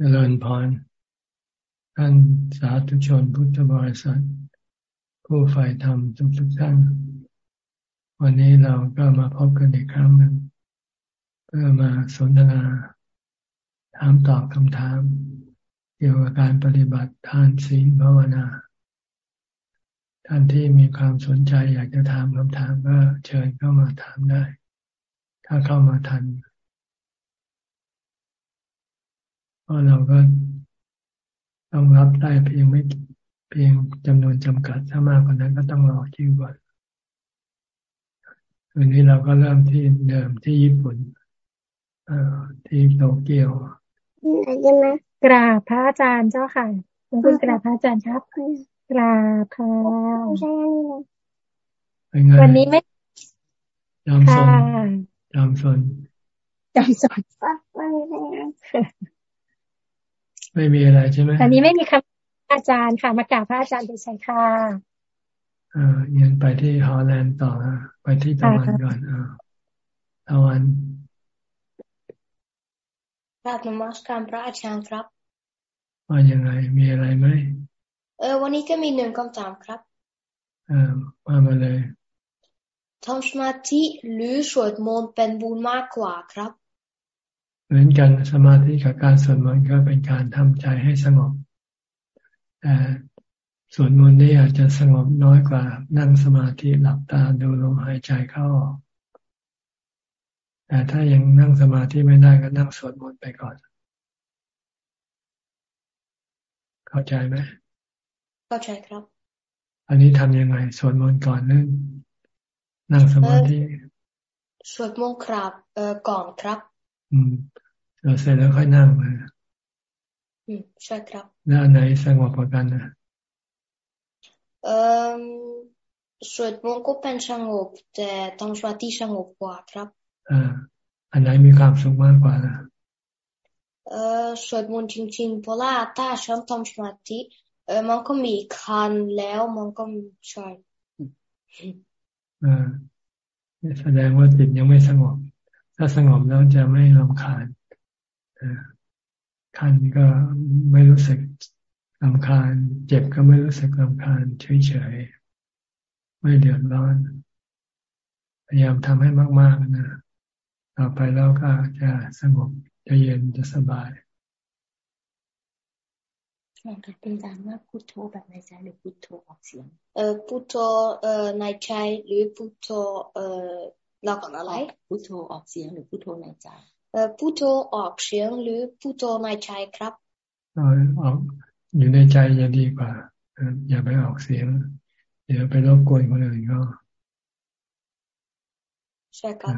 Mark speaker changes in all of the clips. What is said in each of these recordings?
Speaker 1: เจริญพรท่านสาธุชนพุทธบริษัท ผู้ฝ่ายธรรมทุกทุกท่าน วันนี้เราก็มาพบกันอีกครั้งหนึ่งเพื่อมาสนทนา ถามตอบคำถาม เกี่ยวกับการปฏิบัติทานศีลภาวนา ท่านที่มีความสนใจอยากจะถามคำถามก็เชิญเข้ามาถามได้ ถ้าเข้ามาทันเพราะเราก็ต้องรับได้เพียงไม่เพียงจำนวนจำกัดถ้ามากกว่านั้นก็ต้องรอคิวก่อนวันนี้เราก็เริ่มที่เดิมที่ญี่ปุ่นเอ่อที่โตเกียว
Speaker 2: จะมากราบพระอาจารย์เจ้าค่ะคุณคุณกราบพระอาจารย์ครับกราบค่ะวันนี้ไม่
Speaker 1: จำสนจำสน
Speaker 2: จำสน
Speaker 1: ไม่มีอะไรใช่ไหม
Speaker 2: ตอนนี้ไม่มีคำอาจารย์ค่ะ มากราบพระอาจารย์เฉยๆค่ะ
Speaker 1: อ่ายันไปที่ฮอลแลนด์ต่อไปที่ตะวันก่อนอ่าตะวัน
Speaker 3: กราบนมัสการพระอาจารย์ครับ
Speaker 1: ว่ายังไง มีอะไรไหม
Speaker 3: เออ วันนี้ก็มีหนึ่งคำถามครับ
Speaker 1: อ่าว่ามาเลย
Speaker 3: ทำสมาธิหรือสวดมนต์เป็นบุญมากกว่าครับ
Speaker 1: เหมือนกันสมาธิกับการสวดมนต์ก็เป็นการทำใจให้สงบแต่สวดมนต์นี่อาจจะสงบน้อยกว่านั่งสมาธิหลับตาดูลมหายใจเข้าออกแต่ถ้ายังนั่งสมาธิไม่ได้ก็นั่งสวดมนต์ไปก่อน เข้าใจไหม
Speaker 3: เข้าใจครับ
Speaker 1: อันนี้ทำยังไงสวดมนต์ก่อนนั่งนั่งสมาธิ
Speaker 3: สวดมนต์ครับเอ่อก่อนครับ
Speaker 1: อืมเราเสร็จแล้วค่อยนั่งมา
Speaker 3: อืมใช่ครับ
Speaker 1: แล้วไหนสงบกว่ากันนะ
Speaker 3: เอ่อสวดมนต์ก็เป็นสงบ แต่ทำสมาธิสงบกว่าครับ
Speaker 1: อ่าอันไหนมีความสุขมากกว่านะ
Speaker 3: เอ่อสวดมนต์จริงๆเพราะว่าถ้าฉันทำสมาธิเออมันก็มีคันแล้วมันก็ใช่
Speaker 1: อ่าแสดงว่าจิตยังไม่สงบ ถ้าสงบแล้วจะไม่ลำคาญคันก็ไม่รู้สึกลำคาญ เจ็บก็ไม่รู้สึกลำคาญเฉยๆ ไม่เดือดร้อน พยายามทำให้มาก ๆ นะต่อไปแล้วก็จะสงบจะเย็นจะสบาย
Speaker 3: ลองเป็นการว่าพุทโธแบบในใจหรือพุทโธออกเสียง เออพุทโธเอ่อในใจหรือพุทโธเอ่อ เราก่อนอะไรพุทโธออกเสียงหรือพุทโธในใจเอ่อพุทโธออกเสียงหรือพุทโธในใจครับ
Speaker 1: ออกอยู่ในใจจะดีกว่า อย่าไปออกเสียง เดี๋ยวไปรบกวนคนอื่นก็
Speaker 3: ใช่ครับ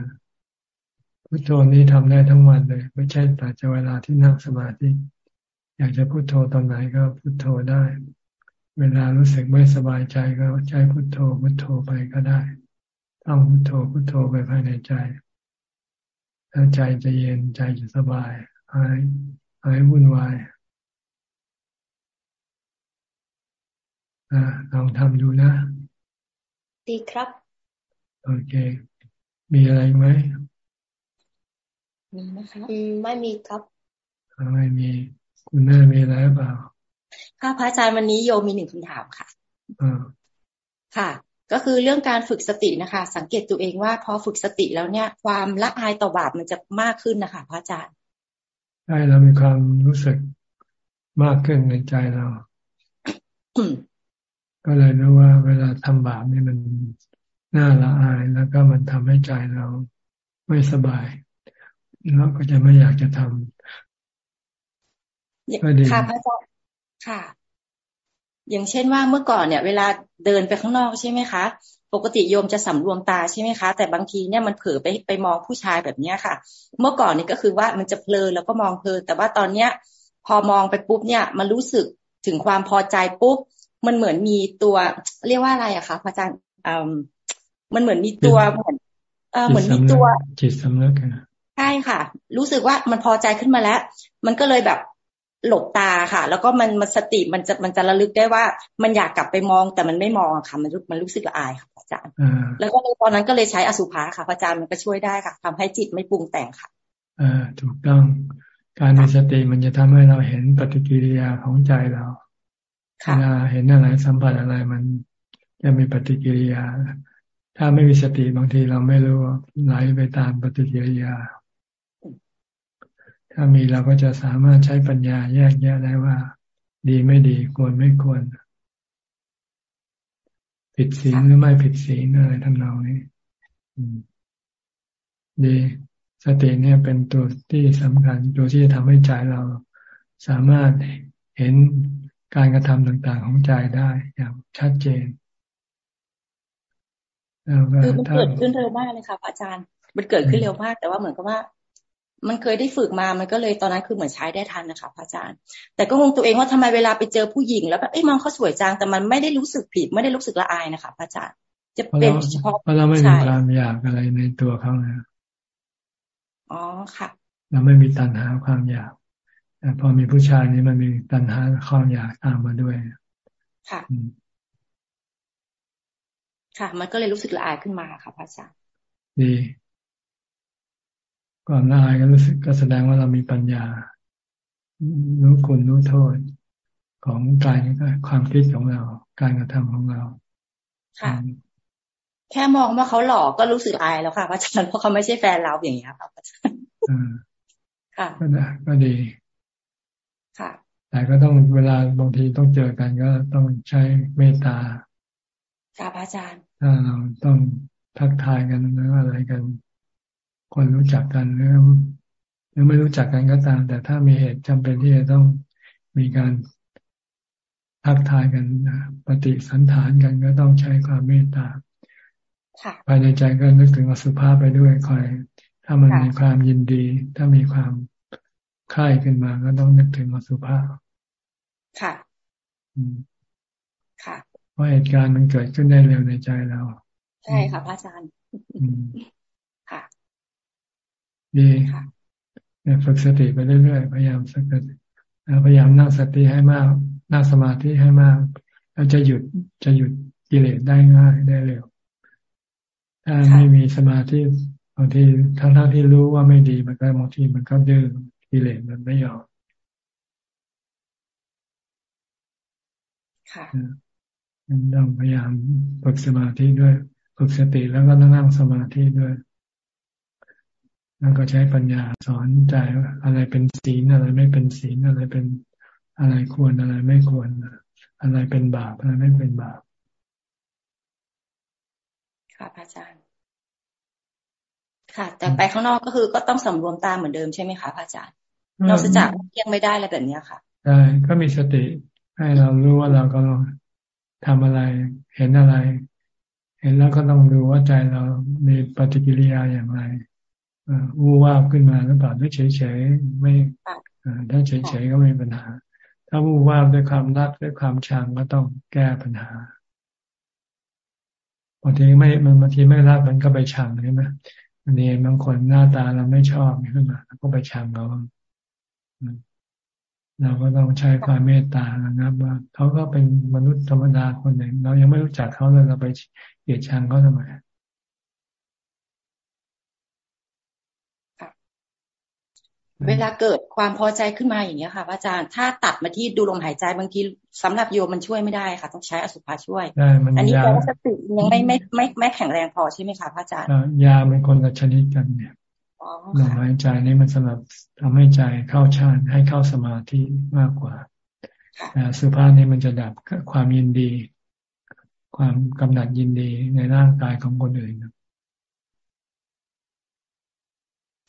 Speaker 1: พุทโธนี้ทำได้ทั้งวันเลย ไม่ใช่แต่จะเวลาที่นั่งสมาธิอยากจะพุโทโธตอนไหนก็พุโทโธได้ เวลารู้สึกไม่สบายใจก็ใช้พุโทโธพุโทโธไปก็ได้ ต้องพุโทโธพุโทโธไปภายในใจ แล้วใจจะเย็นใจจะสบายหายหายวุ่นวายอ่าลองทำดูนะ
Speaker 3: ดีครับ
Speaker 1: โอเค มีอะไรไหม
Speaker 3: มีนะคะอืมไม่มีครับ
Speaker 1: ไม่มี คุณแม่มีอะไรเปล่า
Speaker 3: ค่ะพระอาจารย์วันนี้โยมีหนึ่งคำถามค่ะอ่าค่ะ ก็คือเรื่องการฝึกสตินะคะ สังเกตตัวเองว่าพอฝึกสติแล้วเนี่ย ความละอายต่อบาปมันจะมากขึ้นนะคะพระอาจารย์
Speaker 1: ใช่เรามีความรู้สึกมากขึ้นในใจเรา ก็เลยรู้ว่า เวลาทำบาปนี่มันน่าละอายแล้วก็มันทำให้ใจเราไม่สบายแล้วก็จะไม่อยากจะทำ
Speaker 3: ก็ดีค่ะพระอาจารย์ค่ะ อย่างเช่นว่าเมื่อก่อนเนี่ย เวลาเดินไปข้างนอกใช่ไหมคะ ปกติโยมจะสำรวมตาใช่ไหมคะ แต่บางทีเนี่ยมันเผลอไปไปมองผู้ชายแบบเนี้ยค่ะ เมื่อก่อนนี่ก็คือว่ามันจะเพลินแล้วก็มองเพลิน แต่ว่าตอนเนี้ย พอมองไปปุ๊บเนี่ยมันรู้สึกถึงความพอใจปุ๊บมันเหมือนมีตัวเรียกว่าอะไรอะคะพระอาจารย์อ่ามันเหมือนมีตัวเหมือนเออเหมือนมีตัว
Speaker 1: จิตสำนึก
Speaker 3: ใช่ค่ะ รู้สึกว่ามันพอใจขึ้นมาแล้ว มันก็เลยแบบ หลบตาค่ะ แล้วก็มันมันสติมันจะมันจะระลึกได้ว่า มันอยากกลับไปมองแต่มันไม่มองค่ะ มันมันรู้สึกละอายค่ะอาจารย์ แล้วก็ตอนนั้นก็เลยใช้อสุภะค่ะอาจารย์มันก็ช่วยได้ค่ะทำให้จิตไม่ปรุงแต่งค่ะ
Speaker 1: อ่าถูกต้องการมีสติมันจะทำให้เราเห็นปฏิกิริยาของใจเราเวลาเห็นอะไรสัมผัสอะไรมันจะมีปฏิกิริยา ถ้าไม่มีสติบางทีเราไม่รู้ไหลไปตามปฏิกิริยา ถ้ามีเราก็จะสามารถใช้ปัญญาแยกแยะได้ว่า ดีไม่ดีควรไม่ควร ผิดศีลหรือไม่ผิดศีลอะไรทำนองนี้ดีสติเนี่ยเป็นตัวที่สำคัญตัวที่จะทำให้ใจเราสามารถเห็นการกระทำต่างๆของใจได้อย่างชัดเจน
Speaker 4: คือมันเกิดขึ้นเร็วมากเลยค่ะอาจารย์ มันเกิดขึ้นเร็วมาก แต่ว่าเหมือนกับว่า มันเคยได้ฝึกมา มันก็เลยตอนนั้นคือเหมือนใช้ได้ทันนะคะพระอาจารย์ แต่ก็งงตัวเองว่าทำไมเวลาไปเจอผู้หญิง แล้วแบบเอ้ยมองเขาสวยจัง แต่มันไม่ได้รู้สึกผิด ไม่ได้รู้สึกละอายนะคะพระอาจารย์ จะเป็นเฉพาะ
Speaker 1: เพราะเราไม่มีความอยากอะไรในตัวเขานะ
Speaker 4: อ๋อค่ะ
Speaker 1: เราไม่มีตัณหาความอยากแต่พอมีผู้ชายนี้มันมีตัณหาความอยากตามมาด้วย
Speaker 4: ค่ะ ค่ะ มันก็เลยรู้สึกละอายขึ้นมาค่ะพระอาจารย์
Speaker 1: ดี ก่อนละอายก็รู้สึกก็แสดงว่าเรามีปัญญา รู้คุณรู้โทษของการความคิดของเรา การกระทำของเรา
Speaker 4: ค่ะแค่มองว่าเขาหลอกก็รู้สึกอายแล้วค่ะพระอาจารย์เพราะเขาไม่ใช่แฟนเราอย่างนี้ค่ะพระอาจารย์
Speaker 1: ค่ะก็ได้ก็ดี
Speaker 4: ค่ะ
Speaker 1: แต่ก็ต้องเวลาบางทีต้องเจอกันก็ต้องใช้เมตตา
Speaker 4: ค่ะพระอาจารย์
Speaker 1: ถ้าเราต้องทักทายกันหรืออะไรกัน คนรู้จักกันหรือหรือไม่รู้จักกันก็ตาม แต่ถ้ามีเหตุจำเป็นที่จะต้องมีการทักทายกันปฏิสันฐานกันก็ต้องใช้ความเมตตาภายในใจก็นึกถึงอสุภาพไปด้วยคอย ถ้ามันมีความยินดี ถ้ามีความค่ายขึ้นมาก็ต้องนึกถึงอสุภาพ
Speaker 4: ค่ะค่ะ
Speaker 1: ราะเหตุการณ์มันเกิดขึ้นได้เร็วในใจเรา
Speaker 4: ใช่ค่ะพระอาจารย์ค่ะ
Speaker 1: ดีเนี่ยฝึกสติไปเรื่อยๆพยายามสักพยายามนั่งสติให้มาก นั่งสมาธิให้มากแล้วจะหยุดจะหยุดกิเลสได้ง่ายได้เร็ว ถ้าไม่มีสมาธิบางทีทั้งๆที่รู้ว่าไม่ดีมันก็บางทีมันก็ดื้อกิเลสมันไม่ยอม
Speaker 4: ค่ะ
Speaker 1: ต้องพยายามฝึกสมาธิด้วย ฝึกสติแล้วก็นั่งสมาธิด้วย แล้วก็ใช้ปัญญาสอนใจว่าอะไรเป็นศีลอะไรไม่เป็นศีลอะไรเป็นอะไรควรอะไรไม่ควร อะไรเป็นบาปอะไรไม่เป็นบาป
Speaker 4: ค่ะอาจารย์ ค่ะ แต่ไปข้างนอกก็คือก็ต้องสำรวมตาเหมือนเดิมใช่ไหมคะพระอาจารย์เราจะจับยังไม่ได้อะไรแบบนี้ค่ะ
Speaker 1: ใช่ก็มีสติให้เรารู้ว่าเราก็ทำอะไร เห็นอะไร เห็นแล้วก็ต้องดูว่าใจเรามีปฏิกิริยาอย่างไร วูว่าขึ้นมาหรือเปล่าถ้าเฉยๆไม่ถ้าเฉยๆก็ไม่มีปัญหา ถ้าวูว่าด้วยความรักด้วยความชังก็ต้องแก้ปัญหาบางทีไม่มันบางทีไม่รักมันก็ไปชังใช่ไหมบางทีบางคนหน้าตาเราไม่ชอบขึ้นมาก็ไปชังเขาเราก็ต้องใช้ความเมตตานะครับว่าเขาก็เป็นมนุษย์ธรรมดาคนหนึ่ง เรายังไม่รู้จักเขาเลยเราไปเกลียดชังเขาทำไม
Speaker 4: เวลาเกิดความพอใจขึ้นมาอย่างเงี้ยค่ะอาจารย์ถ้าตัดมาที่ดูลมหายใจบางทีสำหรับโยมมันช่วยไม่ได้ค่ะ ต้องใช้อสุภะช่วย อันนี้แปลว่าสติยังไม่ไม่ไม่ไม่แข็งแรงพอใช่ไหมคะพระอาจารย์
Speaker 1: ยาเป็นคนละชนิดกันเนี่ยลมหายใจนี่มันสำหรับทำให้ใจเข้าฌานให้เข้าสมาธิมากกว่าแต่สุภาพนี่มันจะดับความยินดี ความกำหนัดยินดีในร่างกายของคนอื่น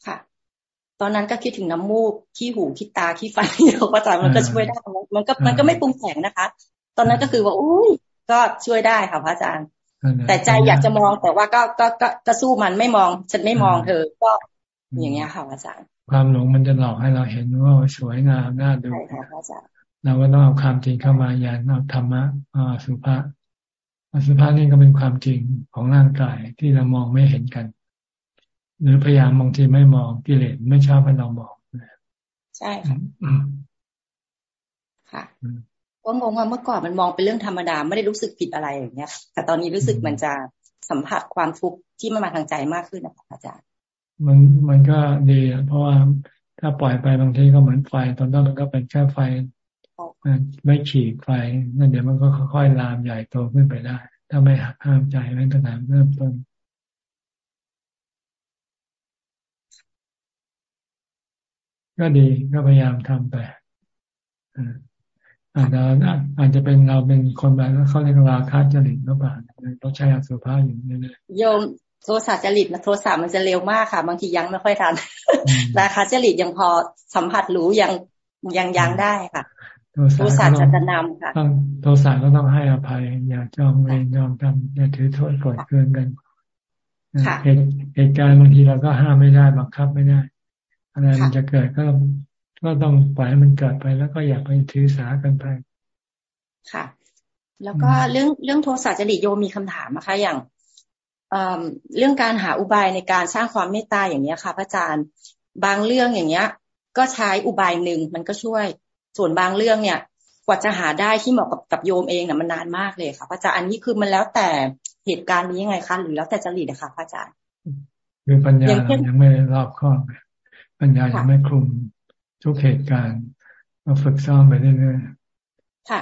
Speaker 4: ค่ะ ตอนนั้นก็คิดถึงน้ำมูกขี้หูขี้ตาขี้ฟันเดียวพระอาจารย์มันก็ช่วยได้มันก็มันก็ไม่ปรุงแต่งนะคะ ตอนนั้นก็คือว่าอุ้ยก็ช่วยได้ค่ะพระอาจารย์ แต่ใจอยากจะมองแต่ว่าก็ก็ก็สู้มันไม่มอง ฉันไม่มองเธอก็อย่างเงี้ยค่ะอาจารย์
Speaker 1: ความหลงมันจะหลอกให้เราเห็นว่าสวยงามน่าดูเราก็ต้องเอาความจริงเข้ามายันเอาธรรมะอาสุภะอสุภะนี่ก็เป็นความจริงของร่างกายที่เรามองไม่เห็นกัน หรือพยายามบางทีไม่มองกิเลสไม่ชอบให้เรามอง
Speaker 4: ใช่ค่ะค่ะก็งงว่าเมื่อก่อนมันมองเป็นเรื่องธรรมดาไม่ได้รู้สึกผิดอะไรอย่างเงี้ยแต่ตอนนี้รู้สึกมันจะสัมผัสความทุกข์ที่มันมาทางใจมากขึ้นนะคะอาจารย์
Speaker 1: มันมันก็ดีเพราะว่าถ้าปล่อยไปบางทีก็เหมือนไฟ ตอนต้นมันก็เป็นแค่ไฟไม่ฉีกไฟนั่นเดี๋ยวมันก็ค่อยๆลามใหญ่โตขึ้นไปได้ ถ้าไม่หักห้ามใจไว้ตั้งแต่เริ่มต้น ก็ดีก็พยายามทำไปอาจจะอาจจะเป็นเราเป็นคนแบบเขาเรียกราคาจริตหรือเปล่าต้องใช้อสุภาพอยู่เรื่อย
Speaker 4: ๆโยมโทรศัพท์จริตนะโทรศัพท์มันจะเร็วมากค่ะ บางทียังไม่ค่อยทันราคาจริตยังพอสัมผัสรู้ยังยังยังได้ค่ะโทรศัพท์จะนำค่ะ
Speaker 1: โทรศัพท์ก็ต้องให้อภัย อย่าจองเวรยอมกรรมอย่าถือโทษกดเกินกันเหตุการณ์บางทีเราก็ห้ามไม่ได้บังคับไม่ได้ อะไรมันจะเกิดก็ก็ต้องปล่อยให้มันเกิดไป แล้วก็อย่าไปถือสากันไป
Speaker 4: ค่ะ แล้วก็เรื่องเรื่องโทสะจริตโยมีคำถามนะคะอย่างเรื่องการหาอุบายในการสร้างความเมตตาอย่างเนี้ยค่ะพระอาจารย์บางเรื่องอย่างเนี้ย ก็ใช้อุบายหนึ่งมันก็ช่วย ส่วนบางเรื่องเนี่ย กว่าจะหาได้ที่เหมาะกับกับโยมเองเนี่ยมันนานมากเลยค่ะพระอาจารย์อันนี้คือมันแล้วแต่เหตุการณ์นี้ยังไงคะหรือแล้วแต่จริตนะคะพระอาจารย์
Speaker 1: คือปัญญายังไม่รอบคอบ ปัญญายังไม่คลุมทุกเหตุการณ์เราฝึกซ้อมไปเรื่อยๆค่ะ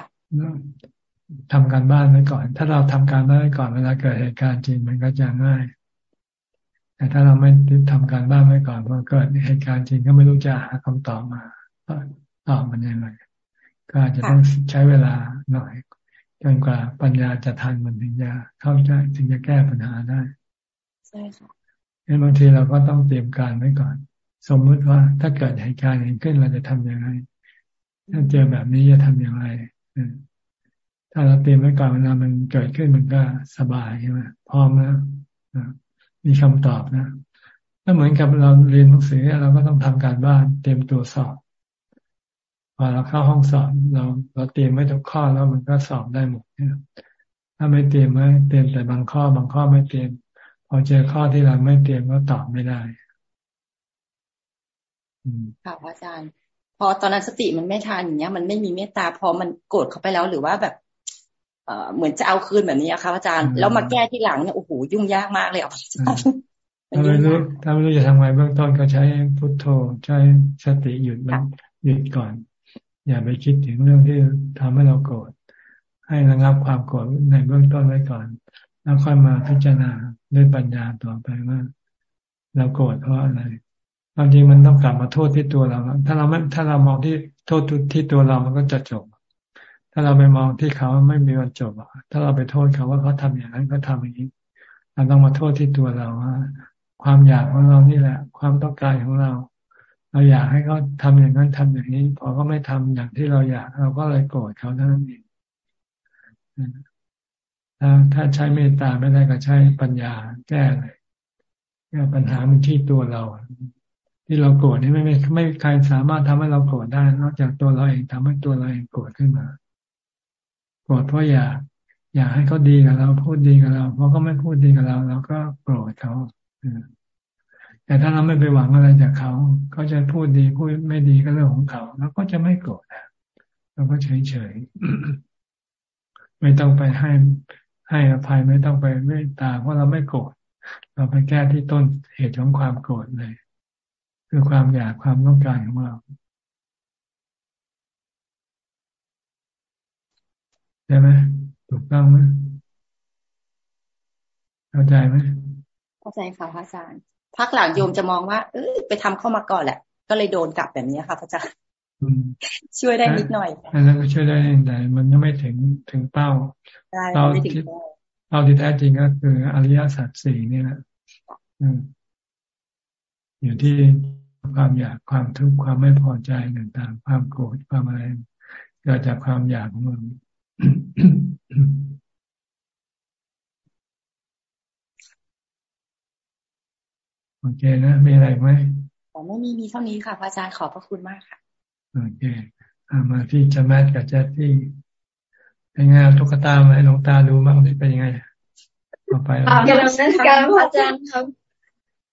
Speaker 1: ทำการบ้านไว้ก่อน ถ้าเราทำการบ้านไว้ก่อนเวลาเกิดเหตุการณ์จริงมันก็จะง่าย แต่ถ้าเราไม่ทำการบ้านไว้ก่อนพอเกิดเหตุการณ์จริงก็ไม่รู้จะหาคำตอบมาตอบมันยังไงก็อาจจะต้องใช้เวลาหน่อยจนกว่าปัญญาจะทันมันถึงจะเข้าใจถึงจะแก้ปัญหาได้ใช่ค่ะบางทีเราก็ต้องเตรียมการไว้ก่อน สมมุติว่าถ้าเกิดเหตุการณ์อย่างขึ้นเราจะทํำยังไงถ้าเจอแบบนี้จะทำอย่างไรถ้าเราเตรียมไว้ก่อนเวลามันเกิดขึ้นมันก็สบายใช่ไหมพร้อมแล้วมีคำตอบนะก็เหมือนกับเราเรียนหนังสือเราก็ต้องทำการบ้านเตรียมตัวสอบพอเราเข้าห้องสอบเราเราเตรียมไว้ทุกข้อแล้วมันก็สอบได้หมดถ้าไม่เตรียมไว้เตรียมแต่บางข้อบางข้อไม่เตรียม พอเจอข้อที่เราไม่เตรียมก็ตอบไม่ได้
Speaker 4: ค่ะอาจารย์ พอตอนนั้นสติมันไม่ทันอย่างเงี้ย มันไม่มีเมตตาพอมันโกรธเขาไปแล้วหรือว่าแบบเอเหมือนจะเอาคืนแบบนี้ค่ะอาจารย์ แล้วมาแก้ที่หลังเนี่ยโอ้โหยุ่งยากมากเลยอะอาจารย์
Speaker 1: ถ้าไม่รู้ถ้าไม่รู้จะทำไงเบื้องต้นก็ใช้พุทโธใช้สติหยุดมันหยุดก่อน อย่าไปคิดถึงเรื่องที่ทำให้เราโกรธให้ระงับความโกรธในเบื้องต้นไว้ก่อน แล้วค่อยมาพิจารณาด้วยปัญญาต่อไปว่า เราโกรธเพราะอะไร ความจริงมันต้องกลับมาโทษที่ตัวเรา ถ้าเราไม่ถ้าเรามองที่โทษที่ตัวเรามันก็จะจบ ถ้าเราไปมองที่เขาไม่มีวันจบถ้าเราไปโทษเขาว่าเขาทำอย่างนั้นก็ทำอย่างนี้เราต้องมาโทษที่ตัวเราว่าความอยากของเรานี่แหละ ความต้องการของเรา เราอยากให้เขาทาอย่างนั้นทำอย่างนี้พอก็ไม่ทำอย่างที่เราอยากเราก็เลยโกรธเขาเท่านั้นเองถ้าถ้าใช้เมตตาไม่ได้ก็ใช้ปัญญาแก้เลยแก้ปัญหามันที่ตัวเรา ที่เราโกรธนี่ไม่ไม่ไม่ใครสามารถทำให้เราโกรธได้ นอกจากตัวเราเองทำให้ตัวเราเองโกรธขึ้นมา โกรธเพราะอยากอยากให้เขาดีกับเราพูดดีกับเราเพราะเขาไม่พูดดีกับเราเราก็โกรธเขาแต่ถ้าเราไม่ไปหวังอะไรจากเขาเขาจะพูดดีพูดไม่ดีก็เรื่องของเขาแล้วก็จะไม่โกรธเราก็เฉยเฉยไม่ต้องไปให้ให้อภัยไม่ต้องไปเมตตาเพราะเราไม่โกรธเราไปแก้ที่ต้นเหตุของความโกรธเลย คือความอยากความต้องการของเราใช่ไหมถูกต้องไหมเข้าใจไหม
Speaker 4: เข้าใจค่ะพระอาจารย์พักหลังโยมจะมองว่า เออไปทำเข้ามาก่อนแหละ ก็เลยโดนกลับแบบนี้ค่ะพระอาจารย์ช่วยได้นิดหน่อย
Speaker 1: อันนั้นก็ช่วยได้แต่มันยังไม่ถึงถึงเป้าเราที่เราที่แท้จริงก็คืออริยสัจสี่นี่แหละอยู่ที่ ความอยากความทุกข์ความไม่พอใจต่างๆ ความโกรธความอะไรเกิดจากความอยากของเราโอเคนะมีอะไรไหม
Speaker 4: อ๋อไม่มีมีเท่านี้ค่ะพระอาจารย์ขอบพระคุณมากค่ะ
Speaker 1: โอเคอามาที่จะแมทกับแจ๊ที่เป็นไงตุ๊กตาไหมหลวงตาดูบ้างที่เป็นยังไงต่อไป
Speaker 5: แล้วกำลังนั่งการพระอาจารย์ครับ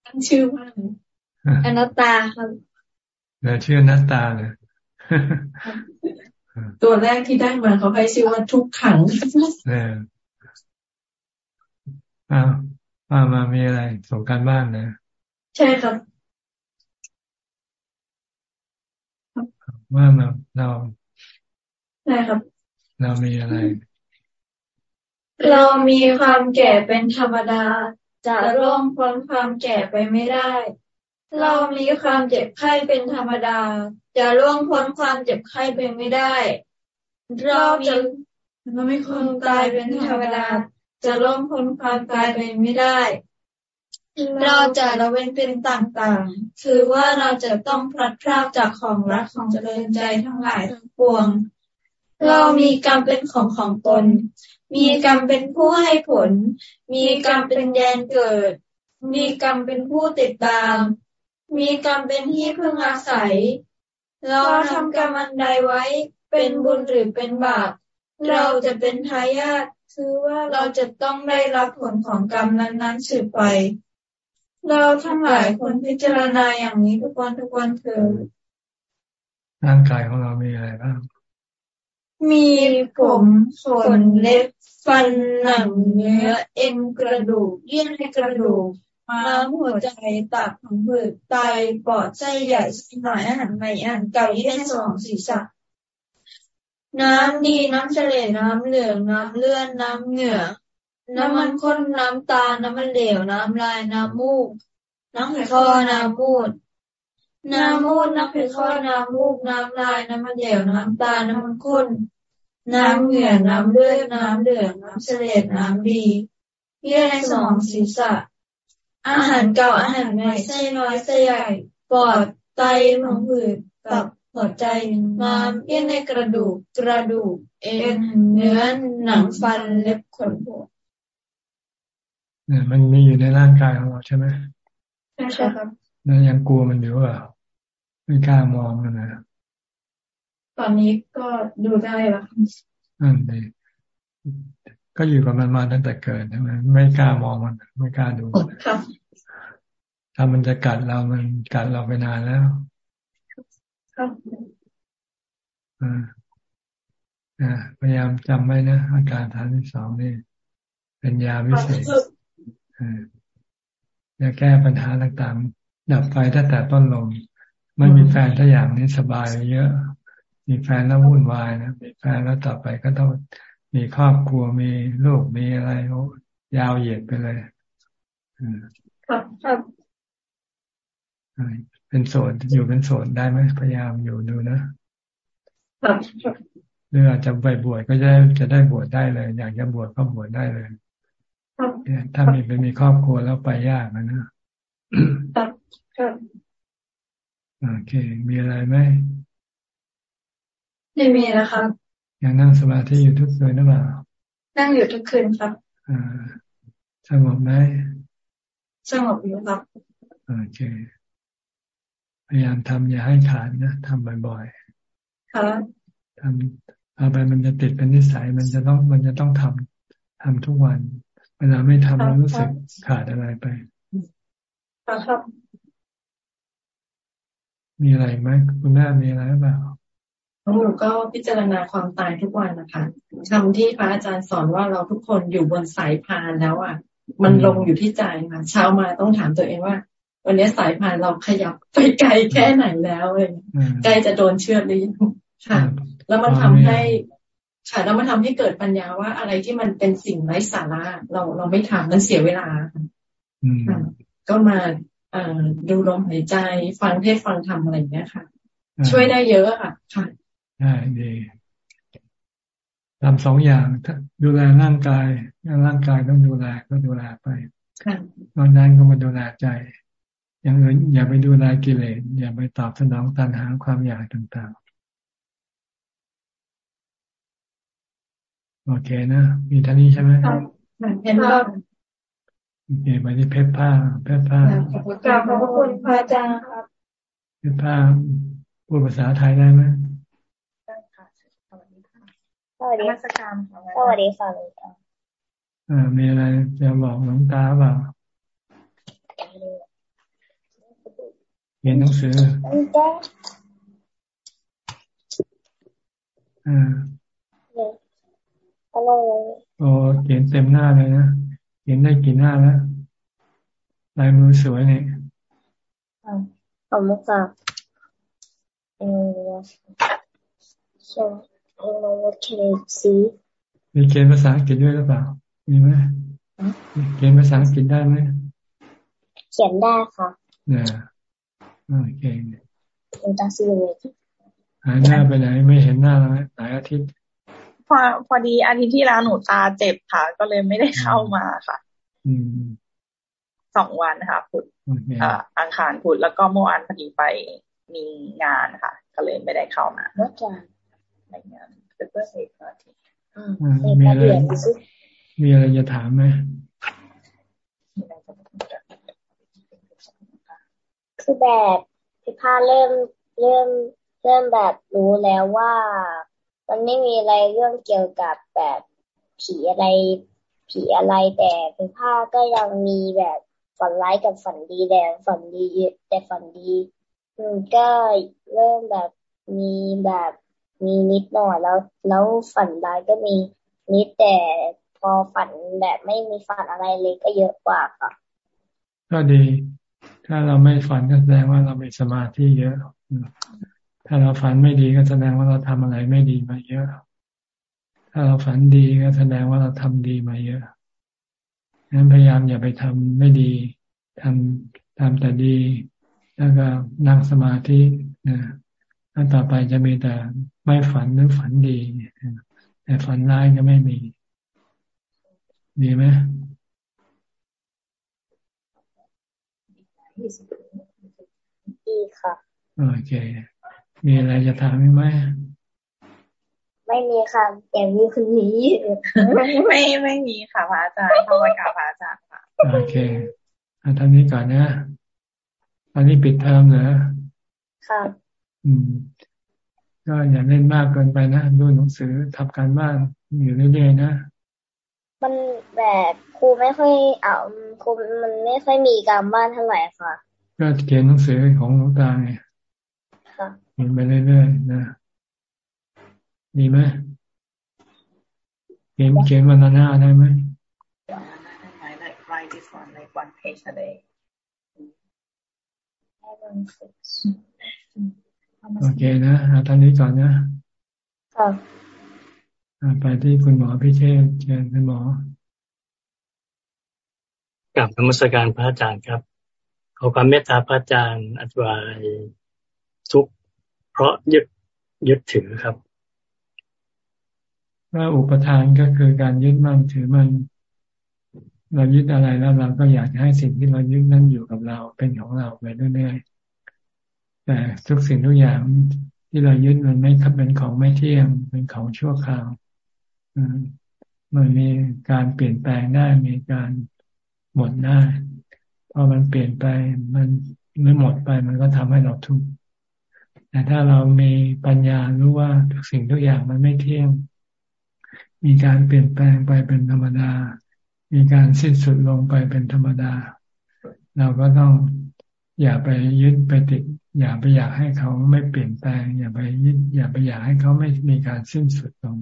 Speaker 5: ตั้งชื่อว่า อนัตตาครับ
Speaker 1: เนี่ยชื่ออนัตตาเลย
Speaker 5: ตัวแรกที่ได้มาเขาให้ชื่อว่าทุกขังเออ
Speaker 1: อ้าวมามามีอะไรส่งการบ้านนะ
Speaker 5: ใช่ครับ
Speaker 1: ว่ามาเรา
Speaker 6: ใช่ครับ
Speaker 1: เรามีอะไร
Speaker 6: เรามีความแก่เป็นธรรมดา จะร่วงพ้นความแก่ไปไม่ได้ เรามีความเจ็บไข้เป็นธรรมดา จะร่วงพ้นความเจ็บไข้ไปไม่ได้ เราจะเราไม่คงตายเป็นธรรมดา จะร่วงพ้นความตายไปไม่ได้ เราจะละเว้นเป็นต่างๆ คือว่าเราจะต้องพลัดพรากจากของรักของเจริญใจทั้งหลายทั้งปวง เรามีกรรมเป็นของของตน มีกรรมเป็นผู้ให้ผล มีกรรมเป็นแดนเกิด มีกรรมเป็นผู้ติดตาม มีกรรมเป็นที่พึ่งอาศัย เราทำกรรมอันใดไว้ เป็นบุญหรือเป็นบาป เราจะเป็นทายาทคือว่าเราจะต้องได้รับผลของกรรมนั้นๆสืบไป เราทั้งหลายควรพิจารณาอย่างนี้ทุกวันทุกวันเถิด
Speaker 1: ร่างกายของเรามีอะไรบ้าง
Speaker 6: มีผมขนเล็บฟันหนังเนื้อเอ็นกระดูกเยื่อในกระดูก ม้าหัวใจตับของผืดไตปอดไส้ใหญ่สมองอาหารใหม่อาหารเก่าเยื่อในสมองศีรษะน้ำดีน้ำเฉลน้ำเหลืองน้ำเลือดน้ำเหงื่อ น้ำมันข้นน้ำตา น้ำมันเหลว น้ำลาย น้ำมูก น้ำไขข้อน้ำมูด น้ำมูด น้ำไขข้อน้ำมูก น้ำลาย น้ำมันเหลว น้ำตา น้ำมันข้น น้ำเหงื่อ น้ำเลือด น้ำเหลือง น้ำเสลดน้ำดี เยื่อในสมองศีรษะ อาหารเก่าอาหารใหม่ไส้น้อยไส้ใหญ่ปอดไตหังผืดตับหัวใจม้ามเยื่อในกระดูกกระดูก เอ็นเนื้อหนังฟันเล็บขนผว
Speaker 1: เนี่ยมันมีอยู่ในร่างกายของเราใช่ไหม
Speaker 6: ใช่ครับ
Speaker 1: แล้วยังกลัวมันอยู่อะไม่กล้ามองมันนะ
Speaker 6: ตอนนี้ก็ดูได้แล้ว
Speaker 1: อันนี้ ก็อยู่กับมันมาตั้งแต่เกิดใช่ไหมไม่กล้ามองมัน ไม่กล้าดูครับถ้ามันจะกัดเรามันกัดเราไปนานแล้วครับอ่าอ่าพยายามจำไว้นะอาการฐานที่สองนี่ เป็นยาวิเศษจะแก้ปัญหาต่างๆ ดับไฟตั้งแต่ต้นลมไม่มีแฟนถ้าอย่างนี้สบายเยอะ มีแฟนแล้ววุ่นวายนะมีแฟนแล้วต่อไปก็ต้อง มีครอบครัวมีลูกมีอะไรโอ้ยาวเหยียดไปเลย
Speaker 6: ครับครับ
Speaker 1: เป็นโสดอยู่เป็นโสดได้ไหมพยายามอยู่ดูนะ
Speaker 6: ครับ
Speaker 1: หรืออาจจะไปบวชก็จะจะได้บวชได้เลย อยากจะบวชก็บวชได้เลยถ้ามีไปมีครอบครัวแล้วไปยากนะนะครับโอเค มีอะไรไหม
Speaker 6: ไม่มีนะครับ
Speaker 1: ยังนั่งสมาธิอยู่ทุกคืนหรือเปล่า
Speaker 6: นั่งอยู่ทุกคืนครับ
Speaker 1: อ่าสงบไหม
Speaker 6: สงบอยู่ครับ
Speaker 1: โอเคพยายามทำอย่าให้ขาดนะทำบ่อย
Speaker 6: ๆครับ
Speaker 1: ทำเอาไปมันจะติดเป็นนิสัย มันจะต้องมันจะต้องทำทำทุกวัน เวลาไม่ทำแล้วรู้สึกขาดอะไรไป
Speaker 6: ครับ
Speaker 1: มีอะไรไหมคุณแม่มีอะไรเปล่า
Speaker 5: หนูก็พิจารณาความตายทุกวันนะคะคำที่พระอาจารย์สอนว่าเราทุกคนอยู่บนสายพานแล้วอะ มันลงอยู่ที่ใจค่ะเช้ามาต้องถามตัวเองว่า วันนี้สายพานเราขยับไปไกลแค่ไหนแล้วเลยใกล้จะโดนเชือดหรือยังค่ะ แล้วมันทำให้ค่ะแล้วมันทาให้เกิดปัญญาว่าอะไรที่มันเป็นสิ่งไร้สาระเราเราไม่ทำมันเสียเวลาค่ะก็มาดูลมหายใจฟังเทศฟังธรรมอะไรอย่างเงี้ยค่ะ ช่วยได้เยอะค่ะค่ะ
Speaker 1: ได้ดีทำสองอย่างดูแลร่างกายร่างกายต้องดูแลก็ดูแลไปตอนนั้นก็มาดูแลใจอย่างอื่นอย่าไปดูแลกิเลสอย่าไปตอบสนองตัณหาความอยากต่างโอเคนะ มีท่านี้ใช่ไหมครับเห็นแล้วโอเคไปที่เพชรผ้า เพชรผ้ากราบ
Speaker 6: ขอบคุณพระอาจารย์ครับ
Speaker 1: เพชรผ้าพูดภาษาไทยได้ไหม
Speaker 7: ส วัสดีค่ะสวัสดีค่ะ
Speaker 1: อ่ามีอะไรจะบอกหลวงตาเปล่าเรียนหนังสืออ่าโอ้เขียนเต็มหน้าเลยนะเขียนได้กี่หน้าแล้วลายมือสวยเนี่ย
Speaker 7: ขอบคุณค่ะเออ so I don't know what can I see
Speaker 1: มีเกณฑ์ภาษาอังกฤษด้วยหรือเปล่า มีไหมเกณฑ์ภาษาอังกฤษได้ไหม
Speaker 7: เขียนได้ค่ะ
Speaker 1: เนี่ยโอเค
Speaker 7: คุณตาซีเลย
Speaker 1: หายหน้าไปไหนไม่เห็นหน้าแล้วหลายอาทิตย์
Speaker 8: พอพอดีอาทิตย์ที่แล้วหนูตาเจ็บค่ะ ก็เลยไม่ได้เข้ามาค่ะ
Speaker 1: อืม
Speaker 8: สองวันค่ะพุธอ่าอังคารพุธแล้วก็เมื่อวานพอดีไปมีงานค่ะ ก็เลยไม่ได้เข้ามา
Speaker 7: เมื่อวาน
Speaker 8: ในงานเป็นเพื่อเซฟพาร์ตี้
Speaker 1: มีอะไรมีอะไรจะถามไหม
Speaker 7: คือแบบพี่พาเริ่มเริ่มเริ่มแบบรู้แล้วว่า มันไม่มีอะไรเรื่องเกี่ยวกับแบบผีอะไรผีอะไรแต่พี่พาก็ยังมีแบบฝันร้ายกับฝันดีแต่ฝันดีแต่ฝันดีมันก็เริ่มแบบมีแบบ มีนิดหน่อยแล้ว แล้วฝันร้ายก็มีนิดแต่พอฝันแบบไม่มีฝันอะไรเลยก็เยอะกว่าค่ะ
Speaker 1: ก็ดี ถ้าเราไม่ฝันก็แสดงว่าเรามีสมาธิเยอะ ถ้าเราฝันไม่ดีก็แสดงว่าเราทำอะไรไม่ดีมาเยอะ ถ้าเราฝันดีก็แสดงว่าเราทำดีมาเยอะงั้นพยายามอย่าไปทำไม่ดีทำทำแต่ดี แล้วก็นั่งสมาธินะ แล้วต่อไปจะมีแต่ไม่ฝันหรือฝันดี แต่ฝันร้ายก็ไม่มี ดีไหม
Speaker 7: ดีค่ะ
Speaker 1: โอเค มีอะไรจะถามไหม
Speaker 7: ไม่มีค่ะ แต่มีคนนี้
Speaker 8: ไม่ไม่มีค่ะพระอาจารย์เข้ามากราบพระอาจารย์ค่ะ
Speaker 1: โอเคอันท่านนี้ก่อนนะ อันนี้ปิดเทอมเหรอ
Speaker 7: ค่ะ
Speaker 1: อืม ก็อย่าเล่นมากเกินไปนะดูหนังสือทำการบ้านอยู่เรื่อยๆนะ
Speaker 7: มันแบบครูไม่ค่อยเอาครูมันไม่ค่อยมีการบ้านเท่าไหร่ค่ะ
Speaker 1: ก็เขียนหนังสือของหลวงตาไง
Speaker 7: ค่ะ
Speaker 1: เขียนไปเรื่อยๆนะดีไหมเขียนเขียนวันหน้าได้ไหม write this one like one page a day โอเคนะท่านนี้ก่อนนะไปที่คุณหมอพิเชษเชิญคุณหมอ
Speaker 9: กับธรรมสการพระอาจารย์ครับ ขอความเมตตาพระอาจารย์อธิบายทุกเพราะยึดยึดถือครับ
Speaker 1: ว่าอุปทานก็คือการยึดมั่นถือมัน เรายึดอะไรแล้วเราก็อยากจะให้สิ่งที่เรายึดนั้นอยู่กับเราเป็นของเราไปเรื่อยๆ แต่ทุกสิ่งทุกอย่างที่เรายึดมันไม่เป็นของไม่เที่ยงเป็นของชั่วคราวมันมีการเปลี่ยนแปลงได้มีการหมดได้พอมันเปลี่ยนไปมันไม่หมดไปมันก็ทำให้เราทุกข์แต่ถ้าเรามีปัญญารู้ว่าทุกสิ่งทุกอย่างมันไม่เที่ยง มีการเปลี่ยนแปลงไปเป็นธรรมดา มีการสิ้นสุดลงไปเป็นธรรมดา เราก็ต้องอย่าไปยึดไปติด อย่าไปอยากให้เขาไม่เปลี่ยนแปลง อย่าไปยึดอย่าไปอยากให้เขาไม่มีการสิ้นสุดลง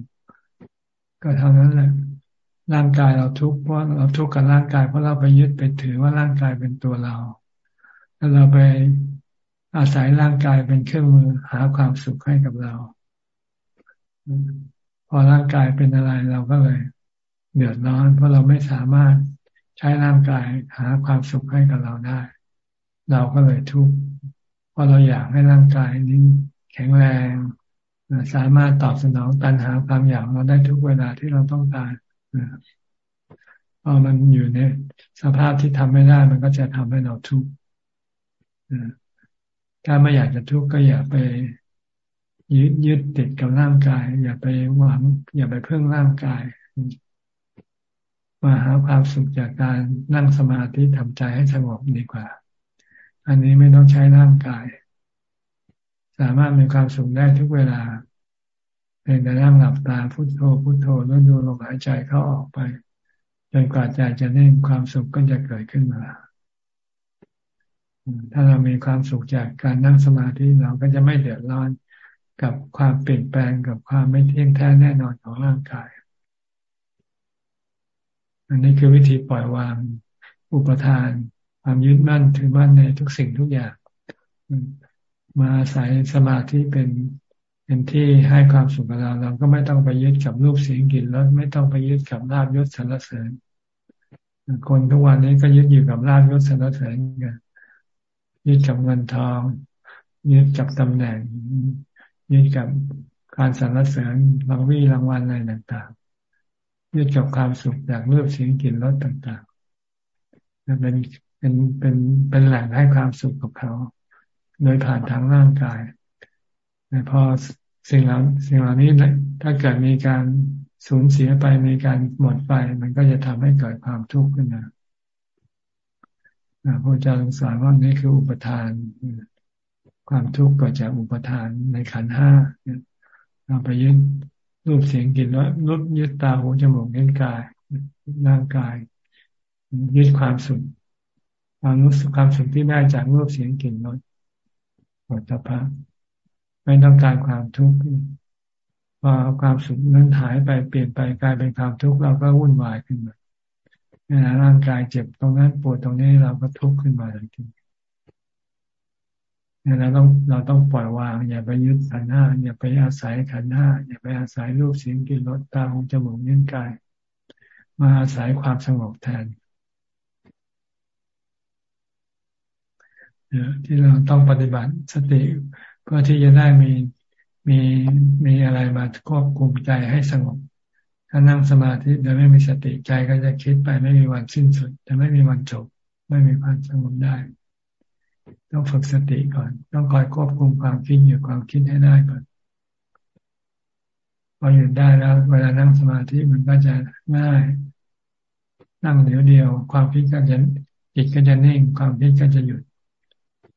Speaker 1: ก็เท่านั้นแหละร่างกายเราทุกข์เพราะเราทุกข์กับร่างกายเพราะเราไปยึดไปถือว่าร่างกายเป็นตัวเราแล้วเราไปอาศัยร่างกายเป็นเครื่องมือหาความสุขให้กับเรา พอร่างกายเป็นอะไรเราก็เลยเดือดร้อน เพราะเราไม่สามารถใช้ร่างกายหาความสุขให้กับเราได้ เราก็เลยทุกข์ เพราะเราอยากให้ร่างกายนี้แข็งแรง สามารถตอบสนองตันหาความอยากเราได้ทุกเวลาที่เราต้องการพอมันอยู่ในสภาพที่ทำไม่ได้ มันก็จะทำให้เราทุกข์ถ้าไม่อยากจะทุกข์ก็อย่าไปยึดยึดติดกับร่างกาย อย่าไปหวัง อย่าไปเพิ่งร่างกาย มาหาความสุขจากการนั่งสมาธิทำใจให้สงบดีกว่า อันนี้ไม่ต้องใช้ร่างกาย สามารถมีความสุขได้ทุกเวลาเพียงแต่นั่งหลับตาพุโทโธพุโทโธแล้วดูลมหายใจเข้าออกไปจนกว่าใจจะเน่งความสุขก็จะเกิดขึ้นมา ถ้าเรามีความสุขจากการนั่งสมาธิเราก็จะไม่เดือดร้อนกับความเปลี่ยนแปลงกับความไม่เที่ยงแท้แน่นอนของร่างกาย อันนี้คือวิธีปล่อยวางอุปทาน ความยึดมั่นถือมั่นในทุกสิ่งทุกอย่าง มาอาศัยสมาธิเป็นเป็นที่ให้ความสุขกับเราเราก็ไม่ต้องไปยึดกับรูปเสียงกลิ่นรสไม่ต้องไปยึดกับลาบยศสรรเสริญ คนทุกวันนี้ก็ยึดอยู่กับลาบยศสรรเสริญกันยึดกับเงินทองยึดกับตำแหน่งยึดกับการสรรเสริญรางวีรางวัลอะไรต่างๆยึดกับความสุขจากรูปเสียงกลิ่นรสต่างๆเป็น เป็นเป็นเป็นแหล่งให้ความสุขกับเขา โดยผ่านทางร่างกายแต่พอสิ่งเหล่าสิ่งเหล่านี้ถ้าเกิดมีการสูญเสียไปมีการหมดไป มันก็จะทำให้เกิดความทุกข์ขึ้นมาพระอาจารย์สอนว่านี่คืออุปทาน ความทุกข์เกิดจากอุปทานในขันห้าเราไปยึดรูปเสียงกลิ่นรสรูปยึดตาหูจมูกเล่นกายร่างกายยึดความสุข ความรู้สึกความสุขที่ได้จากรูปเสียงกลิ่นรสผลตภะไม่ต้องการความทุกข์พอความสุขนั้นหายไปเปลี่ยนไปกลายเป็นความทุกข์เราก็วุ่นวายขึ้นมาเวลาร่างกายเจ็บตรงนั้นปวดตรงนี้เราก็ทุกข์ขึ้นมาทันทีเนี่ยเราต้องเราต้องปล่อยวาง อย่าไปยึดขันห้าอย่าไปอาศัยขันห้าอย่าไปอาศัยรูปเสียงกลิ่นรสตาหูจมูกนิ้วกาย มาอาศัยความสงบแทน ที่เราต้องปฏิบัติสติเพื่อที่จะได้มีมีมีอะไรมาควบคุมใจให้สงบ ถ้านั่งสมาธิโดยไม่มีสติใจก็จะคิดไปไม่มีวันสิ้นสุดจะไม่มีวันจบ ไม่มีวันสงบได้ ต้องฝึกสติก่อน ต้องคอยควบคุมความคิดอยู่ความคิดให้ได้ก่อนพอหยุดได้แล้ว เวลานั่งสมาธิมันก็จะง่าย นั่งเดียวเดียว ความคิดก็จะจิตก็จะนิ่ง ความคิดก็จะหยุด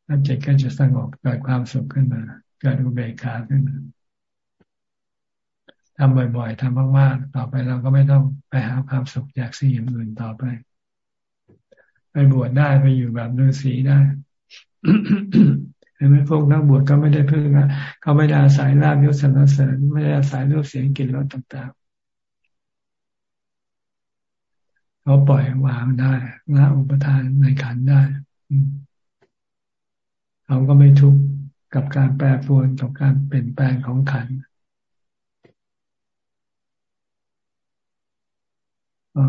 Speaker 1: แล้วจิตก็จะสงบเกิดความสุขขึ้นมา เกิดอุเบกขาขึ้นมาทำบ่อยๆทำมากๆ ต่อไปเราก็ไม่ต้องไปหาความสุขจากสิ่งอื่นต่อไป ไปบวชได้ไปอยู่แบบฤาษีได้เห็นไหมพวกนักบวชก็ไม่ได้พึ่งนะเขาไม่ได้อาศัยลาบยศสรรเสริญไม่ได้อาศัยรูปเสียงกลิ่นรสต่างๆเขาปล่อยวางได้ละอุปทานในขันได้ เขาก็ไม่ทุกข์กับการแปรปรวนกับการเปลี่ยนแปลงของขัน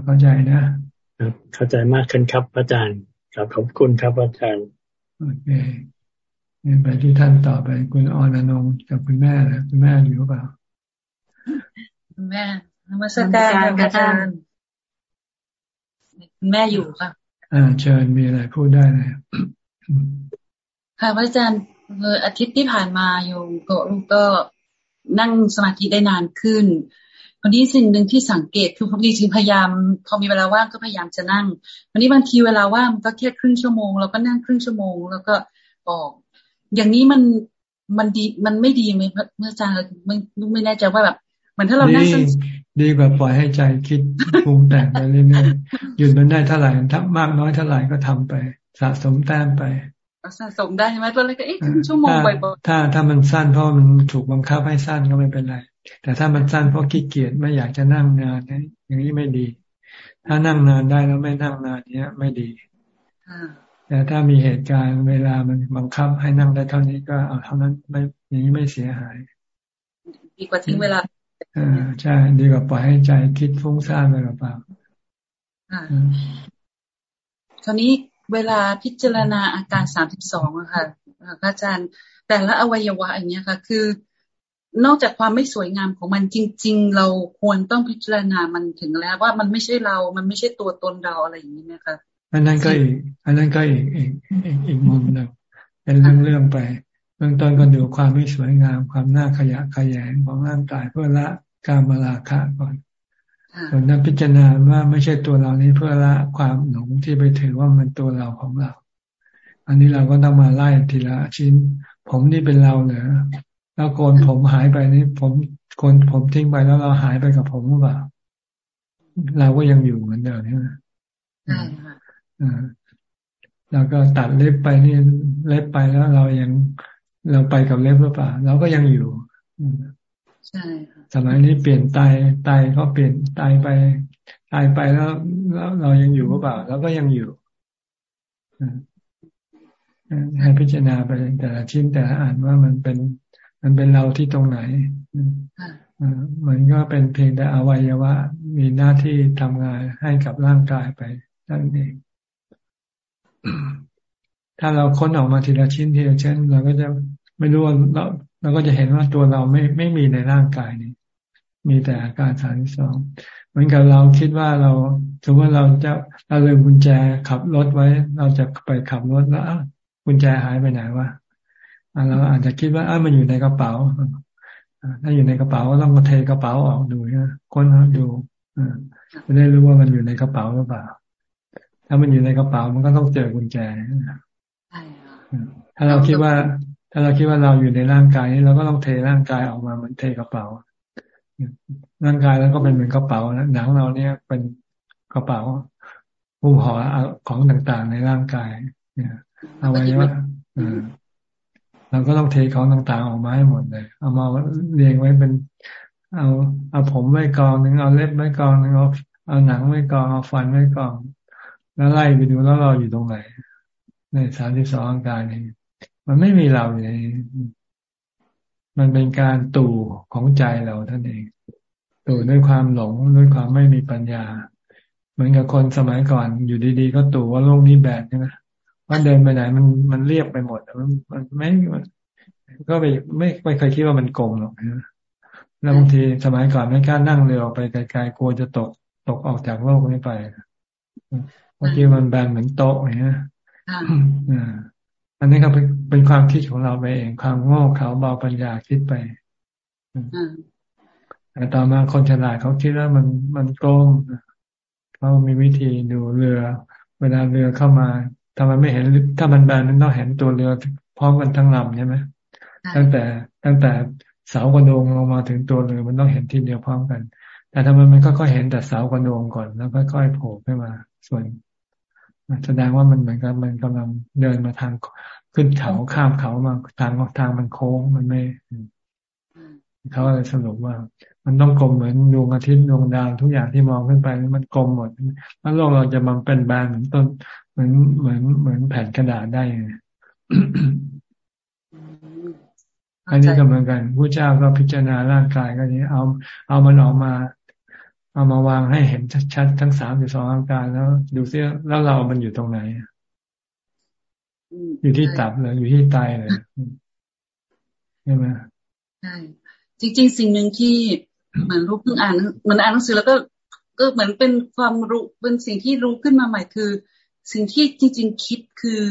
Speaker 1: เข้าใจนะครับ
Speaker 9: เข้าใจมากขึ้นครับอาจารย์ครับขอบคุณครับอาจารย์
Speaker 1: โอเคไปที่ท่านต่อไป คุณออนอนงกับคุณแม่นะคุณแม่อยู่เปล่า
Speaker 10: คุณแม่นมัสการอาจารย์คุณแม่อยู่ค่ะ
Speaker 1: อ่าเชิญมีอะไรพูดได้เลย
Speaker 10: ค่ะพระอาจารย์ออาทิตย์ที่ผ่านมาโยมก็ลูกก็นั่งสมาธิได้นานขึ้นวันนี้สิ่งหนึ่งที่สังเกตคือพอดีจริงพยายาม พอมีเวลาว่างก็พยายามจะนั่งวันนี้บางทีเวลาว่างก็แค่ครึ่งชั่วโมงเราก็นั่งครึ่งชั่วโมง แล้วก็ออก อย่างนี้มันมันดีมันไม่ดีไหมเมื่ออาจารย์ไม่ไม่แน่ใจว่าแบบเหมือนถ้าเรานั่ง
Speaker 1: ดีกว่าปล่อยให้ใจคิดปรุงแต่งไปเรื่อยๆหยุดมันได้เท่าไหร่ถ้ามากน้อยเท่าไหร่ก็ทำไป สะสมแต้มไป
Speaker 10: สะสมได้ไหมตัวเล็กก็เอ๊ะชั่วโมงบ่อย
Speaker 1: ๆถ้าถ้ามันสั้นเพราะมันถูกบังคับให้สั้นก็ไม่เป็นไร แต่ถ้ามันสั้นเพราะขี้เกียจไม่อยากจะนั่งนานนี่อย่างนี้ไม่ดี ถ้านั่งนานได้แล้วไม่นั่งนานเนี้ยไม่ดีแต่ถ้ามีเหตุการณ์เวลามันบังคับให้นั่งได้เท่านี้ก็เอาเท่านั้นไม่อย่างนี้ไม่เสียหาย
Speaker 10: ดีกว่าทิ้งเวลา
Speaker 1: อ่าใช่ดีกว่าปล่อยให้ใจคิดฟุ้งซ่านไปเปล่า
Speaker 10: คราวนี้ เวลาพิจารณาอาการสามสิบสองอะค่ะอาจารย์ แต่ละอวัยวะอย่างเงี้ยค่ะ คือนอกจากความไม่สวยงามของมันจริง ๆ เราควรต้องพิจารณามันถึงแล้วว่ามันไม่ใช่เรา มันไม่ใช่ตัวตนเราอะไรอย่างนี้นะคะ
Speaker 1: อันนั้นก็อีก อันนั้นก็อีกอีกอีกอีกมุมหนึ่งเป็นเรื่องเรื่องไป เบื้องต้นก็ดูความไม่สวยงาม ความน่าขยะขยงของร่างกายเพื่อละการมาลาคะก่อน ส่วนนั้นพิจารณาว่าไม่ใช่ตัวเรานี้เพื่อละความหลงที่ไปถือว่ามันตัวเราของเรา อันนี้เราก็ต้องมาไล่ทีละชิ้น ผมนี่เป็นเราเหรอแล้วโกนผมหายไปนี่ผมโกนผมทิ้งไปแล้วเราหายไปกับผมหรือเปล่าเราก็ยังอยู่เหมือนเดิมใช่ไหมใช่ค่ะอ่าแล้วก็ตัดเล็บไปนี่เล็บไปแล้วเรายังเราไปกับเล็บหรือเปล่าเราก็ยังอยู่
Speaker 10: ใช่
Speaker 1: สมัยนี้เปลี่ยนไตไตก็เปลี่ยนไตไปตายไปแล้วแล้วเรายังอยู่หรือเปล่าเราก็ยังอยู่ให้พิจารณาไปแต่ละชิ้นแต่ละอ่านว่ามันเป็น มันเป็นเราที่ตรงไหนมันก็เป็นเพียงแต่อวัยวะ มีหน้าที่ทำงานให้กับร่างกายไปนั่นเองถ้าเราค้นออกมาทีละชิ้นทีละชิ้นเราก็จะไม่รู้ว่าเราเราก็จะเห็นว่าตัวเราไม่ไม่มีในร่างกายนี้ มีแต่อาการสามสองเหมือนกับเราคิดว่าเราสมมติเราจะเราลืมกุญแจขับรถไว้ เราจะไปขับรถแล้วกุญแจหายไปไหนวะเราอาจจะคิดว่าอ้ามันอยู่ในกระเป๋าถ้าอยู่ในกระเป๋าก็ต้องมาเทกระเป๋าออกดูนะค้นดูจะได้รู้ว่ามันอยู่ในกระเป๋าหรือเปล่า ถ้ามันอยู่ในกระเป๋ามันก็ต้องเจอกุญแจถ้าเราคิดว่า ถ้าเราคิดว่าเราอยู่ในร่างกายนี้เราก็ต้องเทร่างกายออกมาเหมือนเทกระเป๋า ร่างกายแล้วก็เป็นเหมือนกระเป๋าหนังเราเนี่ยเป็นกระเป๋าผู้ห่อของต่างๆ ในร่างกายเนี่ยเอาไว้ว่าเราก็ต้องเทของต่างๆออกมาให้หมดเลย เอามาเรียงไว้เป็น เอาเอาผมไว้กองหนึ่งเอาเล็บไว้กองหนึ่งเอาเอาหนังไว้กองเอาฟันไว้กอง แล้วไล่ไปดูแล้วเราอยู่ตรงไหน ในสามสิบสองอาการนี้มันไม่มีเราอยู่ใน มันเป็นการตู่ของใจเราท่านเอง ตู่ด้วยความหลงด้วยความไม่มีปัญญา เหมือนกับคนสมัยก่อนอยู่ดีๆ ก็ตู่ว่าโลกนี้แบกใช่ไหมว่าเดินไปไหนมันมันเรียบไปหมดมันมันไม่ก็ไปไม่ไม่เคยคิดว่ามันกลมหรอกนะแล้วบางทีสมัยก่อนไม่กล้านั่งเรือไปไกลๆกลัวจะตกตกออกจากโลกนี้ไปบางทีมันแบนเหมือนโต๊ะอย่างเงี้ย อันนี้ก็เป็นเป็นความคิดของเราไปเอง ความโง่เขาเบาปัญญาคิดไปแต่ต่อมาคนฉลาดเขาคิดว่ามันมันกลมเขามีวิธีดูเรือ เวลาเรือเข้ามาถ้ามันไม่เห็นถ้ามันแบนมันต้องเห็นตัวเรือพร้อมกันทั้งลำใช่ไหมตั้งแต่ตั้งแต่เสากระโดงลงมาถึงตัวเรือมันต้องเห็นทีเดียวพร้อมกัน แต่ทำไมมันก็ค่อยเห็นแต่เสากระโดงก่อนแล้วค่อยๆโผล่ขึ้นมา ส่วน แสดงว่ามันเหมือนกับมันกำลังเดินมาทางขึ้นเขาข้ามเขามาทางทางมันโค้งมันไม่เขาเลยสรุปว่า มันต้องกลมเหมือนดวงอาทิตย์ดวงดาวทุกอย่างที่มองขึ้นไปมันกลมหมดแล้วโลกเราจะมันเป็นแบนเหมือนต้นเหมือนเหมือนเหมือนแผ่นกระดาษได้อันนี้ก็เหมือนกันผู้เจ้าก็พิจารณาร่างกายก็นี้เอาเอามันออกมา เอามาวางให้เห็นชัดๆทั้งสามสิบสองอาการแล้ว ดูซิแล้วเรามันอยู่ตรงไหนอยู่ที่ตับเลยอยู่ที่ไตเลยใช่ไหม
Speaker 10: ใช่จริง ๆ สิ่งหนึ่งที่เหมือนรู้เพิ่งอ่านเหมือนอ่านหนังสือแล้วก็ก็เหมือนเป็นความรู้เป็นสิ่งที่รู้ขึ้นมาใหม่คือ สิ่งที่จริง ๆ คิดคือ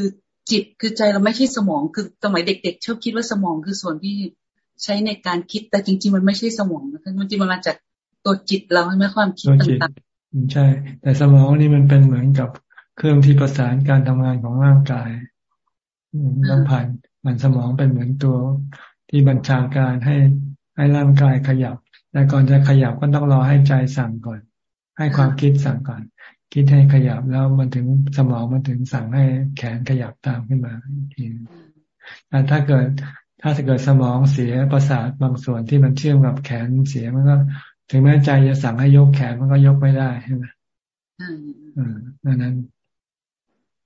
Speaker 10: จิตคือใจเราไม่ใช่สมอง คือสมัยเด็ก ๆ ชอบคิดว่าสมองคือส่วนที่ใช้ในการคิดแต่จริง ๆ มันไม่ใช่สมองนะคะมันจริงมันมาจาก ตัวจิตเราไม่ความคิดต่าง
Speaker 1: ๆใช่ แต่สมองนี่มันเป็นเหมือนกับเครื่องที่ประสานการทำงานของร่างกายต้องผ่านมันสมองเป็นเหมือนตัวที่บัญชาการให้ให้ร่างกายขยับ แต่ก่อนจะขยับก็ต้องรอให้ใจสั่งก่อน ให้ความคิดสั่งก่อน คิดให้ขยับแล้วมันถึงสมองมันถึงสั่งให้แขนขยับตามขึ้นมาทีแต่ถ้าเกิดถ้าเกิดสมองเสียประสาทบางส่วนที่มันเชื่อมกับแขนเสียมันก็ ถึงแม้ใจจะสั่งให้ยกแขนมันก็ยกไม่ได้ใช่ไหมอ่าดังนั้น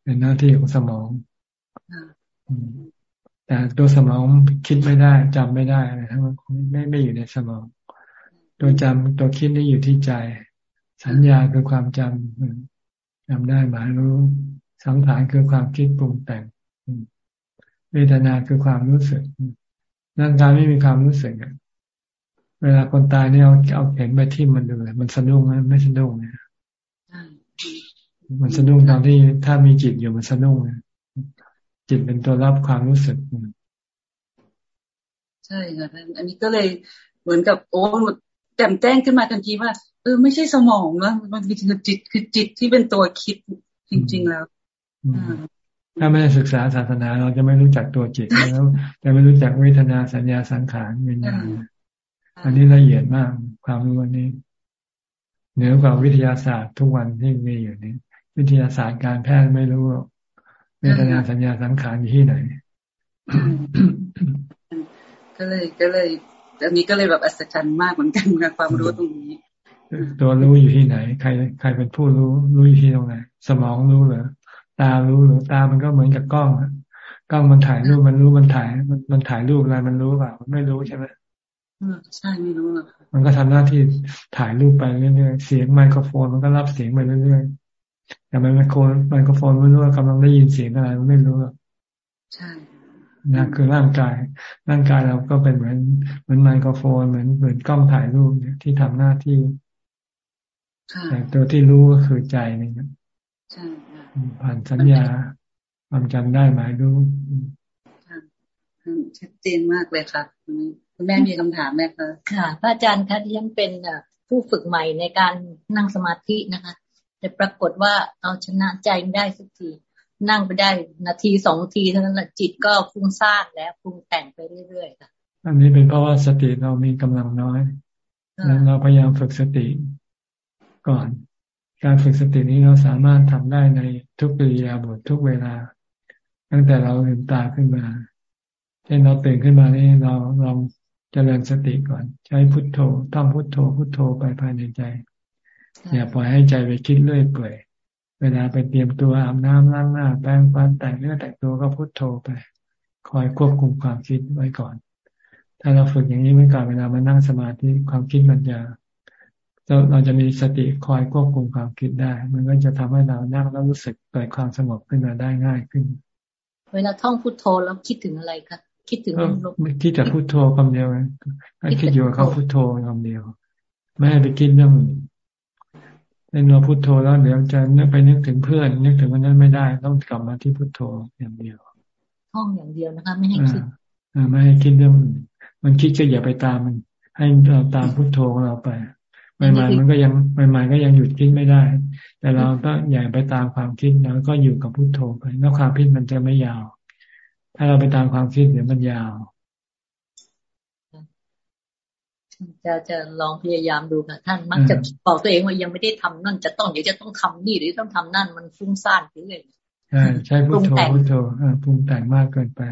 Speaker 1: เป็นหน้าที่ของสมองแต่ตัวสมองคิดไม่ได้จำไม่ได้อะไรทั้งนั้นไม่ไม่อยู่ในสมอง ตัวจำตัวคิดนี่อยู่ที่ใจ สัญญาคือความจำจำได้หมายรู้สังขารคือความคิดปรุงแต่งเวทนาคือความรู้สึกร่างกายไม่มีความรู้สึก เวลาคนตายเนี่ยเอาเอาเข็นไปทิ่มมันดูเลยมันสะดุ้งไหมไม่สะดุ้งเนี่ยมันสะดุ้งตอนที่ถ้ามีจิตอยู่มันสะดุ้งเนี่ยจิตเป็นตัวรับความรู้สึก
Speaker 10: ใช่ค่ะอันนี้ก็เลยเหมือนกับโอ้แจ่มแจ้งขึ้นมาทันทีว่าเออไม่ใช่สมองนะมันคือจิตคือจิตที่เป็นตัวคิดจริง ๆ แล้ว
Speaker 1: ถ้าไม่ได้ศึกษาศาสนา เราจะไม่รู้จักตัวจิตแล้วจะไม่รู้จักเวทนาสัญญาสังขารวิญญาณ อันนี้ละเอียดมากความรู้วันนี้ เหนือกว่าวิทยาศาสตร์ทุกวันที่มีอยู่นี้ วิทยาศาสตร์การแพทย์ไม่รู้เวทนาสัญญาสังขารอยู่ที่ไหน
Speaker 10: ก็เลยก็เลยอันนี้ก็เลยแบบอัศจรรย์มากเหมือนกันกับความรู้ตรงนี้
Speaker 1: ตัวรู้อยู่ที่ไหน ใคร ใครเป็นผู้รู้ รู้อยู่ที่ตรงไหน สมองรู้เหรอตารู้หรือตามันก็เหมือนกับกล้องกล้องมันถ่ายรูปมันรู้มันถ่าย มันมันถ่ายรูปอะไรมันรู้เปล่ามันไม่รู้ใช่ไหม
Speaker 10: ใช่ไม่รู้หรอก
Speaker 1: มันก็ทำหน้าที่ถ่ายรูปไปเรื่อยๆ เสียงไมโครโฟนมันก็รับเสียงไปเรื่อยๆ แต่ไมโครไมโครโฟนไม่รู้ว่ากำลังได้ยินเสียงอะไรมันไม่รู้
Speaker 10: ใช่
Speaker 1: นะคือร่างกาย ร่างกายเราก็เป็นเหมือนเหมือนไมโครโฟนเหมือนเหมือนกล้องถ่ายรูปเนี่ยที่ทำหน้าที่แต่ตัวที่รู้ก็คือใจนี่นะผ่านสัญญาความจำได้หมายรู้
Speaker 10: ชัดเจนมากเลยค่ะ คุณแม่มีคำถามไหมคะ
Speaker 11: ค่ะ พระอาจารย์คะที่ยังเป็นผู้ฝึกใหม่ในการนั่งสมาธินะคะ แต่ปรากฏว่าเอาชนะใจไม่ได้สักทีนั่งไปได้นาทีสองทีเท่านั้นแหละจิตก็ฟุ้งซ่านแล้วฟุ้งแต่งไปเรื่อยๆค่ะ
Speaker 1: อันนี้เป็นเพราะว่าสติเรามีกำลังน้อยเราพยายามฝึกสติก่อน การฝึกสตินี้เราสามารถทำได้ในทุกปิริยาบททุกเวลา ตั้งแต่เราลืมตาขึ้นมาเช่นเราตื่นขึ้นมานี่เราลอง เจริญสติก่อน ใช้พุทโธท่องพุทโธพุทโธไปภายในใจ อย่าปล่อยให้ใจไปคิดเรื่อยเปื่อย เวลาไปเตรียมตัวอาบน้ำล้างหน้าแปรงฟันแต่งเนื้อแต่งตัวก็พุทโธไป คอยควบคุมความคิดไว้ก่อน ถ้าเราฝึกอย่างนี้ไว้ก่อนเวลามานั่งสมาธิความคิดมันจะเราจะมีสติคอยควบคุมความคิดได้ มันก็จะทำให้เรานั่งแล้วรู้สึกเกิดความสงบขึ้นมาได้ง่ายขึ้น
Speaker 11: เวลาท่องพุทโธแล้วคิดถึงอะไรคะ คิดถึง
Speaker 1: ลมคิดแต่พุทโธคำเดียวให้คิดอยู่กับเขาพุทโธคำเดียว ไม่ให้ไปคิดเรื่องเล่นเราพุทโธแล้วเดี๋ยวจะนึกไปนึกถึงเพื่อน นึกถึงวันนั้นไม่ได้ ต้องกลับมาที่พุทโธอย่างเดียว
Speaker 11: ท่องอย่างเดียวนะคะ ไม่ให้คิด
Speaker 1: ไม่ให้คิดเรื่องมันคิดก็อย่าไปตามมัน ให้เราตามพุทโธของเราไปใหม่ๆมันก็ยังใหม่ๆก็ยังหยุดคิดไม่ได้ แต่เราก็อย่าไปตามความคิดแล้วก็อยู่กับพุทโธไปแล้วความคิดมันจะไม่ยาว ถ้าเราไปตามความคิดเดี๋ยวมันยาว
Speaker 11: จะจะลองพยายามดูค่ะท่านมักจะบอกตัวเองว่ายังไม่ได้ทำนั่นจะต้องเดี๋ยวจะต้องทำนี่หรือต้องทำนั่นมันฟุ้งซ่านไปเรื่อย
Speaker 1: ใช่ใช้พุทโธพุทโธปรุงแต่งมากเกินไป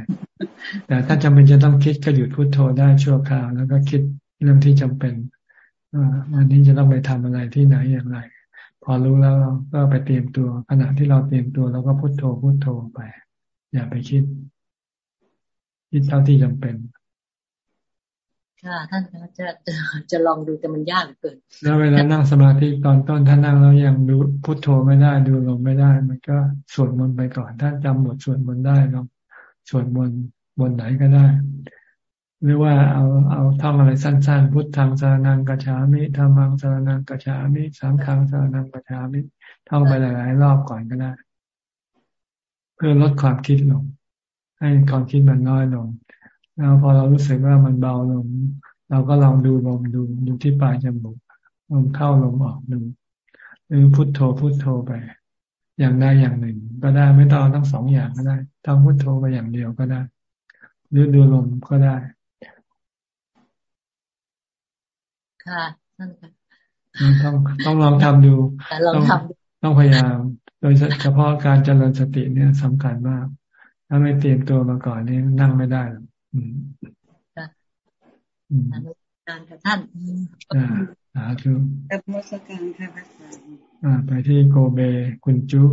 Speaker 1: แต่ถ้าจำเป็นจะต้องคิดก็หยุดพุทโธได้ชั่วคราว แล้วก็คิดเรื่องที่จำเป็นวันนี้จะต้องไปทำอะไรที่ไหนอย่างไร พอรู้แล้วก็ไปเตรียมตัวขณะที่เราเตรียมตัวเราก็พุทโธพุทโธไป อย่าไปคิด คิดเท่าที่จำเป็น
Speaker 11: ค่ะ ท่านจะจะจะลองดูแต่มันยากเกิน แล้
Speaker 1: วเวลานั่งสมาธิตอนต้นท่านนั่งแล้วยังดูพุทโธไม่ได้ดูลมไม่ได้ มันก็สวดมนต์ไปก่อน ท่านจำบทสวดมนต์ได้ลองสวดมนต์บนไหนก็ได้ หรือว่าเอาเอาท่องอะไรสั้น ๆ พุทธังสารนังกัจฉามิธรรมังสารนังกัจฉามิสังฆังสารนังกัจฉามิท่องไปหลายๆรอบก่อนก็ได้ เพื่อลดความคิดลง ให้ความคิดมันน้อยลง แล้วพอเรารู้สึกว่ามันเบาลง เราก็ลองดูลมดูดูที่ปลายจมูกลมเข้าลมออกดูหรือพุทโธพุทโธไป อย่างใดอย่างหนึ่ง ก็ได้ไม่ต้องทั้งสองอย่างก็ได้ต้องพุทโธไปอย่างเดียวก็ได้ หรือดูลมก็ได้
Speaker 11: ค่ะนั่นค่ะ
Speaker 1: ต้องต้องลองทำดู ต้องต้องพยายาม โดยเฉพาะการเจริญสติเนี่ยสำคัญมาก ถ้าไม่เตรียมตัวมาก่อนนี่นั่งไม่ได้หรอกอืมค่ะ
Speaker 11: การกับท่าน
Speaker 1: อ่าสาธุ
Speaker 10: กับมรสการค่ะพระอาจารย์
Speaker 1: อ่า ไปที่โกเบคุณจุ๊บ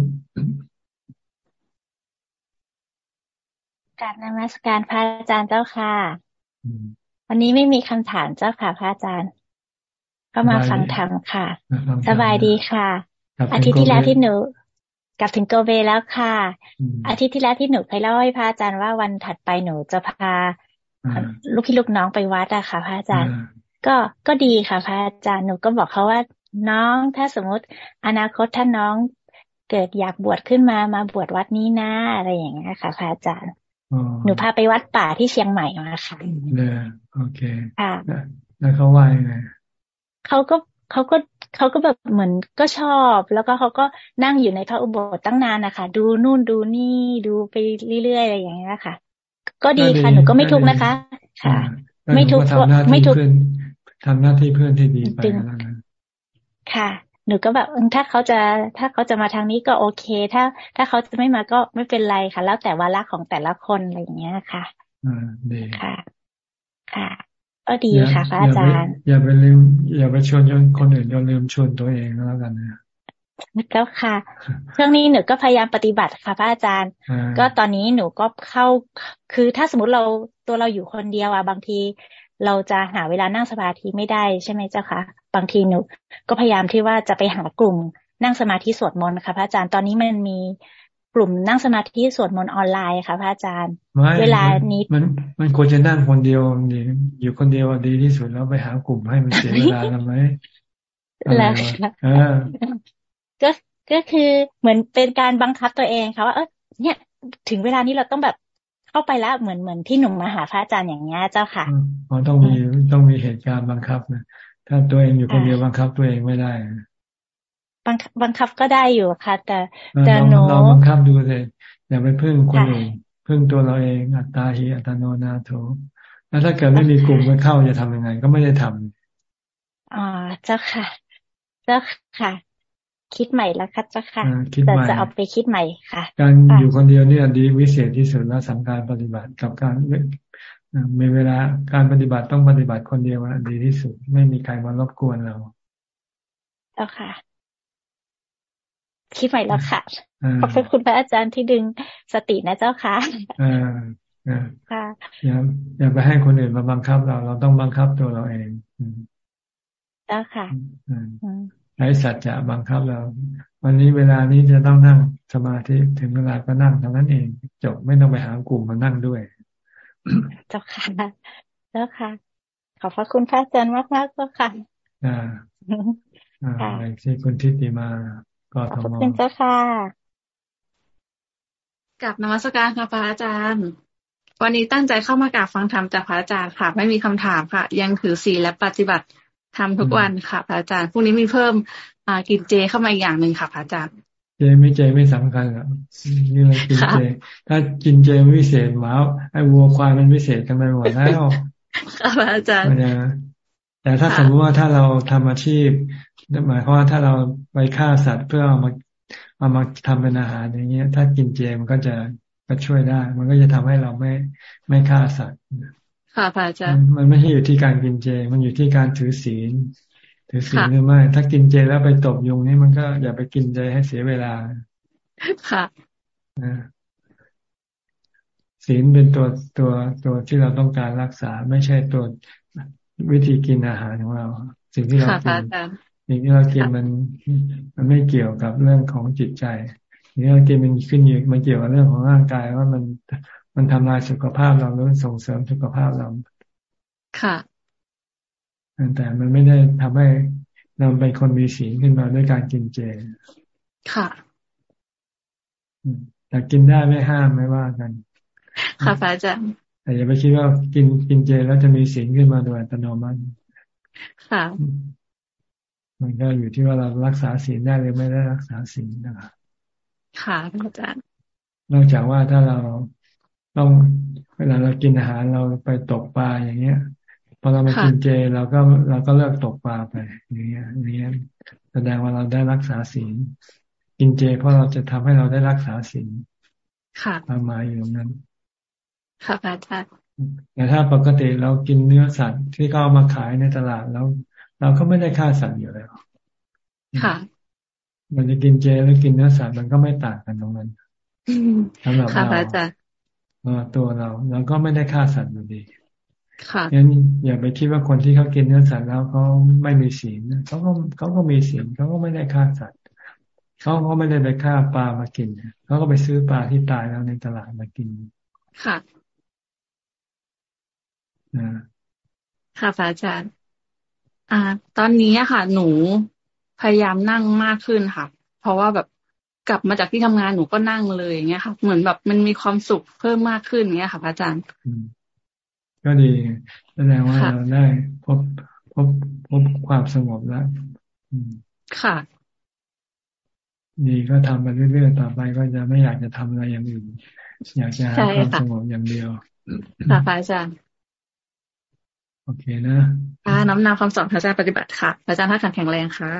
Speaker 12: กราบนมัสการพระอาจารย์เจ้าค่ะ วันนี้ไม่มีคำถามเจ้าค่ะพระอาจารย์ ก็มาฟังธรรมค่ะ สบายดีค่ะ อาทิตย์ที่แล้วที่หนู กลับถึงโกเบแล้วค่ะ อาทิตย์ที่แล้วที่หนูเคยเล่าให้พระอาจารย์ว่าวันถัดไปหนูจะพา ลูกพี่ลูกน้องไปวัดอะค่ะ พระอาจารย์ ก็ก็ดีค่ะพระอาจารย์หนูก็บอกเขาว่าน้องถ้าสมมติอนาคตถ้าน้องเกิดอยากบวชขึ้นมามาบวชวัดนี้นะอะไรอย่างเงี้ยค่ะ พระอาจารย์หนูพาไปวัดป่าที่เชียงใหม่มาค่ะ
Speaker 1: เนี่ยโอเค
Speaker 12: ค่ะ
Speaker 1: แล้วเขาว่ายังไง
Speaker 12: เขาก็เขาก็ เขาก็แบบเหมือนก็ชอบ แล้วก็เขาก็นั่งอยู่ในพระอุโบสถตั้งนานนะคะดูนู่นดูนี่ดูไปเรื่อยๆอะไรอย่างเงี้ยค่ะ ก็ดีค่ะหนูก็ไม่ทุกนะคะ ค่ะ ไม่ทุกไม่ทุก
Speaker 1: ทำหน้าที่เพื่อนที่ดีไปแล้วนะ
Speaker 12: ค่ะหนูก็แบบถ้าเขาจะถ้าเขาจะมาทางนี้ก็โอเค ถ้า ถ้าเขาจะไม่มาก็ไม่เป็นไรค่ะ แล้วแต่วาระของแต่ละคนอะไรอย่างเงี้ยค่ะ
Speaker 1: อ่าดี
Speaker 12: ค่ะ ค่ะ ก็ดีค่ะพระอาจารย์
Speaker 1: อย่าไปลืมอย่าไปชวนคนอื่นอย่าลืมชวนตัวเองแล้วกันนะ
Speaker 12: เจ้าค่ะช่วงนี้หนูก็พยายามปฏิบัติค่ะพระอาจารย์ ก็ตอนนี้หนูก็เข้า คือถ้าสมมติเราตัวเราอยู่คนเดียวอะบางทีเราจะหาเวลานั่งสมาธิไม่ได้ใช่ไหมเจ้าคะบางทีหนูก็พยายามที่ว่าจะไปหากลุ่มนั่งสมาธิสวดมนต์ค่ะพระอาจารย์ตอนนี้มันมี กลุ่มนั่งสมาธิสวดมนต์ออนไลน์ค่ะพระอาจารย์ เวลานี้
Speaker 1: มันมันควรจะนั่งคนเดียวอยู่คนเดียวดีที่สุดแล้วไปหากลุ่มให้มันเสียเวลาทำไม
Speaker 12: แล้วก็ก็คือเหมือนเป็นการบังคับตัวเองค่ะว่าเออเนี่ย ถึงเวลานี้เราต้องแบบเข้าไปแล้วเหมือนเหมือนที่หนุ่มมาหาพระอาจารย์อย่างเงี้ยเจ้าค่ะ
Speaker 1: อ๋อต้องมีต้องมีเหตุการณ์บังคับนะถ้าตัวเองอยู่คนเดียวบังคับตัวเองไม่ได้
Speaker 12: บัง บังคับก็ได้อยู่ค่ะ แต่แต่หนู
Speaker 1: เราบังคับดูเลยอย่าไปพึ่งคนอื่นพึ่งตัวเราเองอัตตาหิอัตโนนาโถแล้วถ้าเกิดไม่มีกลุ่มไปเข้าจะทำยังไง ก็ไม่ได้ทำ
Speaker 12: อ๋อเจ้าค่ะ เจ้าค่ะ คิดใหม่แล้วค่ะเจ้าค่ะแต่จะเอาไปคิดใหม่ค่ะ
Speaker 1: การอยู่คนเดียวนี่ดีวิเศษที่สุดแล้วสำคัญปฏิบัติกับการมีเวลาการปฏิบัติต้องปฏิบัติคนเดียวดีที่สุด ไม่มีใครมารบกวนเรา
Speaker 12: เจ้าค่ะ คิดใหม่แล้วค่ะ ขอบคุณพระอาจารย์ที่ดึงสตินะเจ้าค่ะ
Speaker 1: ค่ะอย่าอย่าไปให้คนอื่นมาบังคับเรา เราต้องบังคับตัวเราเอง
Speaker 12: เจ้าค่ะ
Speaker 1: ใช้สัจจะบังคับเรา วันนี้เวลานี้จะต้องนั่งสมาธิถึงเวลาก็นั่งเท่านั้นเอง จบไม่ต้องไปหากลุ่มมานั่งด้วย
Speaker 12: เจ้าค่ะเจ้าค่ะ ขอบพระคุณพระอาจารย์มากมากเจ้าค่ะ
Speaker 1: อ่าอ่าที่คุณทิติมา ก็
Speaker 12: ทมเป็นเจ้าค่ะ
Speaker 13: กับนมัสการค่ะพระอาจารย์ วันนี้ตั้งใจเข้ามากราบฟังธรรมจากพระอาจารย์ค่ะ ไม่มีคำถามค่ะ ยังถือศีลและปฏิบัติทำทุกวันค่ะพระอาจารย์พรุ่งนี้มีเพิ่มอ่ากินเจเข้ามาอีกอย่างหนึ่งค่ะพระอาจารย์
Speaker 1: เจไม่เจไม่สำคัญหรอกนี่เรากินเจ ถ้ากินเจวิเศษหมาไอ้วัวควายมันวิเศษกันไปหมดแล้ว
Speaker 13: ค่ะพระอาจารย์
Speaker 1: แต่ถ้าสมมติว่าถ้าเราทำอาชีพหมายความว่าถ้าเราไปฆ่าสัตว์เพื่อเอามาเอามาทำเป็นอาหารอย่างเงี้ย ถ้ากินเจมันก็จะก็ช่วยได้ มันก็จะทำให้เราไม่ไม่ฆ่าสัตว์
Speaker 13: ค่ะพระอาจารย์
Speaker 1: มันไม่ใช่อยู่ที่การกินเจ มันอยู่ที่การถือศีล ถือศีลหรือไม่ ถ้ากินเจแล้วไปตบยุงนี่มันก็อย่าไปกินเจให้เสียเวลา
Speaker 13: ค่ะ
Speaker 1: ศีลเป็นตัวตัวตัวที่เราต้องการรักษา ไม่ใช่ตัว วิธีกินอาหารของเรา สิ่งที่เรากินสิ่งที่เรากินมันมันไม่เกี่ยวกับเรื่องของจิตใจสิ่งที่เรากินมันขึ้นอยู่มันเกี่ยวกับเรื่องของร่างกายว่ามันมันทำลายสุขภาพเราหรือส่งเสริมสุขภาพเรา
Speaker 13: ค่ะ
Speaker 1: แต่มันไม่ได้ทำให้เราเป็นคนมีศีลขึ้นมาด้วยการกินเจ
Speaker 13: ค่ะ
Speaker 1: แต่กินได้ไม่ห้ามไม่ว่ากัน
Speaker 13: ค่ะอาจารย์
Speaker 1: แต่อย่าไปคิดว่ากินกินเจแล้วจะมีศีลขึ้นมาโดยอัตโนมัติ
Speaker 13: ค่ะ
Speaker 1: มันก็อยู่ที่ว่าเรารักษาศีลได้หรือไม่ได้รักษาศีลนะครับ
Speaker 13: ค่ะอาจารย์
Speaker 1: นอกจากว่าถ้าเราต้องเวลาเรากินอาหารเราไปตกปลาอย่างเงี้ยพอเรามากินเจเราก็เราก็เลิกตกปลาไป อย่างเงี้ยอย่างเงี้ยแสดงว่าเราได้รักษาศีลกินเจเพราะเราจะทำให้เราได้รักษาศีล
Speaker 13: ค่ะ
Speaker 1: ความหมายอยู่นั้น
Speaker 13: ค่ะอาจารย์
Speaker 1: แต่ถ้าปกติเรากินเนื้อสัตว์ที่เขาเอามาขายในตลาดแล้ว เราก็ไม่ได้ฆ่าสัตว์อยู่แล้ว
Speaker 13: ค่ะ
Speaker 1: มันจะกินเจหรือกินเนื้อสัตว์มันก็ไม่ต่างกันตรงนั้น
Speaker 13: สำหรับเรา
Speaker 1: ตัวเราเราก็ไม่ได้ฆ่าสัตว์อยู่ดี
Speaker 13: ค่ะ
Speaker 1: งั้นอย่าไปคิดว่าคนที่เขากินเนื้อสัตว์แล้วเขาไม่มีศีลเขาก็เขาก็มีศีลเขาก็ไม่ได้ฆ่าสัตว์เขาก็ไม่ได้ไปฆ่าปลามากินเขาก็ไปซื้อปลาที่ตายแล้วในตลาดมากิน
Speaker 13: ค่ะ ค่ะพระอาจารย์ อ่า ตอนนี้ค่ะ หนูพยายามนั่งมากขึ้นค่ะ เพราะว่าแบบกลับมาจากที่ทำงานหนูก็นั่งเลยอย่างเงี้ยค่ะ เหมือนแบบมันมีความสุขเพิ่มมากขึ้นเงี้ยค่ะพระอาจารย์
Speaker 1: ก็ดีแสดงว่าเราได้พบพบพบความสงบแล้ว
Speaker 13: ค่ะ
Speaker 1: ดีก็ทำไปเรื่อยๆต่อไปก็จะไม่อยากจะทำอะไรอย่างอื่นอยากจะหาความสงบอย่างเดียว
Speaker 13: ค่ะพระอาจารย์
Speaker 1: โอเคนะ
Speaker 13: ค่ะน้ำนำคำสอนพระอาจารย์ปฏิบัติค่ะอาจารย์ท่าขันแข็งแรงค่ะ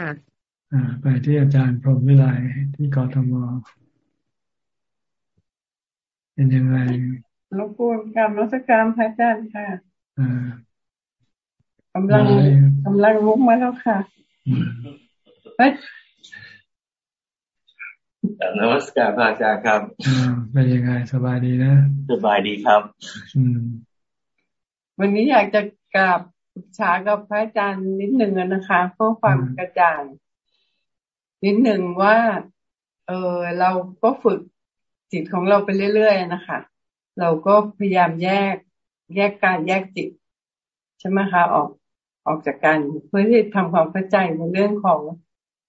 Speaker 1: อ่า ไปที่อาจารย์พรหมวิไลที่กรทมเป็นยังไง
Speaker 14: รบกวนการรัชการพระอาจารย์ค่ะ
Speaker 1: อ่า
Speaker 14: กำลังกำลังลุกมาแล้วค่ะเฮ้ย
Speaker 15: นวัตการพระอาจารย์ครับ
Speaker 1: เป็นยังไงสบายดีนะ
Speaker 15: สบายดีครับ
Speaker 1: อืม
Speaker 14: วันนี้อยากจะ กราบฉากับพระอาจารย์นิดหนึ่งนะคะเพื่อความกระจ่างนิดหนึ่งว่า เออเราก็ฝึกจิตของเราไปเรื่อยๆนะคะ เราก็พยายามแยกแยกการแยกจิตใช่ไหมคะออกออกจากกันเพื่อที่ทำความเข้าใจในเรื่องของ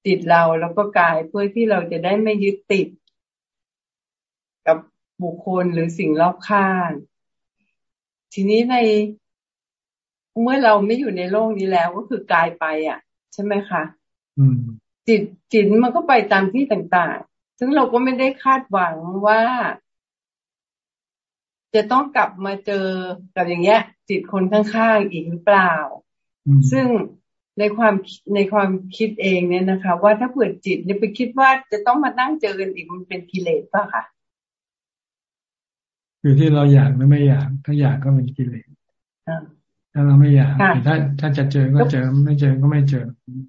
Speaker 14: จิตเราแล้วก็กายเพื่อที่เราจะได้ไม่ยึดติด กับบุคคลหรือสิ่งรอบข้าง ทีนี้ใน เมื่อเราไม่อยู่ในโลกนี้แล้วก็คือกายไป อะ ใช่ไหมคะจิตจิตมันก็ไปตามที่ต่างๆ ซึ่งเราก็ไม่ได้คาดหวังว่า จะต้องกลับมาเจอกับอย่างเงี้ย จิตคนข้างๆอีกหรือเปล่า ซึ่งในความในความคิดเองเนี่ยนะคะ ว่าถ้าเผื่อจิตเนี่ยไปคิดว่าจะต้องมานั่งเจอกันอีกมันเป็นกิเลสป่ะคะ
Speaker 1: คือที่เราอยากหรือไม่อยาก ถ้าอยากก็เป็นกิเลส ถ้าเราไม่อยากถ้าถ้าจะเจอก็เจอไม่เจอก็ไม่เจอ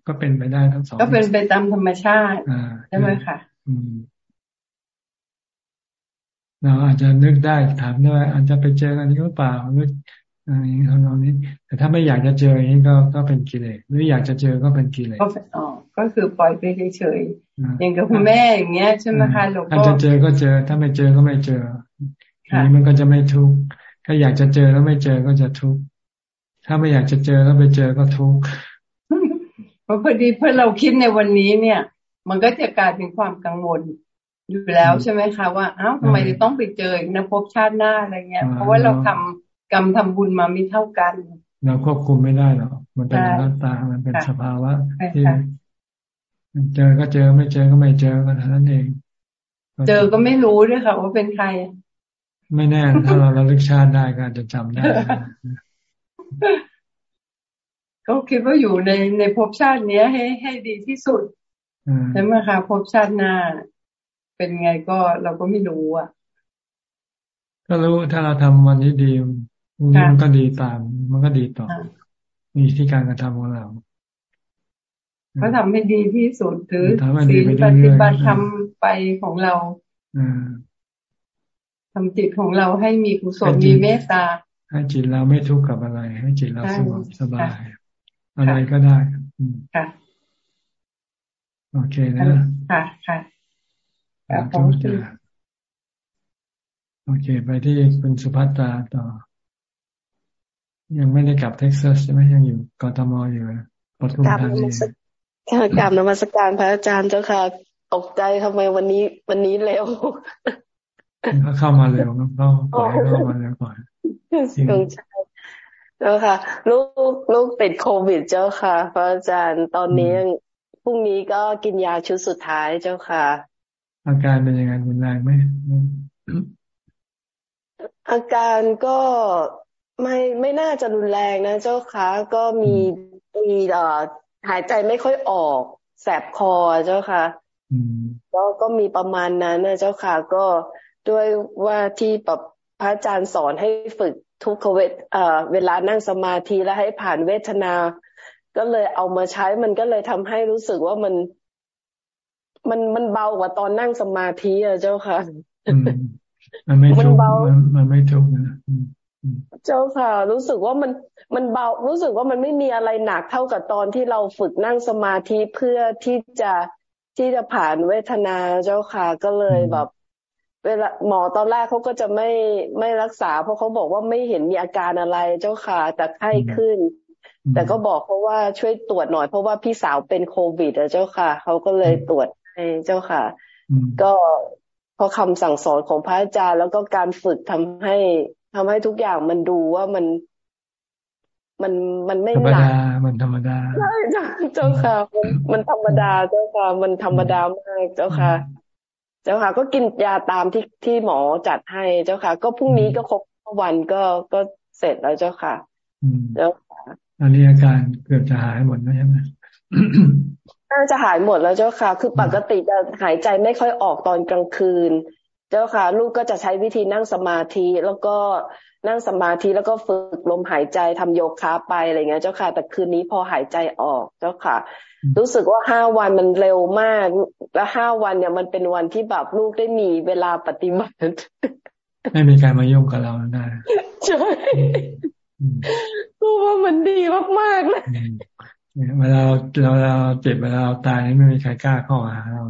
Speaker 1: ก็เป็นไปได้ทั้งสอง
Speaker 14: ก็เป็นไปตามธรรมชาติใช่ไหมคะ
Speaker 1: เราอาจจะนึกได้ถามได้อาจจะไปเจอกันนี้ก็เปล่าหรืออะไรอย่างนี้ แต่ถ้าไม่อยากจะเจออย่างนี้ก็ก็เป็นกิเลสหรืออยากจะเจอก็เป็นกิเลส
Speaker 14: อ๋อก็คือปล่อยไปเฉยๆอย่างกับคุณแม่อย่างเงี้ยใช่ไหมคะหลวงพ่อถ้า
Speaker 1: จะเจอก็เจอ ถ้าไม่เจอก็ไม่เจอทีนี้มันก็จะไม่ทุกข์ถ้าอยากจะเจอแล้วไม่เจอก็จะทุกข์ ถ้าไม่อยากจะเจอแล้วไปเจอก็ทุกข์
Speaker 14: เพราะพอดีเพื่อเราคิดในวันนี้เนี่ย มันก็จะกลายเป็นความกังวลอยู่แล้วใช่ไหมคะว่าอ้าวทำไมจะต้องไปเจอในภพชาติหน้าอะไรเงี้ย เพราะว่าเราทำกรรมทำบุญมาไม่เท่ากัน
Speaker 1: เราควบคุมไม่ได้หรอกมันเป็นหน้าตามันเป็นสภาวะที่เจอก็เจอไม่เจอก็ไม่เจอกันเท่านั้นเอง
Speaker 14: เจอก็ไม่รู้ด้วยค่ะว่าเป็นใคร
Speaker 1: ไม่แน่ถ้าเราระลึกชาติได้ก็จะจำได้
Speaker 14: ก็คิดว่าอยู่ในในภพชาติเนี้ย ให้ให้ดีที่สุดใช่ไหมคะภพชาติหน้า เป็นไงก็เราก็ไม่รู้อะ
Speaker 1: ก็รู้ถ้าเราทำวันนี้ดีมันก็ดีตาม มันก็ดีต่อมีที่การกระทำของเรา
Speaker 14: เขาทำให้ดีที่สุดถือศีลปฏิบัติทำไปของเราทำจิตของเราให้มีกุศลมีเมตตา
Speaker 1: ให้จิตเราไม่ทุกข์กับอะไร ให้จิตเราสงบสบาย อะไรก็ได้
Speaker 14: ค่ะ
Speaker 1: โอเคนะ
Speaker 14: ค่ะค่ะ
Speaker 1: ทุกจะโอเค ไปที่คุณสุภัตตาต่อ ยังไม่ได้กลับเท็กซัสใช่ไหมยังอยู่กทมอยู่ปทุมธานี
Speaker 16: กลับนมัสการพระอาจารย์เจ้าค่ะตกใจทำไมวันนี้ วันนี้เร็ว
Speaker 1: เขาเข้ามาเร็วก็ปล่อยเข้ามาเร็วก่อน
Speaker 16: จริงเจ้าค่ะ ลูกลูกติดโควิดเจ้าค่ะ พระอาจารย์ตอนนี้พรุ่งนี้ก็กินยาชุดสุดท้ายเจ้าค่ะ
Speaker 1: อาการเป็นยังไงรุนแรงไหม
Speaker 16: อาการก็ไม่ไม่น่าจะรุนแรงนะเจ้าค่ะ ก็มีมีเอ่อหายใจไม่ค่อยออกแสบคอเจ้าค่ะแล้วก็มีประมาณนั้นนะเจ้าค่ะ ก็ด้วยว่าที่แบบ พระอาจารย์สอนให้ฝึกทุกขเวทเอ่อเวลานั่งสมาธิแล้วให้ผ่านเวทนา ก็เลยเอามาใช้มันก็เลยทำให้รู้สึกว่ามัน มันมันเบากว่าตอนนั่งสมาธิอะเจ้าค่ะ
Speaker 1: มันไม่ทุกมันไม่ทุกนะ
Speaker 16: เจ้าค่ะ รู้สึกว่ามันมันเบารู้สึกว่ามันไม่มีอะไรหนักเท่ากับตอนที่เราฝึกนั่งสมาธิเพื่อที่จะที่จะผ่านเวทนาเจ้าค่ะ ก็เลยแบบ เวลาหมอตอนแรกเขาก็จะไม่ไม่รักษา เพราะเขาบอกว่าไม่เห็นมีอาการอะไรเจ้าค่ะแต่ไข้ขึ้น แต่ก็บอกเขาว่าช่วยตรวจหน่อย เพราะว่าพี่สาวเป็นโควิดเจ้าค่ะเขาก็เลยตรวจให้เจ้าค่ะ ก็พอคำสั่งสอนของพระอาจารย์แล้วก็การฝึกทำให้ทำให้ทุกอย่างมันดูว่ามัน มันมันไม่
Speaker 1: หนักมันธรรมดา
Speaker 16: ใช่เจ้าค่ะ มันธรรมดาเจ้าค่ะ มันธรรมดามากเจ้าค่ะเจ้าค่ะ ก็กินยาตามที่ที่หมอจัดให้เจ้าค่ะ ก็พรุ่งนี้ก็ครบวันก็ก็เสร็จแล้วเจ้าค่ะ
Speaker 1: เจ้าค่ะอันนี้อาการเกือบจะหายหมดแล้วใช่ไหม
Speaker 16: น่าจะหายหมดแล้วเจ้าค่ะ คือปกติจะหายใจไม่ค่อยออกตอนกลางคืน เจ้าค่ะ ลูกก็จะใช้วิธีนั่งสมาธิ แล้วก็ นั่งสมาธิแล้วก็ฝึกลมหายใจทำโยคะไปอะไรเงี้ยเจ้าค่ะ แต่คืนนี้พอหายใจออกเจ้าค่ะ รู้สึกว่าห้าวันมันเร็วมาก และห้าวันเนี่ยมันเป็นวันที่แบบลูกได้มีเวลาปฏิบัติ
Speaker 1: ไม่มีใครมายุ่งกับเราได้
Speaker 16: ใช่รู้ว่ามันดีมากๆเลย
Speaker 1: เวลาเราเราเจ็บเวลาเราตายไม่มีใครกล้าเข้าหาเรา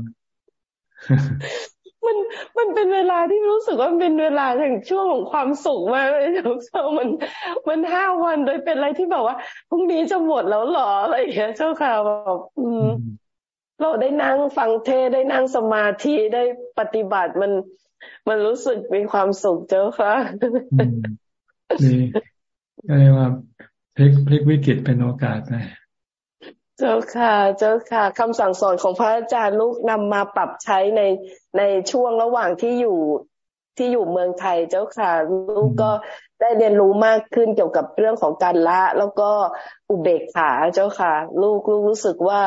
Speaker 16: มันมันเป็นเวลาที่รู้สึกว่าเป็นเวลาแห่งช่วงของความสุขมากเลยทุกเช้ามัน มันห้าวันโดยเป็นอะไรที่แบบว่าพรุ่งนี้จะหมดแล้วหรออะไรอย่างเงี้ยเจ้าค่ะแบบอืม เราได้นั่งฟังเทศได้นั่งสมาธิได้ปฏิบัติมันมันรู้สึกมีความสุขเจ้าค่ะ
Speaker 1: ดีก็เรียกว่าพลิกพลิกวิกฤตเป็นโอกาสไป
Speaker 16: เจ้าค่ะ เจ้าค่ะคำสั่งสอนของพระอาจารย์ลูกนำมาปรับใช้ในในช่วงระหว่างที่อยู่ที่อยู่เมืองไทยเจ้าค่ะลูกก็ได้เรียนรู้มากขึ้นเกี่ยวกับเรื่องของการละแล้วก็อุเบกขาเจ้าค่ะ ลูกลูกรู้สึกว่า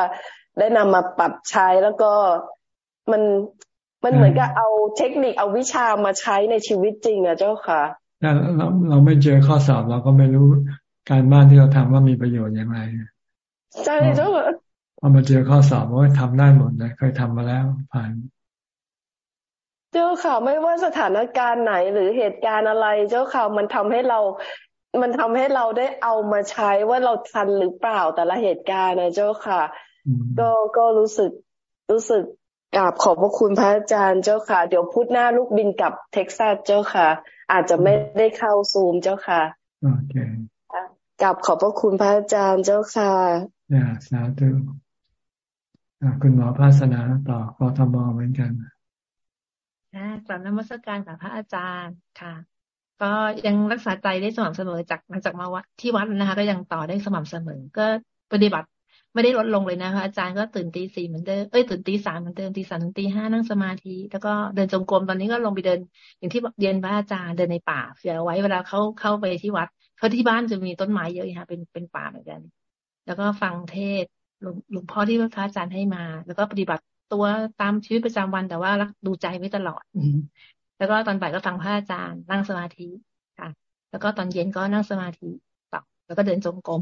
Speaker 16: ได้นำมาปรับใช้แล้วก็มันมันเหมือนกับเอาเทคนิคเอาวิชามาใช้ในชีวิตจริงอะเจ้าค่ะ
Speaker 1: เราเราไม่เจอข้อสอบเราก็ไม่รู้การบ้านที่เราทำว่ามีประโยชน์อย่างไร
Speaker 16: ใช่เจ้าค่ะ
Speaker 1: พอมาเจอข้อสอบว่าทำได้หมดนะเคยทำมาแล้วผ่าน
Speaker 16: เจ้าค่ะ ไม่ว่าสถานการณ์ไหนหรือเหตุการณ์อะไร เจ้าค่ะมันทำให้เรา มันทำให้เราได้เอามาใช้ว่าเราทันหรือเปล่าแต่ละเหตุการณ์นะเจ้าค่ะ ก็ก็รู้สึกรู้สึกกราบขอบพระคุณพระอาจารย์เจ้าค่ะ เดี๋ยวพุธหน้าลูกบินกลับเท็กซัสเจ้าค่ะ อาจจะไม่ได้เข้าซูมเจ้าค่ะ
Speaker 1: โอเค
Speaker 16: กราบขอบพระคุณพระอาจารย์เจ้าค่ะ
Speaker 1: อย่าสาธุคุณหมอภาสนาต่อกทมเหมือนกัน
Speaker 17: ค่ะกลับนมัสการกับพระอาจารย์ค่ะ ก็ยังรักษาใจได้สม่ำเสมอจากมาจากมาวัดที่วัดนะคะ ก็ยังต่อได้สม่ำเสมอ ก็ปฏิบัติไม่ได้ลดลงเลยนะคะอาจารย์ก็ตื่นตีสี่เหมือนเดิมเอ้ยตื่นตีสามเหมือนเดิมตีสามตีห้านั่งสมาธิ แล้วก็เดินจงกรมตอนนี้ก็ลงไปเดิน อย่างที่เรียนพระอาจารย์เดินในป่าเผื่อไว้เวลาเขาเข้าไปที่วัดเขาที่บ้านจะมีต้นไม้เยอะค่ะเป็นเป็นป่าเหมือนกัน แล้วก็ฟังเทศหลวงพ่อที่พระอาจารย์ให้มา แล้วก็ปฏิบัติตัวตามชีวิตประจำวันแต่ว่ารักดูใจไว้ตลอด แล้วก็ตอนบ่ายก็ฟังพระอาจารย์ นั่งสมาธิค่ะ แล้วก็ตอนเย็นก็นั่งสมาธิต่อแล้วก็เดินจงกรม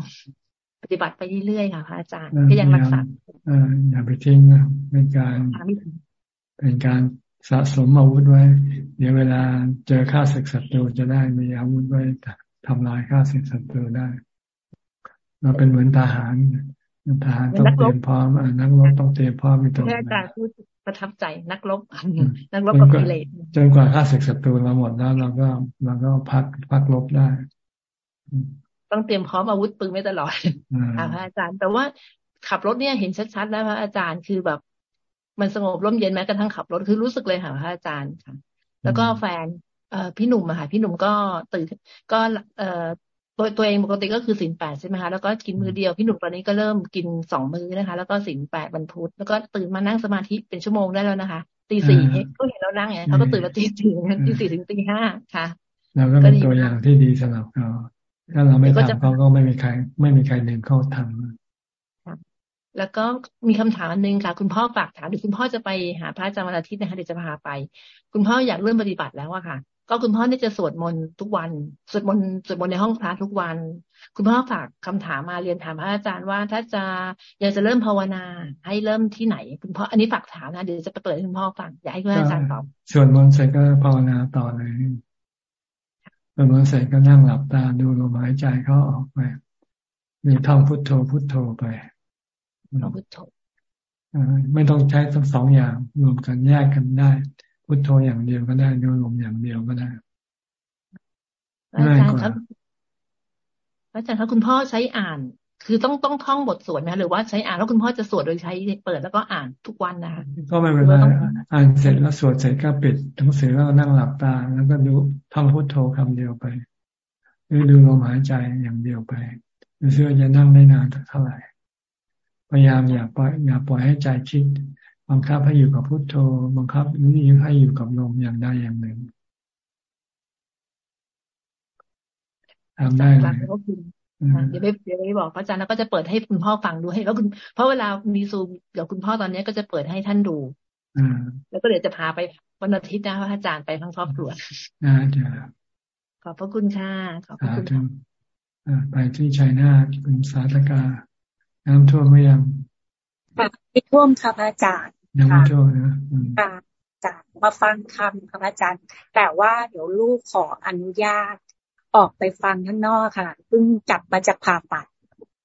Speaker 17: ปฏิบัติไปเรื่อยๆค่ะพระอาจารย์ก็ยังรักษา
Speaker 1: อย่าไปทิ้งนะเป็นการเป็นการสะสมอาวุธไว้ เดี๋ยวเวลาเจอข้าศึกศัตรูจะได้มีอาวุธไว้ทำลายข้าศึกศัตรูได้ เราเป็นเหมือนทหารทหารต้องเตรียมพร้อมนักรบต้องเตรียมพร้อมมีตัว
Speaker 17: แค่การพูดประทับใจนักรบนักรบกับกิเลส
Speaker 1: จนกว่าข้าศึกศัตรูเราหมดแล้วเราก็เราก็พักพักลบได้
Speaker 17: ต้องเตรียมพร้อมอาวุธปืนไว้ตลอดค่ะพระอาจารย์ แต่ว่าขับรถเนี่ยเห็นชัดๆแล้วพระอาจารย์คือแบบ มันสงบร่มเย็นแม้กระทั่งขับรถคือรู้สึกเลยค่ะพระอาจารย์ค่ะ แล้วก็แฟนเอ่อพี่หนุ่มอะค่ะพี่หนุ่มก็ตื่นก็เอ่อ ตัวตัวเองปกติก็คือสินแปดใช่ไหมคะแล้วก็กินมือเดียวพี่หนุ่มตอนนี้ก็เริ่มกินสองมือนะคะ แล้วก็สินแปดบรรพุธแล้วก็ตื่นมานั่งสมาธิเป็นชั่วโมงได้แล้วนะคะตีสี่ก็เห็นแล้วนั่งไงเขาก็ตื่นมาตีสี่ตีสี่ถึงตีห้าค่ะ
Speaker 1: เราก็เป็นตัวอย่างที่ดีสำหรับเขาถ้าเราไม่ทำเขาก็ไม่มีใคร ไม่มีใครหนึ่งเข้าทำ
Speaker 17: แล้วก็มีคำถามอันนึงค่ะ คุณพ่อฝากถามหรือคุณพ่อจะไปหาพระอาจารย์วันอาทิตย์นะคะเดี๋ยวจะพาไป คุณพ่ออยากเริ่มปฏิบัติแล้วอะค่ะ ก็คุณพ่อเนี่ยจะสวดมนต์ทุกวัน สวดมนต์สวดมนต์ในห้องพระทุกวัน คุณพ่อฝากคำถามมาเรียนถามพระอาจารย์ว่า ถ้าจะอยากจะเริ่มภาวนา ให้เริ่มที่ไหน คุณพ่ออันนี้ฝากถามนะเดี๋ยวจะไปเปิดให้คุณพ่อฟังอยากให้คุณอาจารย์ตอบ
Speaker 1: สวดมนต์เสร็จก็ภาวนาต่อเลยสวดมนต์เสร็จก็นั่งหลับตาดูลมหายใจเขาออกไปมีท่องพุทโธพุทโธไป
Speaker 17: พุทโธ
Speaker 1: ไม่ต้องใช้ทั้งสองอย่างรวมกันแยกกันได้ พุทโธอย่างเดียวก็ได้ดูลมอย่างเดียวก็ได้
Speaker 17: อาจารย์ครับอาจารย์ครับคุณพ่อใช้อ่าน คือต้องต้องท่องบทสวดไหมหรือว่าใช้อ่านแล้วคุณพ่อจะสวดโดยใช้เปิดแล้วก็อ่านทุกวันนะคะ
Speaker 1: ก็ไม่เป็นไรอ่านเสร็จแล้วสวดเสร็จก็ปิดทั้งสือแล้วนั่งหลับตา แล้วก็ดูท่องพุทโธคำเดียวไปหรือดูลมหายใจอย่างเดียวไปดูเสื้อจะนั่งได้นานเท่าไหร่พยายามอย่าปล่อยอย่าปล่อยให้ใจคิด บังคับให้อยู่กับพุทโธ บังคับนี่ให้อยู่กับลมอย่างใดอย่างหนึ่งทำได้เลย
Speaker 17: เดี๋ยวไปเดี๋ยวไปบอกพระอาจารย์แล้วก็จะเปิดให้คุณพ่อฟังดูให้แล้วคุณเพราะเวลามีซูมเดี๋ยวคุณพ่อตอนนี้ก็จะเปิดให้ท่านดูแล้วก็เดี๋ยวจะพาไปวันอาทิตย์นะพระอาจารย์ไปทั้งครอบครัว
Speaker 1: น่าจะ
Speaker 17: ขอบพระคุณค่ะขอบพระคุณ
Speaker 1: ไปที่ชัยนาทคุณสาธกา น้ำท่วมไม่ยัง
Speaker 18: ไม่ท่วมค่ะพระอาจารย์
Speaker 1: ยังไม่ท่วมนะ
Speaker 18: ค่ะจากมาฟังคำค่ะพระอาจารย์ แต่ว่าเดี๋ยวลูกขออนุญาต ออกไปฟังข้างนอกค่ะเพิ่งกลับมาจากผ่าตัด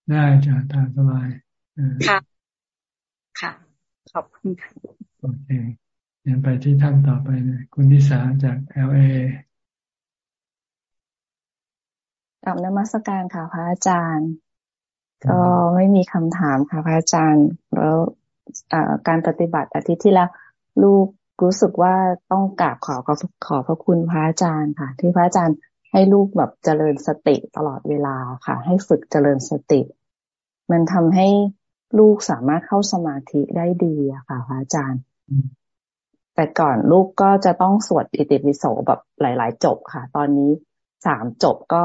Speaker 1: ได้จ้ะตามสบาย
Speaker 18: ค่ะ ค่ะ ขอบคุณค่ะ
Speaker 1: โอเคยังไปที่ท่านต่อไปเลยคุณนิสาจากเอลเอ
Speaker 19: กับนมัสการค่ะพระอาจารย์ ก็ไม่มีคำถามค่ะพระอาจารย์ แล้วการปฏิบัติอาทิตย์ที่แล้วลูกรู้สึกว่าต้องกราบขอขอขอพระคุณพระอาจารย์ค่ะ ที่พระอาจารย์ให้ลูกแบบเจริญสติตลอดเวลาค่ะ ให้ฝึกเจริญสติ มันทำให้ลูกสามารถเข้าสมาธิได้ดีอะค่ะ พระอาจารย์ แต่ก่อนลูกก็จะต้องสวดอิติปิโสแบบหลาย ๆ จบค่ะ ตอนนี้สามจบก็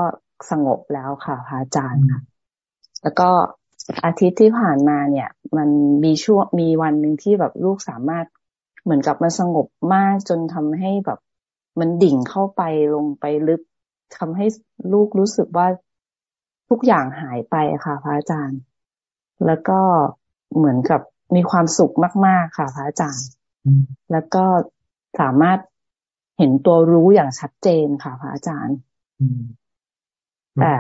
Speaker 19: สงบแล้วค่ะ พระอาจารย์ค่ะ แล้วก็อาทิตย์ที่ผ่านมาเนี่ย มันมีช่วงมีวันหนึ่งที่แบบลูกสามารถเหมือนกับมันสงบมากจนทำให้แบบ มันดิ่งเข้าไปลงไปลึกทำให้ลูกรู้สึกว่าทุกอย่างหายไปค่ะพระอาจารย์ แล้วก็เหมือนกับมีความสุขมาก ๆ ค่ะพระอาจารย์ แล้วก็สามารถเห็นตัวรู้อย่างชัดเจนค่ะพระอาจารย์แต่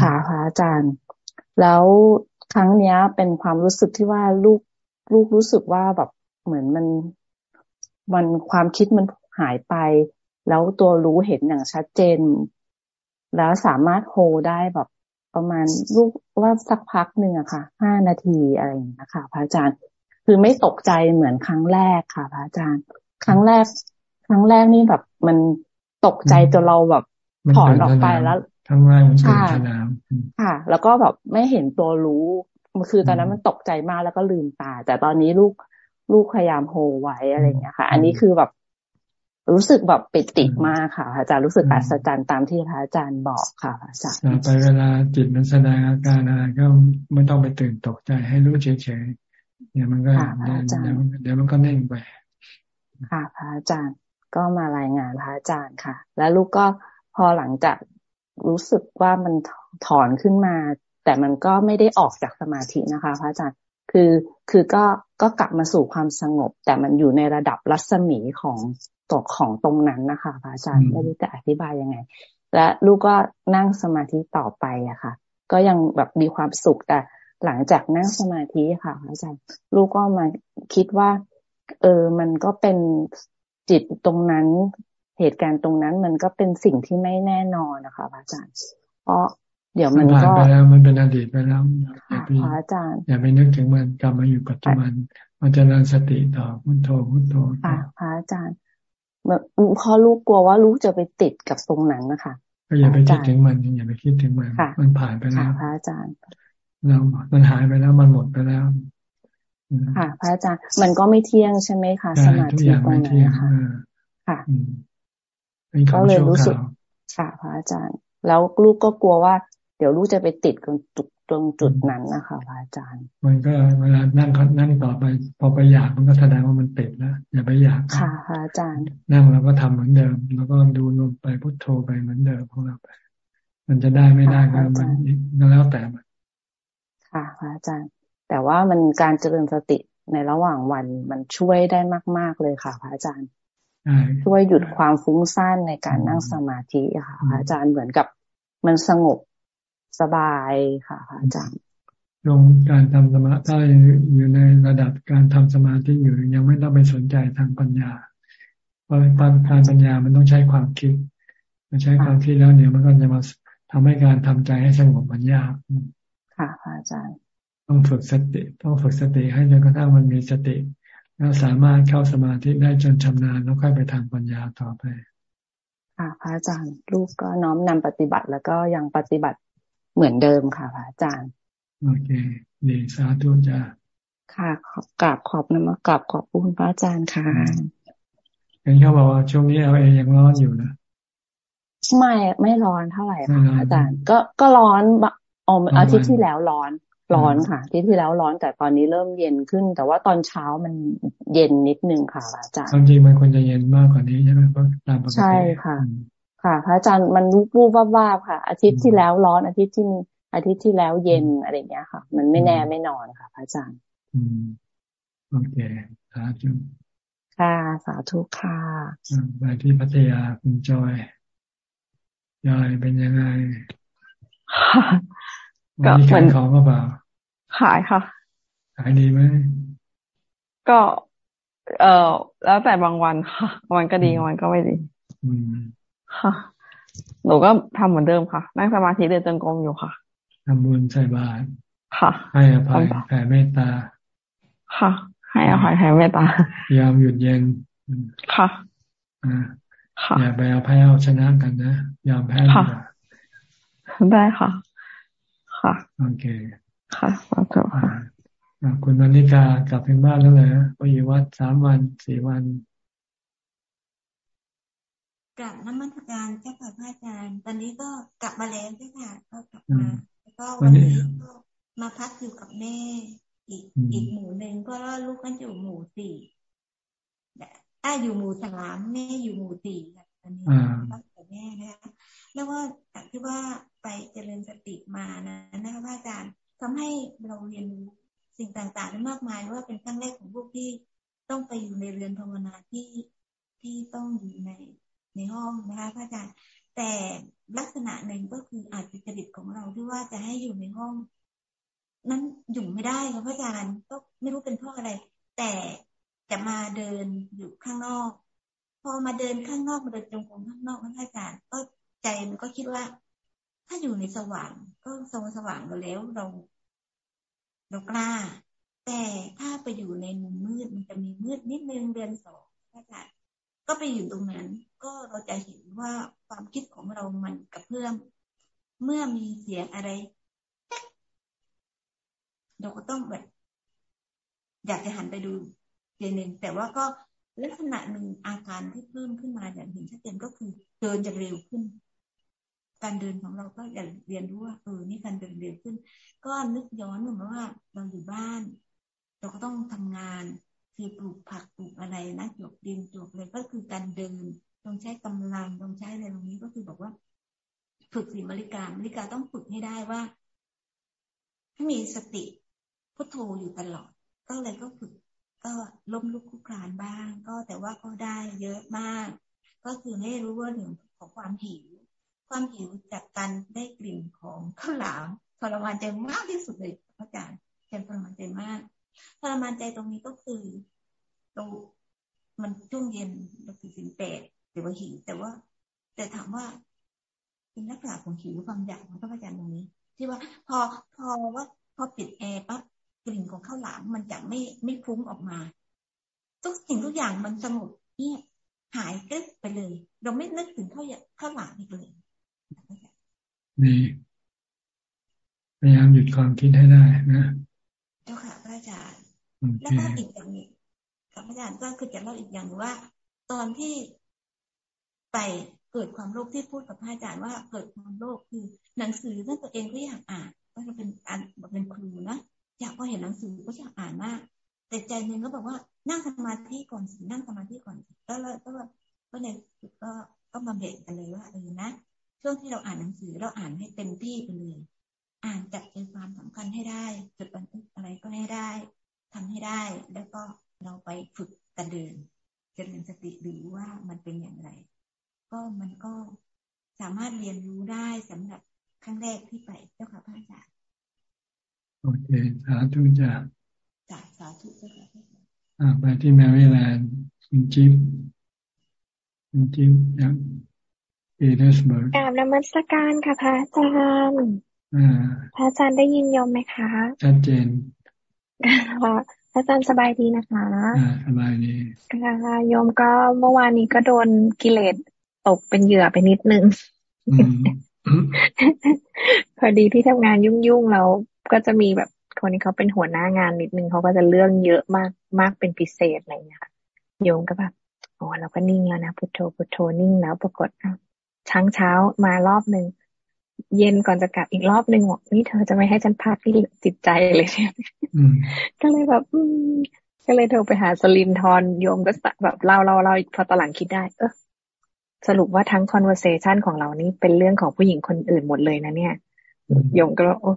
Speaker 19: ค่ะพระอาจารย์ แล้วครั้งเนี้ย เป็นความรู้สึกที่ว่าลูกลูกรู้สึกว่าแบบเหมือนมันมันความคิดมันหายไป แล้วตัวรู้เห็นอย่างชัดเจน แล้วสามารถโฮได้แบบประมาณลูกว่าสักพักหนึ่งอะค่ะห้านาทีอะไรอย่างนี้ค่ะพระอาจารย์ คือไม่ตกใจเหมือนครั้งแรกค่ะพระอาจารย์ ครั้งแรก ครั้งแรกนี่แบบมันตกใจจนเราแบบถอนออกไปแล้ว
Speaker 1: ครั้งแรกมันเป็นสนาม
Speaker 19: ค่ะ แล้วก็แบบไม่เห็นตัวรู้คือตอนนั้นมันตกใจมากแล้วก็ลืมตา แต่ตอนนี้ลูกลูกพยายามโฮไว้อะไรอย่างเงี้ยค่ะ อันนี้คือแบบรู้สึกแบบปิติมากค่ะ อาจารย์รู้สึกอัศจรรย์ตามที่พระอาจารย์บอกค่ะอาจารย์
Speaker 1: ไปเวลาจิตมันแสดงอาการอะไรก็ไม่ต้องไปตื่นตกใจให้รู้เฉยๆเนี่ยมันก็เดี๋ยวมันก็เน่งไป
Speaker 19: ค่ะพระอาจารย์ก็มารายงานพระอาจารย์ค่ะ แล้วลูกก็พอหลังจาก รู้สึกว่ามันถอนขึ้นมา แต่มันก็ไม่ได้ออกจากสมาธินะคะพระอาจารย์คือคือก็ก็กลับมาสู่ความสงบ แต่มันอยู่ในระดับรัศมีของตกของตรงนั้นนะคะพระอาจารย์ไม่รู้จะอธิบายยังไง และลูกก็นั่งสมาธิต่อไปอะค่ะ ก็ยังแบบมีความสุขแต่หลังจากนั่งสมาธิค่ะอาจารย์ลูกก็มาคิดว่า เออ มันก็เป็นจิตตรงนั้น เหตุการณ์ตรงนั้นมันก็เป็นสิ่งที่ไม่แน่นอนนะคะอาจารย์ เพราะเดี๋ยวมันก็
Speaker 1: ไปแล้วมันเป็นอดีตไปแล้ว
Speaker 19: อย่าไปอาจารย์
Speaker 1: อย่าไปนึกถึงมันกลับมาอยู่ปัจจุบันมันจะรันสติต่อพุทโธพุทโธ
Speaker 19: ค่ะพระอาจารย์เมื่อพอลูกกลัวว่าลูกจะไปติดกับตรงนั้นนะคะ
Speaker 1: ก็อย่าไปคิดถึงมันอย่าไปคิดถึงมันมันผ่านไปแล้ว
Speaker 19: พระอาจารย์
Speaker 1: เรามันหายไปแล้วมันหมดไปแล้ว
Speaker 19: ค่ะ พระอาจารย์มันก็ไม่เที่ยงใช่ไหมคะสมาธิตรงนั้นค่ะค่ะ ก็เลยรู้สึกค่ะพระอาจารย์ แล้วลูกก็กลัวว่า เดี๋ยวลูกจะไปติดตรงจุดตรงจุดนั้นนะคะพระอาจารย์
Speaker 1: มันก็เวลานั่งนั่งต่อไป พอไปอยากมันก็แสดงว่ามันติดแล้วอย่าไปอยาก
Speaker 19: ค่ะพระอาจารย์
Speaker 1: นั่งแล้วก็ทำเหมือนเดิม แล้วก็ดูลมไปพุทโธไปเหมือนเดิมของเราไป มันจะได้ไม่ได้ก็มันก็แล้วแต่มัน
Speaker 19: ค่ะพระอาจารย์ แต่ว่ามันการเจริญสติในระหว่างวันมันช่วยได้มาก ๆเลยค่ะพระอาจารย์ ช่วยหยุดความฟุ้งซ่านในการนั่งสมาธิค่ะพระอาจารย์เหมือนกับมันสงบสบายค่ะอาจารย์
Speaker 1: ลงการทำสมาธิอยู่ในระดับการทำสมาธิอยู่ยังไม่ต้องไปสนใจทางปัญญา เพราะการปัญญามันต้องใช้ความคิดมาใช้ความคิดแล้วเนี่ยมันก็จะมาทำให้การทำใจให้สงบมันยาก
Speaker 19: ค่ะอาจารย์
Speaker 1: ต้องฝึกสติ ต้องฝึกสติให้จนกระทั่งมันมีสติ แล้วสามารถเข้าสมาธิได้จนชำนาญแล้วค่อยไปทางปัญญาต่อไป
Speaker 19: ค่ะพระอาจารย์ลูกก็น้อมนำปฏิบัติ แล้วก็ยังปฏิบัติเหมือนเดิมค่ะพระอาจารย์
Speaker 1: โอเคดีสาธุจ้า
Speaker 19: ค่ะกราบขอบนมักราบขอบคุณพระอาจารย์ค่ะ
Speaker 1: เห็นเขาบอกว่าช่วงนี้เอลเอยังร้อนอยู่นะ
Speaker 19: ไม่ไม่ร้อนเท่าไหร่ค่ะอาจารย์ ก็ก็ร้อนอมอาทิตย์ที่แล้วร้อน ร้อนค่ะ ที่ที่แล้วร้อนแต่ตอนนี้เริ่มเย็นขึ้น แต่ว่าตอนเช้ามันเย็นนิดนึงค่ะอาจารย์
Speaker 1: จริงมันควรจะเย็นมากกว่านี้ใช่ไหมเพราะตามปกติ
Speaker 19: ใช่ค่ะ ค่ะ พระอาจารย์มันวูบวบวาบค่ะ อาทิตย์ที่แล้วร้อนอาทิตย์ที่อาทิตย์ที่แล้วเย็นอะไรเงี้ยค่ะ มันไม่แน่ไม่นอนค่ะ พระอาจารย์
Speaker 1: อืมโอเคสาธุ
Speaker 19: ค่ะสาธุค่ะ
Speaker 1: ไปที่พัทยาคุณจอยยายเป็นยังไงวันนี้ขายของก็เปล่า
Speaker 20: ขายค่ะ
Speaker 1: ขายดีไหม
Speaker 20: ก็ เออแล้วแต่บางวันค่ะวันก็ดีวันก็ไม่ดี
Speaker 1: อืม
Speaker 20: ค่ะ หนูก็ทำเหมือนเดิมค่ะ นั่งสมาธิเดินจงกรมอยู่ค่ะ
Speaker 1: ทำบุญใส่บาตร
Speaker 20: ค่ะ
Speaker 1: ให้อภัยแผ่เมตตา
Speaker 20: ค่ะ ให้อภัยแผ่เมตตาย
Speaker 1: อมหยุดเย็น
Speaker 20: ค่ะ
Speaker 1: อ่าอย่าไปเอาแพ้เอาชนะกันนะ ยอมแพ้
Speaker 20: ค่ะ ได้ค่ะ ค่ะ
Speaker 1: โอเค
Speaker 20: ค่ะขอบคุณค่ะ
Speaker 1: คุณมานิกากลับถึงบ้านแล้วเหรอไปอยู่วัดสามวันสี่วัน
Speaker 21: กลับน้ำมันการเจ้าค่ะพระอาจารย์ตอนนี้ก็กลับมาแล้วใช่ค่ะก็กลับมาแล้วก็วันนี้ก็มาพักอยู่กับแม่ อีกอีกหมู่หนึ่งก็ลูกก็อยู่หมู่สี่อ้าอยู่หมู่สามแม่อยู่หมู่สี่ค่ะตอนนี้พักกับแม่นะคะแล้วก็จากที่ว่าไปเจริญสติมานะนะคะพระอาจารย์ ทำให้เราเรียนรู้สิ่งต่างๆได้มากมายว่าเป็นครั้งแรกของพวกที่ต้องไปอยู่ในเรือนภาวนาที่ที่ต้องอยู่ในในห้องนะคะพระอาจารย์แต่ลักษณะหนึ่งก็คืออาจจะจริตของเราที่ว่าจะให้อยู่ในห้อง นั้นอยู่ไม่ได้ค่ะพระอาจารย์ก็ไม่รู้เป็นเพราะอะไร แต่จะมาเดินอยู่ข้างนอก พอมาเดินข้างนอกมาเดินจงกรมข้างนอกพระอาจารย์ก็ใจมันก็คิดว่า ถ้าอยู่ในสว่างก็สว่างสว่างเราแล้วเรา เรากล้า แต่ถ้าไปอยู่ในมุมมืดมันจะมีมืดนิดนึงเดือนสองพระอาจารย์ก็ไปอยู่ตรงนั้น ก็เราจะเห็นว่าความคิดของเรามันกระเพื่อมเมื่อมีเสียงอะไรเราก็ต้องแบบอยากจะหันไปดูเสียงหนึ่งแต่ว่าก็ลักษณะหนึ่งอาการที่เพิ่มขึ้นมาอย่างเห็นชัดเจนก็คือเดินจะเร็วขึ้น การเดินของเราก็อยากเรียนรู้ว่าเออนี่การเดินเร็วขึ้น ก็นึกย้อนเหมือนว่าเราอยู่บ้าน เราก็ต้องทำงานคือปลูกผักปลูกอะไรนะจกดินจกเลยก็คือการเดินต้องใช้กำลังต้องใช้อะไรตรงนี้ก็คือบอกว่า ฝึกสีมริกามริกาต้องฝึกให้ได้ว่าให้มีสติพุทโธอยู่ตลอด ก็เลยก็ฝึกก็ล้มลุกคุกคลานบ้าง ก็แต่ว่าก็ได้เยอะมาก ก็คือให้รู้ว่าหนึ่งของความหิว ความหิวจากการได้กลิ่นของข้าวหลามทรมานใจมากที่สุดเลยพระอาจารย์เป็นทรมานใจมากทรมานใจตรงนี้ก็คือเรามันช่วงเย็นเราคือสินแปดหรือว่าหิวแต่ว่า แต่ถามว่าเป็นลักษณะของหิวความอยากของพระอาจารย์ตรงนี้ ที่ว่าพอพอว่าพอปิดแอร์ปั๊บกลิ่นของข้าวหลามมันจะไม่ไม่ฟุ้งออกมา ทุกสิ่งทุกอย่างมันสงบเงียบหายกึ๊บไปเลย เราไม่นึกถึงข้าวข้าวหลามอีกเลย
Speaker 1: นี่พยายามหยุดความคิดให้ได้นะ
Speaker 21: เจ้าค่ะพระอาจารย์แล้วก็อีกอย่างนี้กับพระอาจารย์ก็คือจะเล่าอีกอย่างว่า ตอนที่ไปเกิดความโลภที่พูดกับพระอาจารย์ว่าเกิดความโลภคือหนังสือที่ตัวเองก็อยากอ่านก็จะเป็นอ่านเป็นครูนะอยากพอเห็นหนังสือก็อยากอ่านมาก แต่ใจหนึ่งก็บอกว่านั่งสมาธิก่อนสินั่งสมาธิก่อนก็แล้วก็ก็ในก็ก็มาเบรกกันเลยว่าเออนะ ช่วงที่เราอ่านหนังสือเราอ่านให้เต็มที่ไปเลย อ่านจับใจความสำคัญให้ได้ จดบันทึกอะไรก็ให้ได้ทำให้ได้ แล้วก็เราไปฝึกกันเดินจริญสติดูว่ามันเป็นอย่างไร ก็มันก็สามารถเรียนรู้ได้สำหรับครั้งแรกที่ไปเจ้าค่ะพระอาจารย์
Speaker 1: โอเคสาธุจ้า
Speaker 21: จ้าสาธุเจ้าค่ะ
Speaker 1: อ่าไปที่แมรี่แลนด์คุณจิ๊บคุณจิ๊บยังเอเดสเบิร์ก
Speaker 2: กราบนมัสการค่ะพระอาจารย์พระอาจารย์ได้ยินโยมไหมคะ
Speaker 1: ชัดเจน
Speaker 2: ค่ะพระอาจารย์สบายดีนะคะ
Speaker 1: สบายดี
Speaker 2: ค่ะโยมก็เมื่อวานนี้ก็โดนกิเลสตกเป็นเหยื่อไปนิดนึงพอดีที่ทำงานยุ่งๆแล้วก็จะมีแบบคนนี้เขาเป็นหัวหน้างานนิดนึงเขาก็จะเรื่องเยอะมากมากเป็นพิเศษอะไรอย่างเงี้ยค่ะโยมก็แบบโอ้เราก็นิ่งแล้วนะพุทโธพุทโธนิ่งแล้วปรากฏ ช้างเช้ามารอบหนึ่งเย็นก่อนจะกลับอีกรอบหนึ่งบอกนี่เธอจะไม่ให้ฉันพักที่จิตใจเลยใช่ไหมก็เลยแบบก็เลยโทรไปหาสลินทอนโยมก็แบบเล่าเล่าเล่าพอตอนหลังคิดได้ เออสรุปว่าทั้ง conversation ของเรานี่เป็นเรื่องของผู้หญิงคนอื่นหมดเลยนะเนี่ยโยมก็โอ้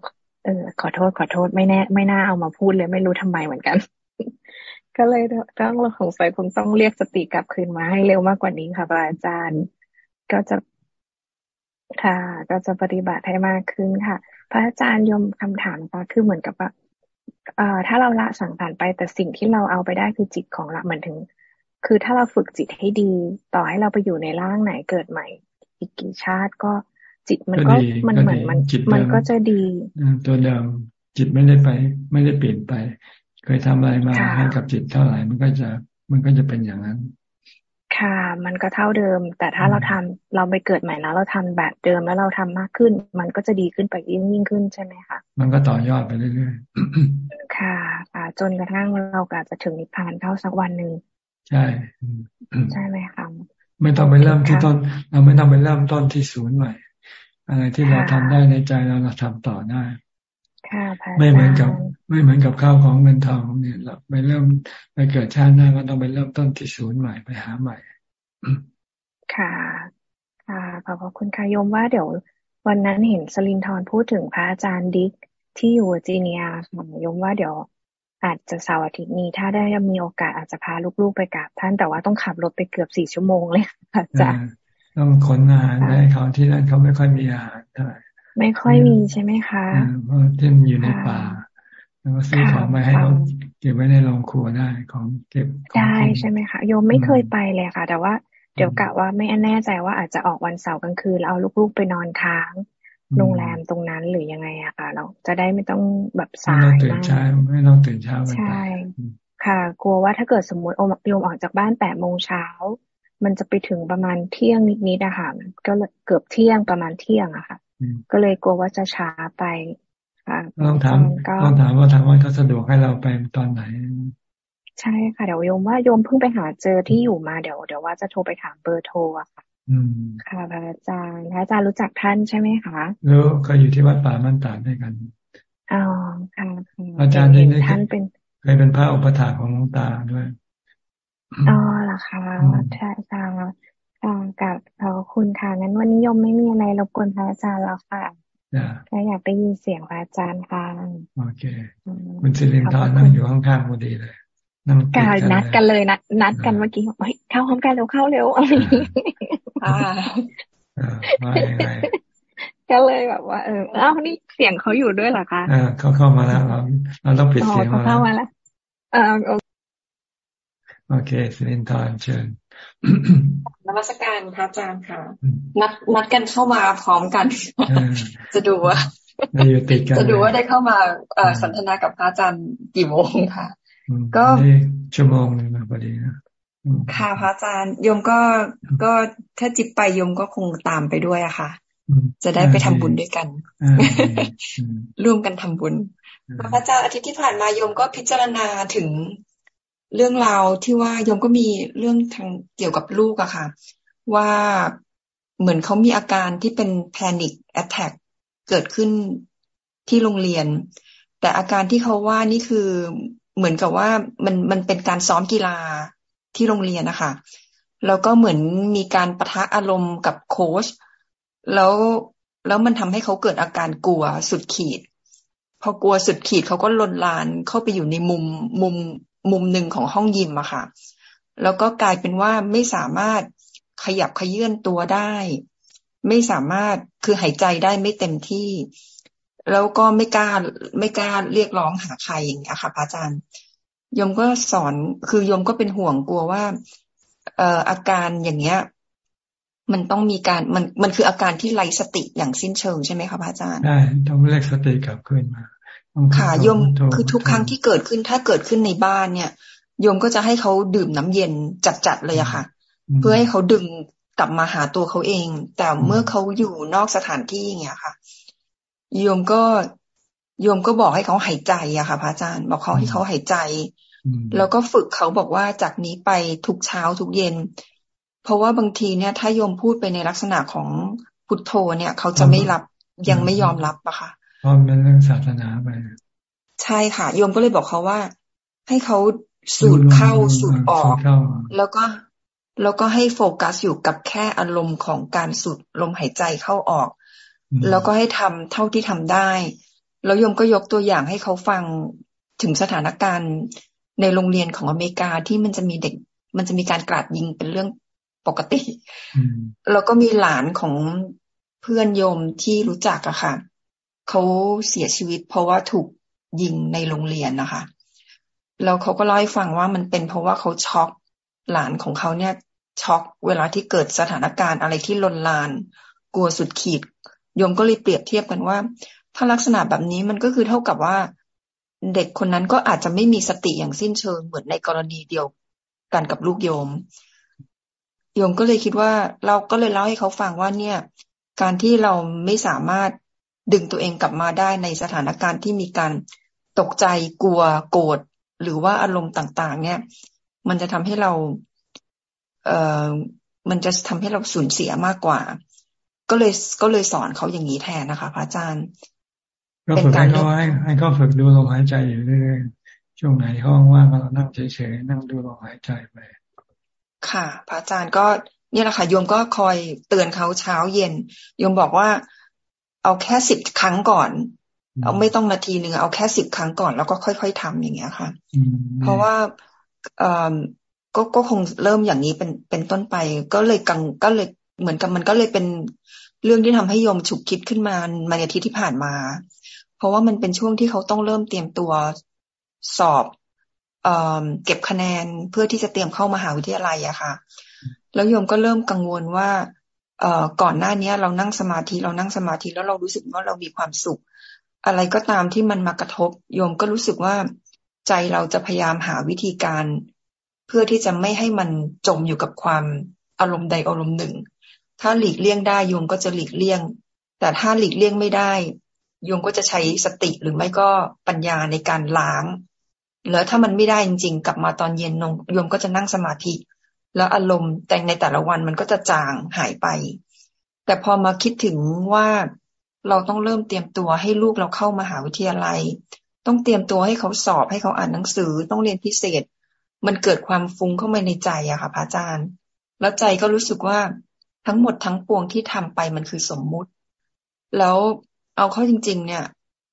Speaker 2: เออขอโทษขอโทษไม่แน่ไม่น่าเอามาพูดเลยไม่รู้ทำไมเหมือนกัน ก็เลยต้องเราของใส่คงต้องเรียกสติกลับคืนมาให้เร็วมากกว่านี้ค่ะอาจารย์ ก็จะ ค่ะ ก็จะปฏิบัติให้มากขึ้นค่ะ พระอาจารย์ยมคำถามก็คือเหมือนกับว่าเอ่อถ้าเราละสังขารไปแต่สิ่งที่เราเอาไปได้คือจิตของเราเหมือนถึง คือถ้าเราฝึกจิตให้ดี ต่อให้เราไปอยู่ในร่างไหนเกิดใหม่ อีกกี่ชาติก็จิตมันก็มันเหมือนมันมันก็จะดี
Speaker 1: ตัวเดิมจิตไม่ได้ไป ไม่ได้เปลี่ยนไป เคยทำอะไรมาให้กับจิตเท่าไหร่มันก็จะมันก็จะเป็นอย่างนั้น
Speaker 2: ค่ะ มันก็เท่าเดิม แต่ถ้าเราทำเราไปเกิดใหม่แล้ว เราทำแบบเดิมแล้วเราทำมากขึ้น มันก็จะดีขึ้นไปยิ่งยิ่งขึ้นใช่ไหมคะ
Speaker 1: มันก็ต่อยอดไปเรื่อย
Speaker 2: ๆค่ะค่ะจนกระทั่งเราอาจจะถึงนิพพานเข้าสักวันหนึ่ง
Speaker 1: ใช่
Speaker 2: ใช่ไหมคะ
Speaker 1: ไม่ต้องไปเริ่มที่ต้น เราไม่ต้องไปเริ่มต้นที่ศูนย์ใหม่อะไรที่เราทำได้ในใจเราเราทำต่อได้ ไม่เหมือนกับ ไม่เหมือนกับข้าวของเงินทองเนี่ยเราไปเริ่มไปเกิดชาติหน้าก็ต้องไปเริ่มต้นที่ศูนย์ใหม่ไปหาใหม่
Speaker 2: ค่ะ ค่ะขอบคุณค่ะโยมว่าเดี๋ยว วันนั้นเห็นสลินทรพูดถึงพระอาจารย์ดิกที่อยู่จีเนียค่ะโยมว่าเดี๋ยวอาจจะเสาร์อาทิตย์นี้ถ้าได้มีโอกาสอาจจะพาลูกๆไปกราบท่านแต่ว่าต้องขับรถไปเกือบสี่ชั่วโมงเลยอาจารย์
Speaker 1: ต้องขนอาหารให้เขาที่นั่นเขาไม่ค่อยมีอาหารเท่าไหร่
Speaker 2: ไม่ค่อยมีใช่ไหมคะ
Speaker 1: เพราะที่มันอยู่ในป่า แล้วก็ซื้อของมาให้เขาเก็บไว้ในโรงครัวได้ของเก็บ
Speaker 2: ได้ใช่ไหมคะโยมไม่เคยไปเลยค่ะ แต่ว่าเดี๋ยวกะว่าไม่แน่ใจว่าอาจจะออกวันเสาร์กลางคืนแล้วเอาลูกๆไปนอนค้างโรงแรมตรงนั้นหรือยังไงอะค่ะ เราจะได้ไม่ต้องแบบสาย
Speaker 1: มากไม่ต้องตื่นเช้า
Speaker 2: ใช่ค่ะ กลัวว่าถ้าเกิดสมมติโยมออกจากบ้านแปดโมงเช้ามันจะไปถึงประมาณเที่ยงนิดๆอะค่ะก็เกือบเที่ยงประมาณเที่ยงอะค่ะ ก็เลยกลัวว่าจะช้าไปค่ะ
Speaker 1: ต้องถามต้องถามว่าทางวัดเขาสะดวกให้เราไปตอนไหน
Speaker 2: ใช่ค่ะเดี๋ยวโยมว่าโยมเพิ่งไปหาเจอที่อยู่มาเดี๋ยวเดี๋ยวว่าจะโทรไปถามเบอร์โทรอะค่ะค่ะพระอาจารย์พระอาจารย์รู้จักท่านใช่ไหมคะ
Speaker 1: รู้ก็อยู่ที่วัดป่ามันตาด้วยกัน
Speaker 2: อ๋อค่ะ
Speaker 1: อาจารย์นี่ท่านเป็นเคยเป็นพระอุปถาของหลวงตาด้วย
Speaker 2: อ๋อเหรอคะใช่ค่ะ กับขอบคุณค่ะงั้นวันนี้ยมไม่มีอะไรรบกวนพระอาจารย์แล้วค่ะแค่อยากได้ยินเสียงพระอาจารย์ค่ะ
Speaker 1: โอเคคุณสิรินทร์นั่งอยู่ข้างๆพอดีเลย
Speaker 2: นั่งกันนัดกันเลยนัดนัดกันเมื่อกี้เฮ้ยเข้าพร้อมกันเร็วเข้าเร็วอะไรอ่าก็เลยแบบว่าเออเอ้านี่เสียงเขาอยู่ด้วยเหรอคะ
Speaker 1: อ่าเขาเข้ามาแล้วเราเราต้องปิดเสียง
Speaker 2: เขาเข้ามาแล้วอ่า
Speaker 1: โอเคสิรินทร์เชิญ
Speaker 22: นมัสการพระอาจารย์ค่ะ นัดนัดกันเข้ามาพร้อมกัน จะดูว่าจะดูว่าได้เข้ามาสนทนากับพระอาจารย์กี่โมงค่ะ
Speaker 1: ก็ชั่วโมงนึงพอดีนะ
Speaker 22: ค่ะพระอาจารย์โยมก็ก็ถ้าจิบไปโยมก็คงตามไปด้วยอะค่ะ จะได้ไปทำบุญด้วยกัน ร่วมกันทำบุญพระอาจารย์อาทิตย์ที่ผ่านมาโยมก็พิจารณาถึง เรื่องราวที่ว่าโยมก็มีเรื่องทางเกี่ยวกับลูกอะค่ะ ว่าเหมือนเขามีอาการที่เป็น panic attack เกิดขึ้นที่โรงเรียน แต่อาการที่เขาว่านี่คือเหมือนกับว่ามันมันเป็นการซ้อมกีฬาที่โรงเรียนนะคะแล้วก็เหมือนมีการประทะอารมณ์กับโค้ชแล้วแล้วมันทำให้เขาเกิดอาการกลัวสุดขีด พอกลัวสุดขีดเขาก็ลนลานเข้าไปอยู่ในมุมมุม มุมหนึ่งของห้องยิมอะค่ะ แล้วก็กลายเป็นว่าไม่สามารถขยับขยื่นตัวได้ ไม่สามารถคือหายใจได้ไม่เต็มที่ แล้วก็ไม่กล้าไม่กล้าเรียกร้องหาใครอย่างเงี้ยค่ะพระอาจารย์ยมก็สอนคือยมก็เป็นห่วงกลัวว่า เอ่ออาการอย่างเงี้ย มันต้องมีการมันมันคืออาการที่ไร้สติอย่างสิ้นเชิงใช่ไหมคะพระอาจารย์
Speaker 1: ได้ต้องเรียกสติกลับขึ้นมา
Speaker 22: ค่ะโยมคือทุกครั้งที่เกิดขึ้นถ้าเกิดขึ้นในบ้านเนี่ยโยมก็จะให้เขาดื่มน้ำเย็นจัดๆเลยอะค่ะ เพื่อให้เขาดึงกลับมาหาตัวเขาเอง แต่เมื่อเขาอยู่นอกสถานที่อย่างเงี้ยค่ะโยมก็โยมก็บอกให้เขาหายใจอะค่ะพระอาจารย์ บอกเขาให้เขาหายใจ แล้วก็ฝึกเขาบอกว่าจากนี้ไปทุกเช้าทุกเย็น เพราะว่าบางทีเนี่ย ถ้าโยมพูดไปในลักษณะของพุทโธเนี่ย เขาจะไม่รับยังไม่ยอมรับอะค่ะ
Speaker 1: เพราะมันเรื่องศาสนาไป
Speaker 22: ใช่ค่ะโยมก็เลยบอกเขาว่า ให้เขาสูดเข้าสูดออก แล้วก็แล้วก็ให้โฟกัสอยู่กับแค่อารมณ์ของการสูดลมหายใจเข้าออก แล้วก็ให้ทำเท่าที่ทำได้ แล้วโยมก็ยกตัวอย่างให้เขาฟังถึงสถานการณ์ในโรงเรียนของอเมริกาที่มันจะมีเด็ก มันจะมีการกราดยิงเป็นเรื่องปกติ แล้วก็มีหลานของเพื่อนโยมที่รู้จักอะค่ะ เขาเสียชีวิต เพราะว่าถูกยิงในโรงเรียนนะคะ แล้วเขาก็เล่าให้ฟังว่ามันเป็นเพราะว่าเขาช็อกหลานของเขาเนี่ยช็อกเวลาที่เกิดสถานการณ์อะไรที่ลนลาน กลัวสุดขีดโยมก็เลยเปรียบเทียบกันว่า ถ้าลักษณะแบบนี้มันก็คือเท่ากับว่า เด็กคนนั้นก็อาจจะไม่มีสติอย่างสิ้นเชิงเหมือนในกรณีเดียวกันกับลูกโยม โยมก็เลยคิดว่าเราก็เลยเล่าให้เขาฟังว่าเนี่ย การที่เราไม่สามารถ ดึงตัวเองกลับมาได้ในสถานการณ์ที่มีการตกใจกลัวโกรธหรือว่าอารมณ์ต่าง ๆ เนี่ย มันจะทำให้เรา เอ่อมันจะทำให้เราสูญเสียมากกว่า ก็เลยก็เลยสอนเขาอย่างนี้แทนนะคะพระอาจารย์
Speaker 1: ก็ฝึกให้เขาให้ให้เขาฝึกดูลมหายใจอยู่เรื่อยๆช่วงไหนห้องว่างเรานั่งเฉยๆนั่งดูลมหายใจไป
Speaker 22: ค่ะ พระอาจารย์ก็เนี่ยแหละค่ะโยมก็คอยเตือนเขาเช้าเย็นโยมบอกว่า เอาแค่สิบครั้งก่อน เอาไม่ต้องนาทีหนึ่งเอาแค่สิบครั้งก่อน แล้วก็ค่อย ๆทำอย่างเงี้ยค่ะ เพราะว่าเอ่อก็ก็คงเริ่มอย่างนี้เป็นเป็นต้นไป ก็เลยกังก็เลยเหมือนกับมันก็เลยเป็นเรื่องที่ทำให้โยมฉุกคิดขึ้นมาในอาทิตย์ที่ผ่านมา เพราะว่ามันเป็นช่วงที่เขาต้องเริ่มเตรียมตัวสอบเก็บคะแนนเพื่อที่จะเตรียมเข้ามาหาวิทยาลัยอะค่ะ แล้วโยมก็เริ่มกังวลว่า เอ่อก่อนหน้านี้เรานั่งสมาธิเรานั่งสมาธิแล้วเรารู้สึกว่าเรามีความสุข อะไรก็ตามที่มันมากระทบ โยมก็รู้สึกว่าใจเราจะพยายามหาวิธีการ เพื่อที่จะไม่ให้มันจมอยู่กับความอารมณ์ใดอารมณ์หนึ่ง ถ้าหลีกเลี่ยงได้โยมก็จะหลีกเลี่ยง แต่ถ้าหลีกเลี่ยงไม่ได้โยมก็จะใช้สติหรือไม่ก็ปัญญาในการล้าง แล้วถ้ามันไม่ได้จริงๆ กลับมาตอนเย็นนงโยมก็จะนั่งสมาธิ แล้วอารมณ์แต่ในแต่ละวันมันก็จะจางหายไป แต่พอมาคิดถึงว่าเราต้องเริ่มเตรียมตัวให้ลูกเราเข้ามาหาวิทยาลัย ต้องเตรียมตัวให้เขาสอบให้เขาอ่านหนังสือต้องเรียนพิเศษ มันเกิดความฟุ้งเข้ามาในใจอะค่ะพระอาจารย์ แล้วใจก็รู้สึกว่าทั้งหมดทั้งปวงที่ทำไปมันคือสมมุติ แล้วเอาเข้าจริง ๆ เนี่ย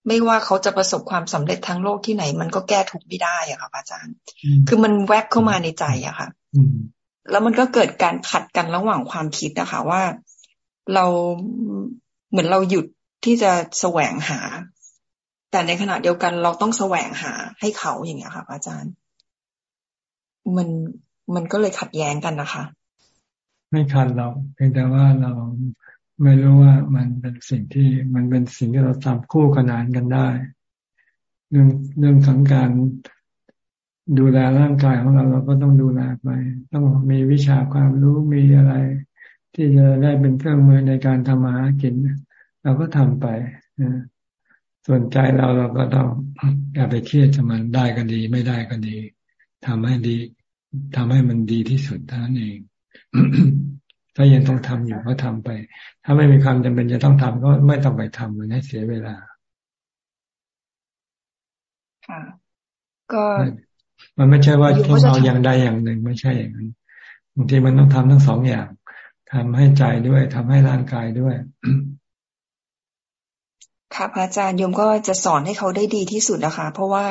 Speaker 22: ไม่ว่าเขาจะประสบความสำเร็จทั้งโลกที่ไหน มันก็แก้ทุกไม่ได้อะค่ะอาจารย์ คือมันแวบเข้ามาในใจอะค่ะ แล้วมันก็เกิดการขัดกันระหว่างความคิดนะคะว่าเราเหมือนเราหยุดที่จะแสวงหา แต่ในขณะเดียวกันเราต้องแสวงหาให้เขาอย่างเงี้ยค่ะอาจารย์ มันมันก็เลยขัดแย้งกันนะคะ
Speaker 1: ไม่ขัดเราเพียงแต่ว่าเราไม่รู้ว่ามันเป็นสิ่งที่มันเป็นสิ่งที่เราทำคู่ขนานกันได้ เรื่องเรื่องของการ ดูแลร่างกายของเราเราก็ต้องดูแลไป ต้องมีวิชาความรู้มีอะไร ที่จะได้เป็นเครื่องมือในการทำมาหากิน เราก็ทำไปส่วนใจเราเราก็ต้องอย่าไปเครียดจะมันได้ก็ดี ไม่ได้ก็ดีทำให้ดีทำให้มันดีที่สุดเท่านั้นเองถ้ายังต้องทำอยู่ก็ทำไป ถ้าไม่มีความจำเป็นจะต้องทำก็ไม่ต้องไปทำมันให้เสียเวลา
Speaker 22: ค่ะ ก็
Speaker 1: มันไม่ใช่ว่าต้องเอาอย่างใดอย่างหนึ่ง ไม่ใช่อย่างนั้นบางทีมันต้องทำทั้งสองอย่างทำให้ใจด้วยทำให้ร่างกายด้วย
Speaker 22: ค่ะพระอาจารย์โยมก็จะสอนให้เขาได้ดีที่สุดนะคะ เพราะว่า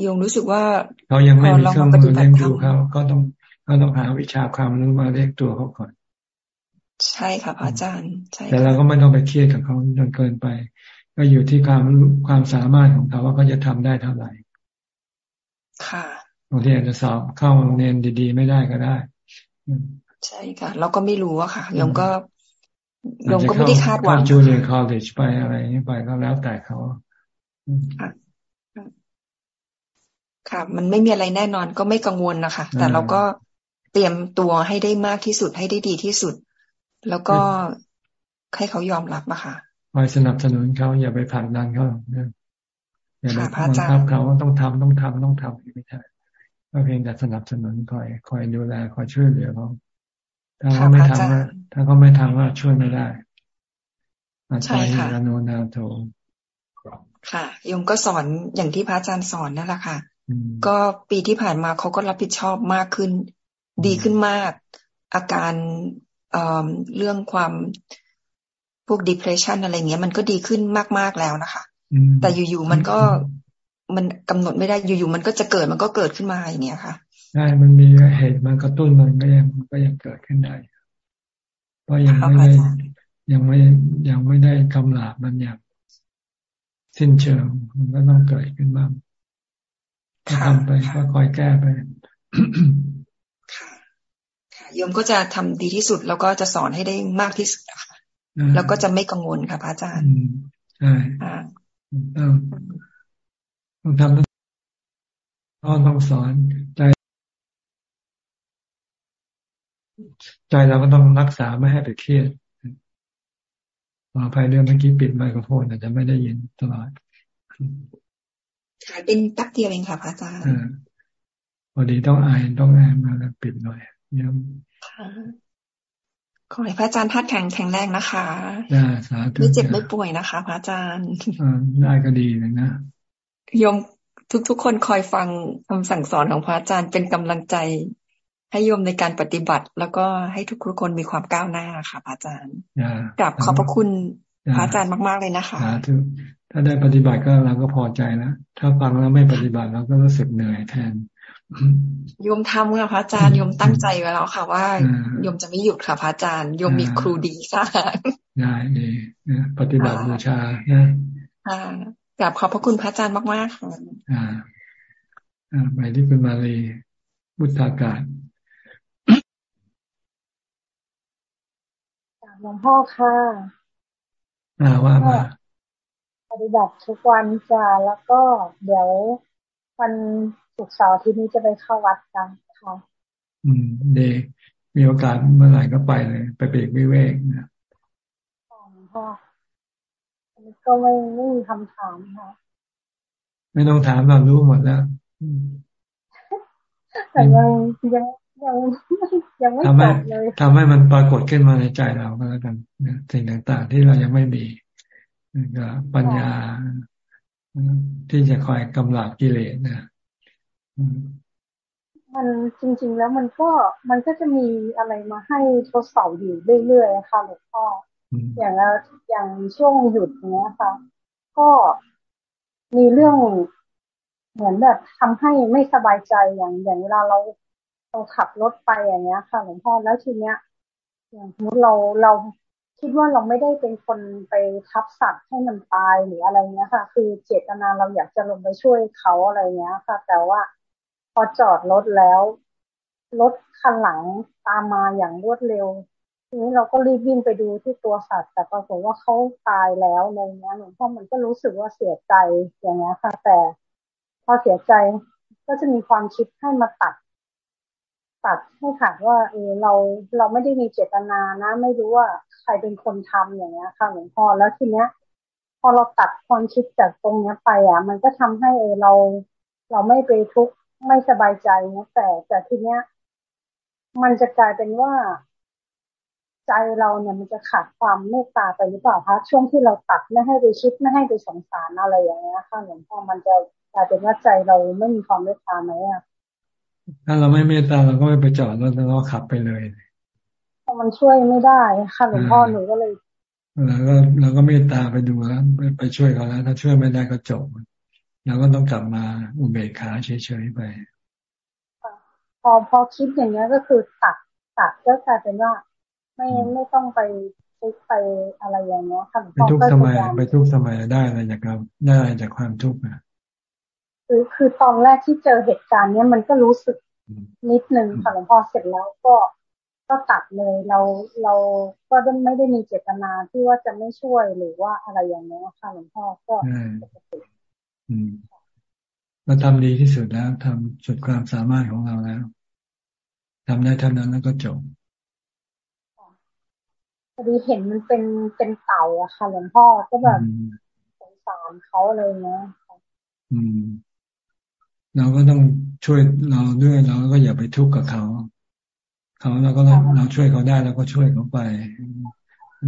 Speaker 22: โยมรู้สึกว่า
Speaker 1: เขายังไม่มีเครื่องมือเลี้ยงดูเขาก็ต้องก็ต้องหาวิชาความรู้มาเรียกตัวเขาก่อน
Speaker 22: ใช่ค่ะพระอาจารย์ใช่
Speaker 1: แต่เราก็ไม่ต้องไปเครียดกับเขาจนเกินไป ก็อยู่ที่ความความสามารถของเขาว่าเขาจะทำได้เท่าไหร่
Speaker 22: ค่ะ
Speaker 1: บางทีอาจจะสอบเข้าโรงเรียนดี ๆ ไม่ได้ก็ได้
Speaker 22: ใช่ค่ะ เราก็ไม่รู้อะค่ะยมก็ยมก็ไม่ได้คาดหวัง
Speaker 1: จูเนียร์คอลเลจไปอะไรนี้ไปก็แล้วแต่เขา
Speaker 22: ค่ะค่ะ มันไม่มีอะไรแน่นอนก็ไม่กังวลนะคะ แต่เราก็เตรียมตัวให้ได้มากที่สุดให้ได้ดีที่สุด แล้วก็ให้เขายอมรับอะค่ะ
Speaker 1: คอยสนับสนุนเขาอย่าไปผ่านดันเขา อย่าไปบังคับเขาว่าต้องทำต้องทำต้องทำไม่ใช่ก็เพียงแต่สนับสนุนคอยคอยดูแลคอยช่วยเหลือเขาถ้าเขาไม่ทำถ้าเขาไม่ทำว่าช่วยไม่ได้อาจารย์โนนาโท
Speaker 22: ค่ะโยมก็สอนอย่างที่พระอาจารย์สอนนั่นแหละค่ะ ก็ปีที่ผ่านมาเขาก็รับผิดชอบมากขึ้น ดีขึ้นมาก อาการเเรื่องความพวก depression อะไรเงี้ย มันก็ดีขึ้นมาก ๆ แล้วนะคะ แต่อยู่ๆมันก็มันกำหนดไม่ได้อยู่ๆมันก็จะเกิดมันก็เกิดขึ้นมาอย่างเงี้ยค่ะ
Speaker 1: ใช่มันมีเหตุมันกระตุ้นมันก็ยังก็ยังเกิดขึ้นได้เพราะยังไม่ได้ยังไม่ยังไม่ได้กำลาบมันอย่างสิ้นเชิงมันก็ต้องเกิดขึ้นบ้างก็ทำไปก็คอยแก้ไป
Speaker 22: ค่ะโยมก็จะทำดีที่สุด แล้วก็จะสอนให้ได้มากที่สุดค่ะแล้วก็จะไม่กังวลค่ะพระอาจารย์
Speaker 1: ใช่ ต้องต้องทำต้องต้องสอนใจ ใจเราก็ต้องรักษาไม่ให้ไปเครียดขออภัยเรื่องเมื่อกี้ปิดไมโครโฟนอาจจะไม่ได้ยินตลอด
Speaker 22: ขายเป็นตักเดียวเองค่ะพระอาจารย์
Speaker 1: พอดีต้องอายต้องแอมมาแล้วปิดหน่อยย้
Speaker 22: ขอให้พระอาจารย์ทัดแข็งแข็งแรงนะคะ
Speaker 1: สาธุ
Speaker 22: ไม่เจ็บไม่ป่วยนะคะพระอาจารย์
Speaker 1: ได้ก็ดีเลยนะ
Speaker 22: ยมทุกๆคนคอยฟังคำสั่งสอนของพระอาจารย์เป็นกำลังใจ ให้โยมในการปฏิบัติ แล้วก็ให้ทุกๆคนมีความก้าวหน้าค่ะพระอาจารย์กลับขอบพระคุณพระอาจารย์มาก ๆเลยนะคะ
Speaker 1: ถ้าได้ปฏิบัติก็เราก็พอใจแล้วถ้าฟังแล้วไม่ปฏิบัติเราก็รู้สึกเหนื่อยแทน
Speaker 22: โยมทำค่ะพระอาจารย์โยมตั้งใจไว้แล้วค่ะ ว่าโยมจะไม่หยุดค่ะพระอาจารย์โยมมีครูดีค่ะ
Speaker 1: ได้ดีปฏิบัติบูชานะ
Speaker 22: กลับขอบพระคุณพระอาจารย์มากๆค่ะอ่า
Speaker 1: อ่าไปที่คุณมาเลยบุตรากาศ
Speaker 23: หลวงพ่อค่ะ
Speaker 1: อ่าว่ามา
Speaker 23: ปฏิบัติทุกวันจ้าแล้วก็เดี๋ยววัน ศุกร์เสาร์ที่นี้จะไปเข้าวัดกันค่ะ
Speaker 1: อืมเดมีโอกาสเมื่อไหร่ก็ไปเลย ไปเบรกวิเวกนะ
Speaker 23: พ่อก็ไม่ไม่มีคำถามค่ะ
Speaker 1: ไม่ต้องถามเรารู้หมดแล้ว
Speaker 23: แต่ยังยังยังยังไม่จบเลย
Speaker 1: ทำให้มันปรากฏขึ้นมาในใจเราก็แล้วกันสิ่งต่างๆ ที่เรายังไม่มีก็ปัญญาที่จะคอยกำลังกิเลสนะ
Speaker 23: มันจริง ๆ แล้วมันก็มันก็จะมีอะไรมาให้ทดสอบอยู่เรื่อยๆค่ะหลวงพ่ออย่างแล้วอย่างช่วงหยุดเนี้ยค่ะ ก็มีเรื่องเหมือนแบบทำให้ไม่สบายใจอย่างอย่างเวลาเราเราขับรถไปอย่างเงี้ย ค่ะหลวงพ่อแล้วทีเนี้ย อย่างสมมติเราเราคิดว่าเราไม่ได้เป็นคนไปทับสัตว์ให้มันตายหรืออะไรเงี้ยค่ะ คือเจตนาเราอยากจะลงไปช่วยเขาอะไรเงี้ยค่ะ แต่ว่า พอจอดรถแล้ว รถคันหลังตามมาอย่างรวดเร็ว ทีนี้เราก็รีบวิ่งไปดูที่ตัวสัตว์ แต่ปรากฏว่าเขาตายแล้วอะไรเงี้ยหลวงพ่อมันก็รู้สึกว่าเสียใจอย่างเงี้ยค่ะ แต่พอเสียใจก็จะมีความคิดให้มาตัด ตัดให้ขาดว่าเออเราเราไม่ได้มีเจตนานะ ไม่รู้ว่าใครเป็นคนทำอย่างเงี้ยค่ะหลวงพ่อแล้วทีเนี้ย พอเราตัดความคิดจากตรงเนี้ยไปอะ มันก็ทำให้เออเรา เราไม่ไปทุกข์ ไม่สบายใจนะแต่แต่ทีเนี้ย มันจะกลายเป็นว่าใจเราเนี่ยมันจะขาดความเมตตาไปหรือเปล่าคะช่วงที่เราตัดไม่ให้ไปชิดไม่ให้ไปสงสารอะไรอย่างเงี้ยค่ะหลวงพ่อมันจะกลายเป็นว่าใจเราไม่มีความเมตตาไหมอะ
Speaker 1: ถ้าเราไม่เมตตาเราก็ไม่ไปจอดรถแล้วก็ขับไปเลย
Speaker 23: มันช่วยไม่ได้ค่ะหลวงพ่อหนูก็เลย
Speaker 1: แล้วก็เราก็เมตตาไปดูแล้วไปช่วยเขาแล้ว ถ้าช่วยไม่ได้ก็จบ เราก็ต้องกลับมาอุเบกขาเฉยๆไป
Speaker 23: พอพอคิดอย่างนี้ก็คือตัดตัดก็กลายเป็นว่า ไม่ไม่ต้องไปทุกไปอะไรอย่างเงี้ยค่ะ
Speaker 1: ไปทุกสมัยไปทุกสมัยได้อะไรจากครับได้อะไรจากความทุกข์อะ
Speaker 23: คือคือตอนแรกที่เจอเหตุการณ์เนี้ยมันก็รู้สึกนิดนึงค่ะหลวงพ่อเสร็จแล้วก็ก็ตัดเลยเราเราก็ไม่ได้มีเจตนาที่ว่าจะไม่ช่วยหรือว่าอะไรอย่างเงี้ยค่ะหลวงพ่อก็ปกติ
Speaker 1: เราทำดีที่สุดแล้วทำสุดความสามารถของเราแล้วทำได้เท่านั้นแล้วก็จบ
Speaker 23: พอดีเห็นมันเป็นเป็นเต่าอะค่ะหลวงพ่อก็แบบสงสารเขาเลยเนะ
Speaker 1: อืม เราก็ต้องช่วยเราด้วยเราก็อย่าไปทุกข์กับเขาเขาเราก็เราช่วยเขาได้เราก็ช่วยเขาไป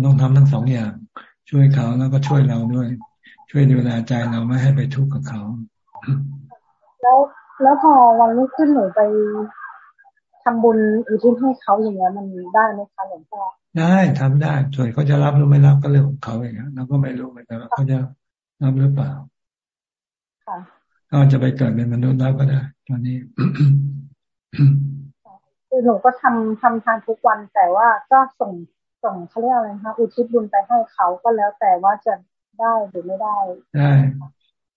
Speaker 1: ต้องทำทั้งสองอย่าง ช่วยเขาแล้วก็ช่วยเราด้วย ช่วยดูแลใจเราไม่ให้ไปทุกข์กับเขา
Speaker 23: แล้วแล้วพอวันรุ่งขึ้นหนูไปทำบุญอุทิศให้เขาอย่างเงี้ยมันได้ไหมคะหลวงพ่อ
Speaker 1: ได้ทำได้ส่วนเขาจะรับหรือไม่รับก็เรื่องของเขาเองเราก็ไม่รู้เหมือนกันว่าเขาจะรับหรือเปล่า
Speaker 23: ค่ะ
Speaker 1: ก็จะไปเกิดเป็นมนุษย์แล้วก็ได้ ตอนนี้
Speaker 23: คือหนูก็ทำทำทานทุกวันแต่ว่าก็ส่งส่งเขาเรียกอะไรคะอุทิศบุญไปให้เขาก็แล้วแต่ว่าจะ ได้หรือไม่ได้
Speaker 1: ได้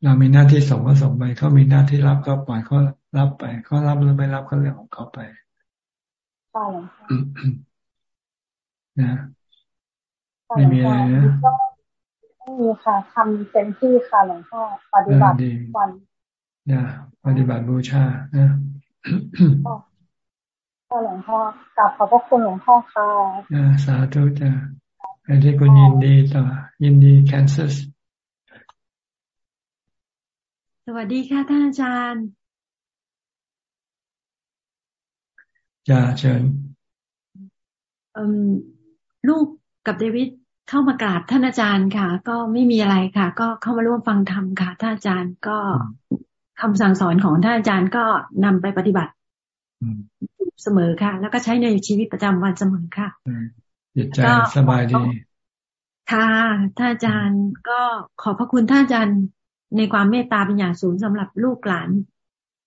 Speaker 1: เรามีหน้าที่ส่งก็ส่งไปเขามีหน้าที่รับก็ปล่อยเขารับไปเขารับหรือไม่รับก็เรื่องของเขาไป
Speaker 23: ใช่
Speaker 1: นะไม่มีอะไรนะ
Speaker 23: ไม่มีค่ะทำเต็มที่ค่ะหลวงพ่อปฏิบัติวัน
Speaker 1: นะปฏิบัติบูชานะ
Speaker 23: ค่ะหลวงพ่อกลับขอบพระคุณหลวงพ่อค่ะ
Speaker 1: สาธุจ้ะ ไอ้ที่คุณยินดีต่อ ยินดีแคนซัส
Speaker 24: สวัสดีค่ะท่านอาจารย์
Speaker 1: จะเชิญ
Speaker 24: ลูกกับเดวิดเข้ามากราบท่านอาจารย์ค่ะ ก็ไม่มีอะไรค่ะ ก็เข้ามาร่วมฟังธรรมค่ะท่านอาจารย์ก็คำสั่งสอนของท่านอาจารย์ก็นำไปปฏิบัติเสมอค่ะ แล้วก็ใช้ในชีวิตประจำวันเสมอค่ะ
Speaker 1: จิตใจสบายดี
Speaker 24: ค่ะท่านอาจารย์ก็ขอบพระคุณท่านอาจารย์ในความเมตตาเป็นอย่างสูงสำหรับลูกหลาน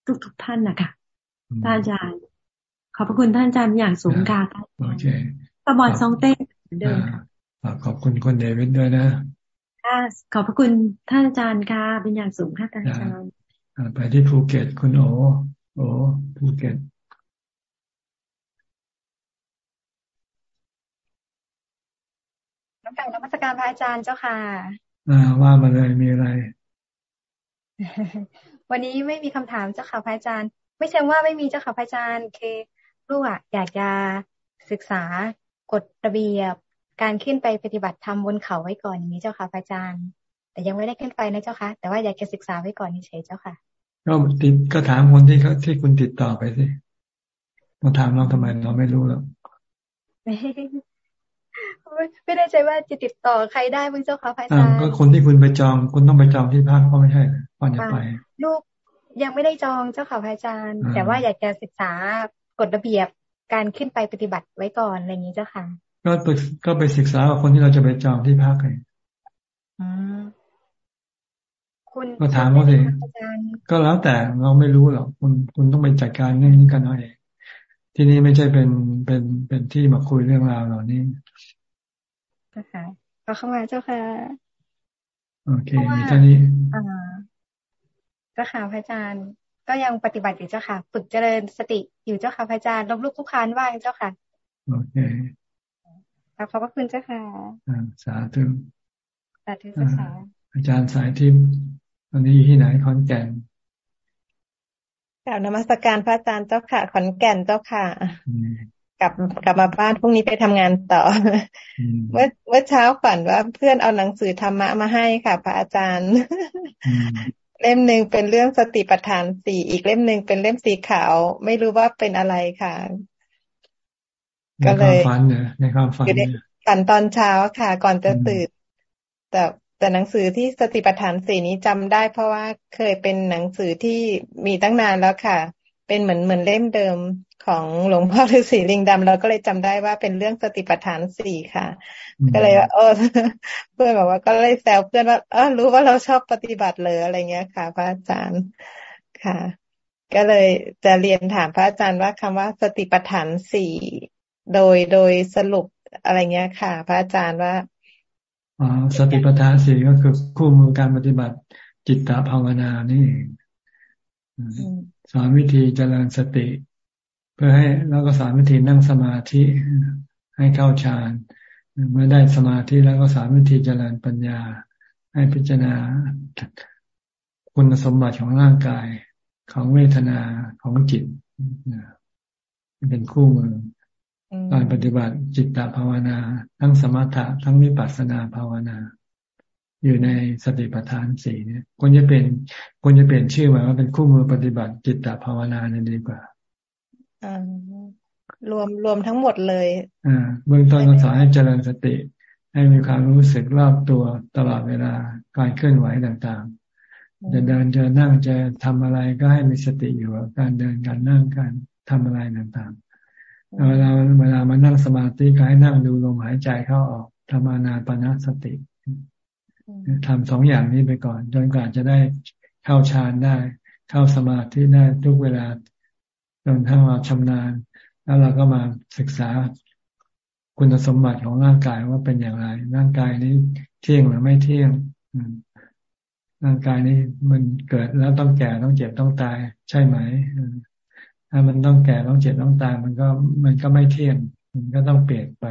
Speaker 24: ทุกๆทท่านนะคะท่านอาจารย์ ขอบพระคุณท่านอาจารย์อย่างสูงค่ะ
Speaker 1: โอเค
Speaker 24: ตบอลซองเต้เดิม
Speaker 1: ขอบคุณคุณเดวิดด้วยนะ
Speaker 24: ค่ะขอบพระคุณท่านอาจารย์ค่ะเป็นอย่างสูงค่ะอาจารย์
Speaker 1: ไปที่ภูเก็ตคุณโอโอภูเก็ต
Speaker 25: น้ำไก่นมัสการพระอาจารย์เจ้าค่ะ
Speaker 1: อ่า ว่ามาเลยมีอะไร
Speaker 25: วันนี้ไม่มีคำถามเจ้าค่ะพระอาจารย์ ไม่ใช่ว่าไม่มีเจ้าค่ะพระอาจารย์คือลูกอะอยากจะศึกษากฎระเบียบการขึ้นไปปฏิบัติธรรมบนเขาไว้ก่อนอย่างนี้เจ้าค่ะพระอาจารย์ แต่ยังไม่ได้ขึ้นไปนะเจ้าค่ะ แต่ว่าอยากจะศึกษาไว้ก่อนเฉยเจ้าค่ะ
Speaker 1: ก็ติดก็ถามคนที่เขาที่คุณติดต่อไปสิมาถามเราทำไมเราไม่รู้แล้ว
Speaker 25: ไม่ได้ใจว่าจะติดต่อใครได้เพื่อเจ้าค่ะพระอาจารย์
Speaker 1: ก็คนที่คุณไปจองคุณต้องไปจองที่พักก็ไม่ใช่ก่อนจะไป
Speaker 25: ลูกยังไม่ได้จองเจ้าค่ะพระอาจารย์ แต่ว่าอยากจะศึกษากฎระเบียบการขึ้นไปปฏิบัติไว้ก่อนอะไรอย่างนี้เจ้าค่ะ
Speaker 1: ก็ไปก็ไปศึกษากับคนที่เราจะไปจองที่พักไง
Speaker 25: คุณ
Speaker 1: ก็ถามเขาสิก็แล้วแต่เราไม่รู้หรอกคุณคุณต้องไปจัดการเรื่องนี้กันเอาเองที่นี่ไม่ใช่เป็นเป็นเป็นที่มาคุยเรื่องราวเหล่านี้
Speaker 25: เจ้าค่ะเอาเข้ามาเจ้าค่ะ
Speaker 1: โอเคมีท่านี้
Speaker 25: อ่าเจ้าค่ะพระอาจารย์ก็ยังปฏิบัติอยู่เจ้าค่ะ ฝึกเจริญสติอยู่เจ้าค่ะพระอาจารย์ลบลูกทุกคานว่างเจ้าค่ะ
Speaker 1: โอเค
Speaker 25: ขอบพระคุณเจ้าค่ะ
Speaker 1: สาธุ
Speaker 25: สาธุเจ้าค่ะ
Speaker 1: อาจารย์สายทิพย์ตอนนี้อยู่ที่ไหนคอนแก่น
Speaker 26: กล่าวนมัสการพระอาจารย์เจ้าค่ะ ขอนแก่นเจ้าค่ะ กลับกลับมาบ้านพรุ่งนี้ไปทำงานต่อ เมื่อเมื่อเช้าฝันว่าเพื่อนเอาหนังสือธรรมะมาให้ค่ะ พระอาจารย์ เล่มหนึ่งเป็นเรื่องสติปัฏฐานสี่อีกเล่มหนึ่งเป็นเล่มสีขาว ไม่รู้ว่าเป็นอะไรค่ะ
Speaker 1: ก็เลยฝันเนี่ยในความฝัน
Speaker 26: ฝันตอนเช้าค่ะ ก่อนจะตื่น แต่แต่หนังสือที่สติปัฏฐานสี่นี้จำได้ เพราะว่าเคยเป็นหนังสือที่มีตั้งนานแล้วค่ะ เป็นเหมือนเหมือนเล่มเดิม ของหลวงพ่อฤาษีลิงดำเราก็เลยจำได้ว่าเป็นเรื่องสติปัฏฐานสี่ค่ะ ก็เลยว่าเออเพื่อนบอกว่าก็เลยแซวเพื่อนว่าเออรู้ว่าเราชอบปฏิบัติเลยอะไรเงี้ยค่ะ พระอาจารย์ค่ะ ก็เลยจะเรียนถามพระอาจารย์ว่าคำว่าสติปัฏฐานสี่โดยโดยสรุปอะไรเงี้ยค่ะ พระอาจารย์ว่า
Speaker 1: อ๋อสติปัฏฐานสี่ก็คือคู่มือการปฏิบัติจิตตภาวนานี่สอนวิธีเจริญสติเพื่อให้แล้วก็สอนวิธีนั่งสมาธิให้เข้าฌานเมื่อได้สมาธิแล้วก็สอนวิธีเจริญปัญญา ให้พิจารณาคุณสมบัติของร่างกายของเวทนาของจิตเป็นคู่มือการปฏิบัติจิตตภาวนา ทั้งสมถะทั้งวิปัสสนาภาวนา อยู่ในสติปัฏฐานสี่เนี่ยควรจะเป็นควรจะเปลี่ยนชื่อมาว่าเป็นคู่มือปฏิบัติจิตตภาวนาเนี่ยดีกว่า
Speaker 26: รวมรวมทั้งหมดเลย
Speaker 1: อ่าเบื้องต้นก็สอนให้เจริญสติ ให้มีความรู้สึกรอบตัวตลอดเวลาการเคลื่อนไหวต่างๆ จะเดินจะนั่งจะทำอะไรก็ให้มีสติอยู่กับการเดินการนั่งการทำอะไรต่างๆเวลาเวลามานั่งสมาธิก็ให้นั่งดูลมหายใจเข้าออกทำอานาปนาสติทำสองอย่างนี้ไปก่อน จนกว่าจะได้เข้าฌานได้ เข้าสมาธิได้ทุกเวลา จนถ้าเราชำนาญ แล้วเราก็มาศึกษาคุณสมบัติของร่างกายว่าเป็นอย่างไร ร่างกายนี้เที่ยงหรือไม่เที่ยงร่างกายนี้มันเกิดแล้วต้องแก่ต้องเจ็บต้องตาย ใช่ไหมถ้ามันต้องแก่ต้องเจ็บต้องตาย มันก็มันก็ไม่เที่ยง มันก็ต้องเปลี่ยนไป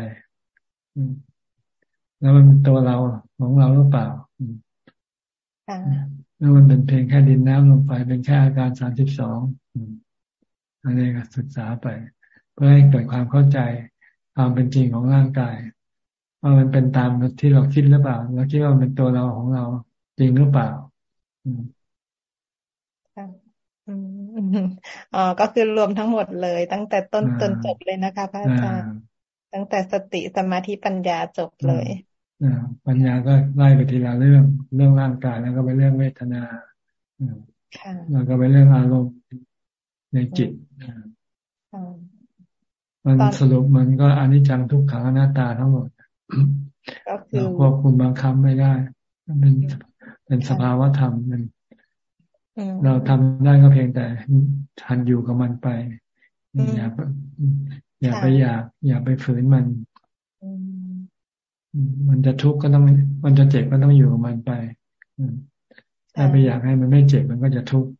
Speaker 1: แล้วมันตัวเราของเราหรือเปล่าแล้วมันเป็นเพียงแค่ดินน้ำลมไฟเป็นแค่อาการสามสิบสอง อันนี้ก็ศึกษาไป เพื่อให้เกิดความเข้าใจความเป็นจริงของร่างกาย ว่ามันเป็นตามที่เราคิดหรือเปล่าเราคิดว่ามันเป็นตัวเราของเราจริงหรือเปล่า
Speaker 26: อ๋อก็คือรวมทั้งหมดเลย ตั้งแต่ต้นจนจบเลยนะคะพระอาจารย์ตั้งแต่สติสมาธิปัญญาจบเลย
Speaker 1: ปัญญาก็ไล่ไปทีละเรื่องเรื่องร่างกายแล้วก็ไปเรื่องเวทนาแล้วก็ไปเรื่องอารมณ์ ในจิตมันสรุปมันก็อนิจจังทุกขังอนัตตาทั้งหมดเราควบคุมบังคับไม่ได้เป็นเป็นสภาวะธรรมมันเราทำได้ก็เพียงแต่ทันอยู่กับมันไป อย่าอย่าไปอยากอย่าไปฝืนมัน มันจะทุกข์ก็ต้อง มันจะเจ็บก็ต้องอยู่กับมันไปถ้าไปอยากให้มันไม่เจ็บมันก็จะทุกข์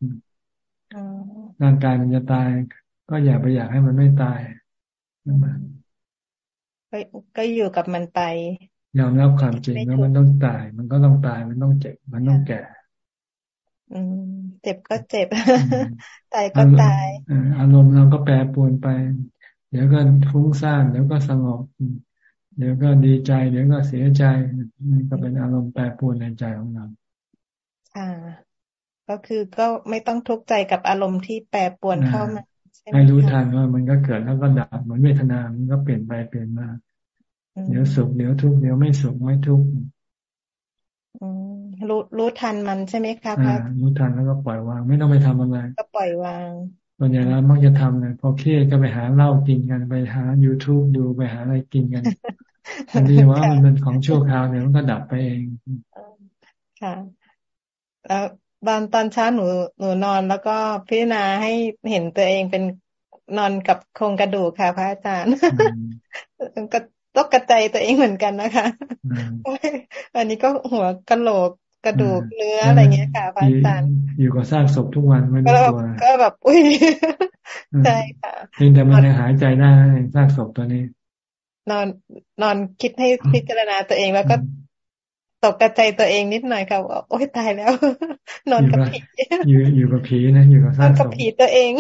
Speaker 1: ร่างกายมันจะตาย ก็อย่าไปอยากให้มันไม่ตาย
Speaker 26: ก็อยู่กับมันไป
Speaker 1: ยอมรับความจริงแล้วมันต้องตาย มันก็ต้องตาย มันต้องเจ็บ มันต้องแก่
Speaker 26: อืม เจ็บก็เจ็บ ตายก็ตาย
Speaker 1: อารมณ์เราก็แปรปรวนไป เดี๋ยวก็ฟุ้งซ่านเดี๋ยวก็สงบ เดี๋ยวก็ดีใจ เดี๋ยวก็เสียใจนี่ก็เป็นอารมณ์แปรปรวนในใจของเรา
Speaker 26: อ่า ก็คือก็ไม่ต้องทุกข์ใจกับอารมณ์ที่แปรปรวนเข้ามา
Speaker 1: ให้รู้ทันว่ามันก็เกิดแล้วก็ดับเหมือนเวทนา มันก็เปลี่ยนไปเปลี่ยนมา เดี๋ยวสุขเดี๋ยวทุกข์เดี๋ยวไม่สุขไม่ทุกข์
Speaker 26: รู้รู้ทันมันใช่ไหมคะพระ
Speaker 1: รู้ทันแล้วก็ปล่อยวาง ไม่ต้องไปทำอะไร
Speaker 26: ก็ปล่อยวาง
Speaker 1: ส่วนใหญ่แล้วมักจะทำเลยพอเครียดก็ไปหาเหล้ากินกันไปหา youtube ดูไปหาอะไรกินกันอันนี้ว่ามันเป็นของชั่วคราวเดี๋ยวมันก็ดับไปเอง
Speaker 26: ค่ะ แล้ว ตอนตอนเช้าหนูหนูนอนแล้วก็พิจารณาให้เห็นตัวเองเป็นนอนกับโครงกระดูกค่ะพระอาจารย์ก็ตกกระใจตัวเองเหมือนกันนะคะอันนี้ก็หัวกระโหลกกระดูกเนื้ออะไรเงี้ยค่ะพระอาจารย์
Speaker 1: อยู่กับซากศพทุกวันไม่รู้ตัว
Speaker 26: ก็แบบ อุ้ยใช่ค่ะ
Speaker 1: เพียงแต่มันยังหายใจได้ซากศพตัวนี้
Speaker 26: นอนนอนคิดให้พิจารณาตัวเองแล้วก็ ตกกระใจตัวเองนิดหน่อยค่ะว่าโอ๊ยตายแล้ว นอนกับผี
Speaker 1: อยู่อยู่กับผีนะอยู่กับ
Speaker 26: นอนกับผีตัวเอง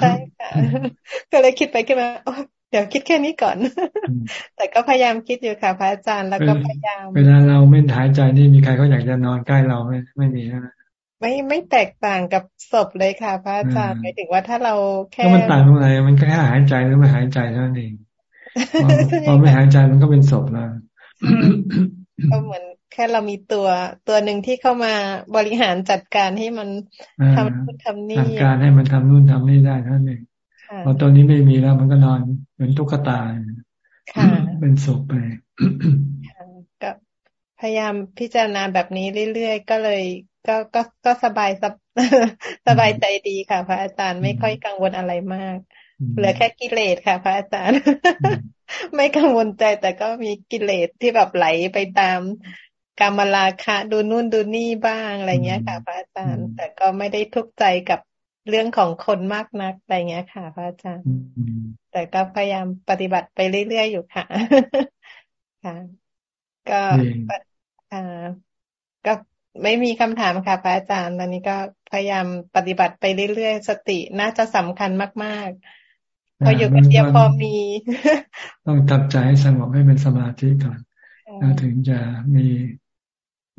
Speaker 26: ใช่ค่ะก็เลยคิดไปขึ้นมาเดี๋ยวคิดแค่นี้ก่อน แต่ก็พยายามคิดอยู่ค่ะ พระอาจารย์แล้วก็พยายาม
Speaker 1: เวลาเราไม่หายใจนี่มีใครเขาอยากจะนอนใกล้เราไหมไม่มีนะ
Speaker 26: ไม่ไม่แตกต่างกับศพเลยค่ะ พระอาจารย์หมายถึงว่าถ้าเราแค่
Speaker 1: มันต่างตรงไหนมันแค่หายใจหรือไม่หายใจเท่านั้นเองพอไม่หายใจมันก็เป็นศพแล้ว
Speaker 26: ก็เหมือนแค่เรามีตัวตัวหนึ่งที่เข้ามาบริหารจัดการให้มันทำนู่นทำนี่
Speaker 1: จัดการให้มันทำนู่นทำนี่ได้ท่านเองพอตัวนี้ไม่มีแล้วมันก็นอนเหมือนตุ๊กตาเป็นศพไป
Speaker 26: ก็พยายามพิจารณาแบบนี้เรื่อยๆก็เลย ก็ก็ก็สบายสสบายใจดีค่ะ พระอาจารย์ไม่ค่อยกังวลอะไรมาก เหลือแค่กิเลสค่ะ พระอาจารย์ ไม่กังวลใจแต่ก็มีกิเลสที่แบบไหลไปตามกรรมราคะดูนู่นดูนี่บ้างอะไรเงี้ยค่ะ พระอาจารย์ แต่ก็ไม่ได้ทุกข์ใจกับเรื่องของคนมากนักอะไรเงี้ยค่ะ พระอาจารย์ แต่ก็พยายามปฏิบัติไปเรื่อยๆอยู่ค่ะ ค่ะ ก็อ่าก็ไม่มีคำถามค่ะพระอาจารย์ตอนนี้ก็พยายามปฏิบัติไปเรื่อยๆ สติน่าจะสำคัญมาก ๆ พออยู่กับเดียวพอมี
Speaker 1: ต้องทับใจให้สงบให้เป็นสมาธิก่อนแล้วถึงจะมี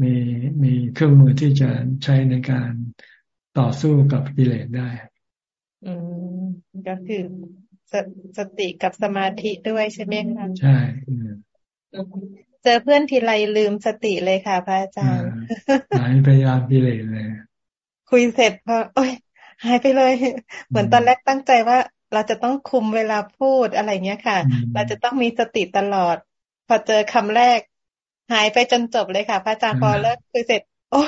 Speaker 1: มีมีเครื่องมือที่จะใช้ในการต่อสู้กับกิเลสได้
Speaker 26: อืมก็คือสสติกับสมาธิด้วยใช่ไหมคะ
Speaker 1: ใช่
Speaker 26: เจอเพื่อนทีไรลืมสติเลยค่ะ พระอาจารย์
Speaker 1: หายไปยามกิเลสเลย
Speaker 26: คุยเสร็จพอโอ้ยหายไปเลย เหมือนตอนแรกตั้งใจว่าเราจะต้องคุมเวลาพูดอะไรเงี้ยค่ะ เราจะต้องมีสติตลอด พอเจอคำแรก หายไปจนจบเลยค่ะ พระอาจารย์พอเลิกคุยเสร็จ โอ้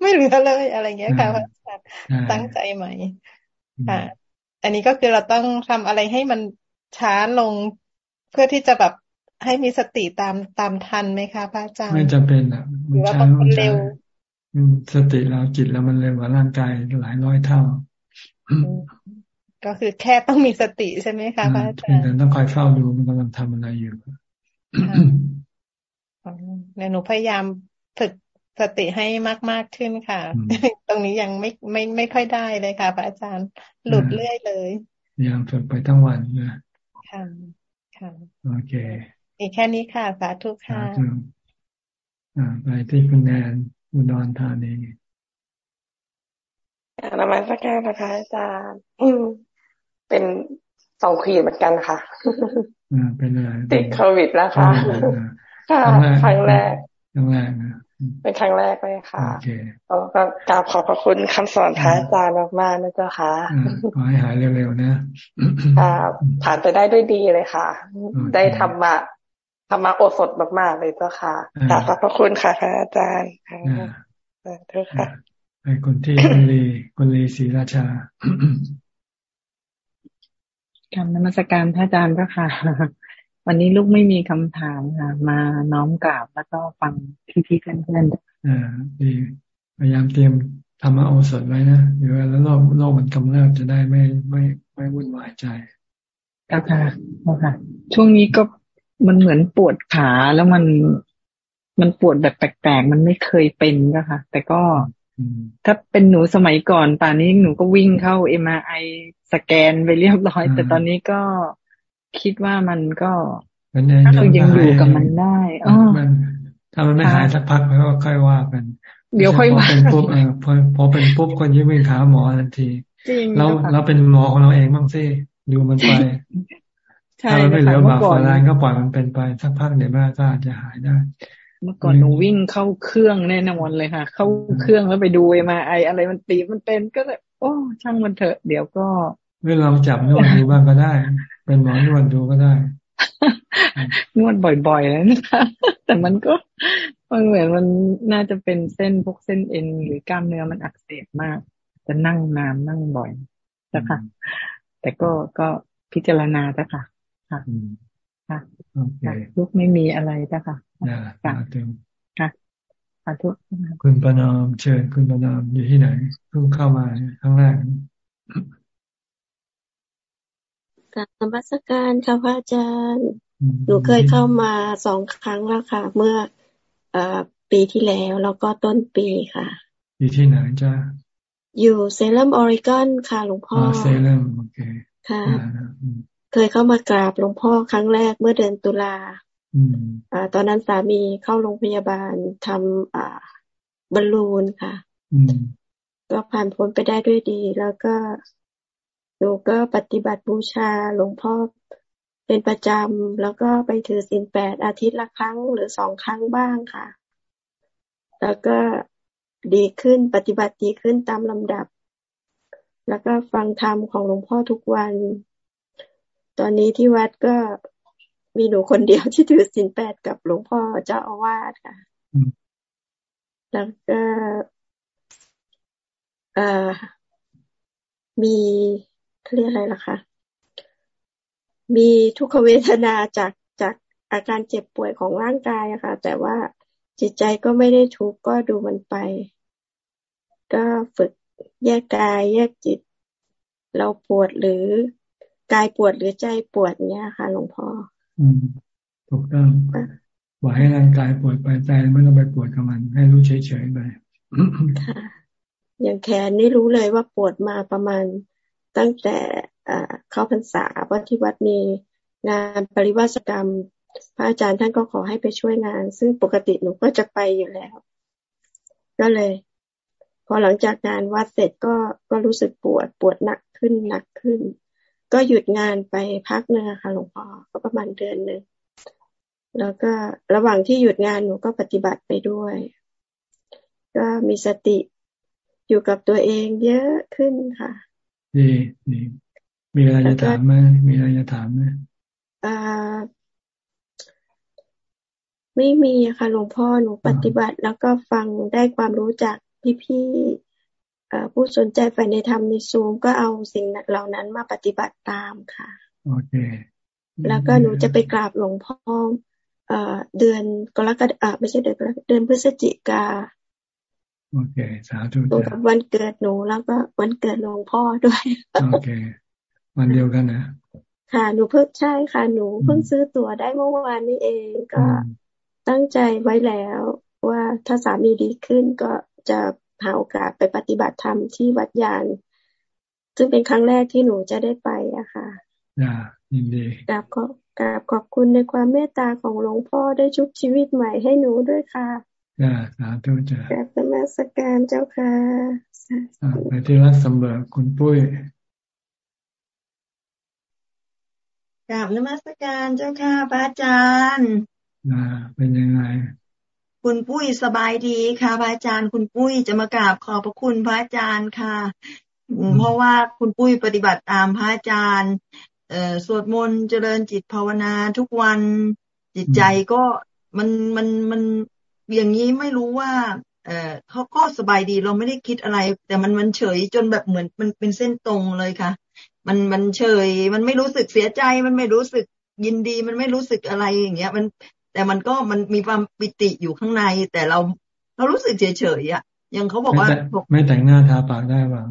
Speaker 26: ไม่เหลือเลยอะไรเงี้ยค่ะพระอาจารย์ตั้งใจใหม่ค่ะ อันนี้ก็คือเราต้องทำอะไรให้มันช้าลงเพื่อที่จะแบบให้มีสติตามตามทันไหมคะพระอาจารย์
Speaker 1: ไม่จำเป็นอะ
Speaker 26: มันช้ามันเร็ว
Speaker 1: สติเราจิตเรามันเร็วกว่าร่างกายหลายร้อยเท่า
Speaker 26: ก็คือแค่ต้องมีสติใช่ไหมคะพระอาจารย์
Speaker 1: ต้องคอยเฝ้าดูมันกำลังทำอะไรอยู่
Speaker 26: ในหนูพยายามฝึกสติให้มาก ๆ ขึ้นค่ะ ตรงนี้ยังไม่ไม่ไม่ค่อยได้เลยค่ะ พระอาจารย์หลุดเรื่อยเลย
Speaker 1: พยายามฝึกไปทั้งวันนะ
Speaker 26: ค่ะค่ะ
Speaker 1: โอเค
Speaker 26: อีกแค่นี้ค่ะสาธุค่ะ
Speaker 1: อ่าไปที่คุณแนนอุดรธานี
Speaker 27: นมัสการพระอาจารย์ เป็นสองขีดเหมือนกันค่ะ
Speaker 1: อ่าเป็นอะไร
Speaker 27: ติดโควิดแล้วค่ะค่ะครั้งแรก
Speaker 1: ครั้งแรกนะ
Speaker 27: เป็นครั้งแรกเลยค่ะก็กราบขอบพระคุณคำสอนพระอาจารย์มากๆนะเจ้าค่ะ
Speaker 1: ขอให้หายเร็วๆนะ
Speaker 27: ค่ะผ่านไปได้ด้วยดีเลยค่ะ ได้ธรรมะธรรมะโอสถมากๆเลยเจ้าค่ะกราบขอบพระคุณค่ะพระอาจารย์เจ้าค่ะ
Speaker 1: ไปคนที่คุณลีคุณลีศรีราชา
Speaker 19: การนมัสการพระอาจารย์พระค่ะ วันนี้ลูกไม่มีคำถามค่ะ มาน้อมกราบแล้วก็ฟังพี่ๆเพื่อน
Speaker 1: ๆอ่าดีพยายามเตรียมธรรมโอสถไว้นะเดี๋ยวแล้วโลกโลกมันกำเริบจะได้ไม่ไม่ไม่วุ่นวายใจ
Speaker 19: ค่ะค่ะช่วงนี้ก็มันเหมือนปวดขาแล้วมันมันปวดแบบแปลกๆ มันไม่เคยเป็นก็ค่ะ แต่ก็ถ้าเป็นหนูสมัยก่อนป่านนี้หนูก็วิ่งเข้าเอ็มไอ สแกนไปเรียบร้อย แต่ตอนนี้ก็คิดว่ามันก็ถ้าเรายังอยู่กับมันได้อ๋อ
Speaker 1: ถ้ามันไม่หายสักพักก็ค่อยว่ากัน
Speaker 19: เดี๋ยวค่อยว่า
Speaker 1: เป็นปุ๊บเออพอพอเป็นปุ๊บก็ยิ่งวิ่งหาหมอทันทีเราเราเป็นหมอของเราเองบ้างสิดูมันไปถ้ามันไม่เหลือบาปอะไรก็ปล่อยมันเป็นไปสักพักเดี๋ยวแม่ก็อาจจะหายได้
Speaker 19: เมื่อก่อนหนูวิ่งเข้าเครื่องแน่นอนเลยค่ะ เข้าเครื่องแล้วไปดูมาไออะไรมันตีมันเป็นก็เลย โอ้ช่างมันเถอะ เดี๋ยวก็
Speaker 1: เมื่อเราจับนวดดูบ้างก็ได้ เป็นหมอนวดดูก็ได้
Speaker 19: นวดบ่อยๆแล้วนะคะแต่มันก็มันเหมือนมันน่าจะเป็นเส้นพวกเส้นเอ็นหรือกล้ามเนื้อมันอักเสบมาก จะนั่งนานนั่งบ่อยนะคะแต่ก็ก็พิจารณาจ้ะค่ะ ค่ะค่ะลูกไม่มีอะไรจ้ะค่ะ
Speaker 1: ค่ะ
Speaker 19: ค่ะสาธุ
Speaker 1: คุณประนอมเชิญคุณประนอมอยู่ที่ไหนเพิ่งเข้ามาครั้งแรก
Speaker 28: กับนมัสการค่ะพระอาจารย์ หนูเคยเข้ามาสองครั้งแล้วค่ะ เมื่ออปีที่แล้วแล้วก็ต้นปีค่ะ
Speaker 1: อยู่ที่ไหนจ้า
Speaker 28: อยู่เซเลมออริกอนค่ะหลวงพ่อ
Speaker 1: เซเลมโอเค
Speaker 28: ค่ะ เคยเข้ามากราบหลวงพ่อครั้งแรกเมื่อเดือนตุลา อ่า ตอนนั้นสามีเข้าโรงพยาบาลทำอ่าบอลลูนค่ะก็ผ่านพ้นไปได้ด้วยดี แล้วก็หนูก็ปฏิบัติบูชาหลวงพ่อเป็นประจำ แล้วก็ไปถือศีลแปดอาทิตย์ละครั้งหรือสองครั้งบ้างค่ะ แล้วก็ดีขึ้นปฏิบัติดีขึ้นตามลำดับ แล้วก็ฟังธรรมของหลวงพ่อทุกวัน ตอนนี้ที่วัดก็ มีหนูคนเดียวที่ถือศีลแปดกับหลวงพ่อเจ้าอาวาสค่ะ แล้วก็เอ่อมีเรียกอะไรล่ะคะ มีทุกขเวทนาจากจากอาการเจ็บป่วยของร่างกายอะค่ะ แต่ว่าจิตใจก็ไม่ได้ทุกข์ก็ดูมันไป ก็ฝึกแยกกาย แยกจิต เราปวดหรือกายปวดหรือใจปวดเนี้ยค่ะ หลวงพ่อ
Speaker 1: อืม ถูกต้องบอกให้ร่างกายปวดไปใจไม่ต้องไปปวดกับมัน ให้รู้เฉยๆไป
Speaker 28: ค่ะอย่างแขนนี่รู้เลยว่าปวดมาประมาณตั้งแต่เข้าพรรษาเพราะที่วัดมีงานปริวาสกรรม พระอาจารย์ท่านก็ขอให้ไปช่วยงาน ซึ่งปกติหนูก็จะไปอยู่แล้ว ก็เลย พอหลังจากงานวัดเสร็จก็ก็รู้สึกปวดปวดหนักขึ้นหนักขึ้น ก็หยุดงานไปพักหนึ่งค่ะหลวงพ่อก็ประมาณเดือนหนึ่งแล้วก็ระหว่างที่หยุดงานหนูก็ปฏิบัติไปด้วย ก็มีสติอยู่กับตัวเองเยอะขึ้นค่ะ
Speaker 1: ดีดีมีอะไรจะถามไหมมีอะไรจะถามไหม
Speaker 28: อ่าไม่มีค่ะหลวงพ่อหนูปฏิบัติแล้วก็ฟังได้ความรู้จากพี่ๆ ผู้สนใจไปในธรรมในซูมก็เอาสิ่งเหล่านั้นมาปฏิบัติตามค่ะ
Speaker 1: โอเค
Speaker 28: แล้วก็หนูจะไปกราบหลวงพ่อเดือนกรกฎาไม่ใช่เดือนกรกฎาเดือนพฤศจิกา
Speaker 1: โอเคสาธุ
Speaker 28: ตรงกับวันเกิดหนูแล้วก็วันเกิดหลวงพ่อด้วย
Speaker 1: โอเค วันเดียวกันนะ
Speaker 28: ค่ะหนูเพิ่งใช่ค่ะหนูเพิ่งซื้อตั๋วได้เมื่อวานนี้เองก็ตั้งใจไว้แล้ว ว่าถ้าสามีดีขึ้นก็จะ หาโอกาสไปปฏิบัติธรรมที่วัดยาน ซึ่งเป็นครั้งแรกที่หนูจะได้ไปอะค่ะ
Speaker 1: อ่ายินดี
Speaker 28: กราบขอกราบขอบคุณในความเมตตาของหลวงพ่อได้ชุบชีวิตใหม่ให้หนูด้วยค่ะ
Speaker 1: จ้าสาธุจ้า
Speaker 28: กราบนมัสการเจ้าค่ะ
Speaker 1: ไปที่รักสมเบิกคุณปุ้ย
Speaker 29: กราบนมัสการเจ้าค่ะพระอาจารย์
Speaker 1: อ่าเป็นยังไง
Speaker 29: คุณปุ้ยสบายดีค่ะพระอาจารย์ คุณปุ้ยจะมากราบขอบพระคุณพระอาจารย์ค่ะ เพราะว่าคุณปุ้ยปฏิบัติตามพระอาจารย์เอ่อสวดมนต์เจริญจิตภาวนาทุกวันจิตใจก็มันมันมันอย่างนี้ไม่รู้ว่า เออเขาก็สบายดีเราไม่ได้คิดอะไร แต่มันมันเฉยจนแบบเหมือนมันเป็นเส้นตรงเลยค่ะ มันมันเฉย มันไม่รู้สึกเสียใจ มันไม่รู้สึกยินดี มันไม่รู้สึกอะไรอย่างเงี้ย มัน แต่มันก็มันมีความปิติอยู่ข้างใน แต่เราเรารู้สึกเฉยเฉยอะยังเขาบอกว่า
Speaker 1: ไม่แต่งหน้าทาปากได้ป่า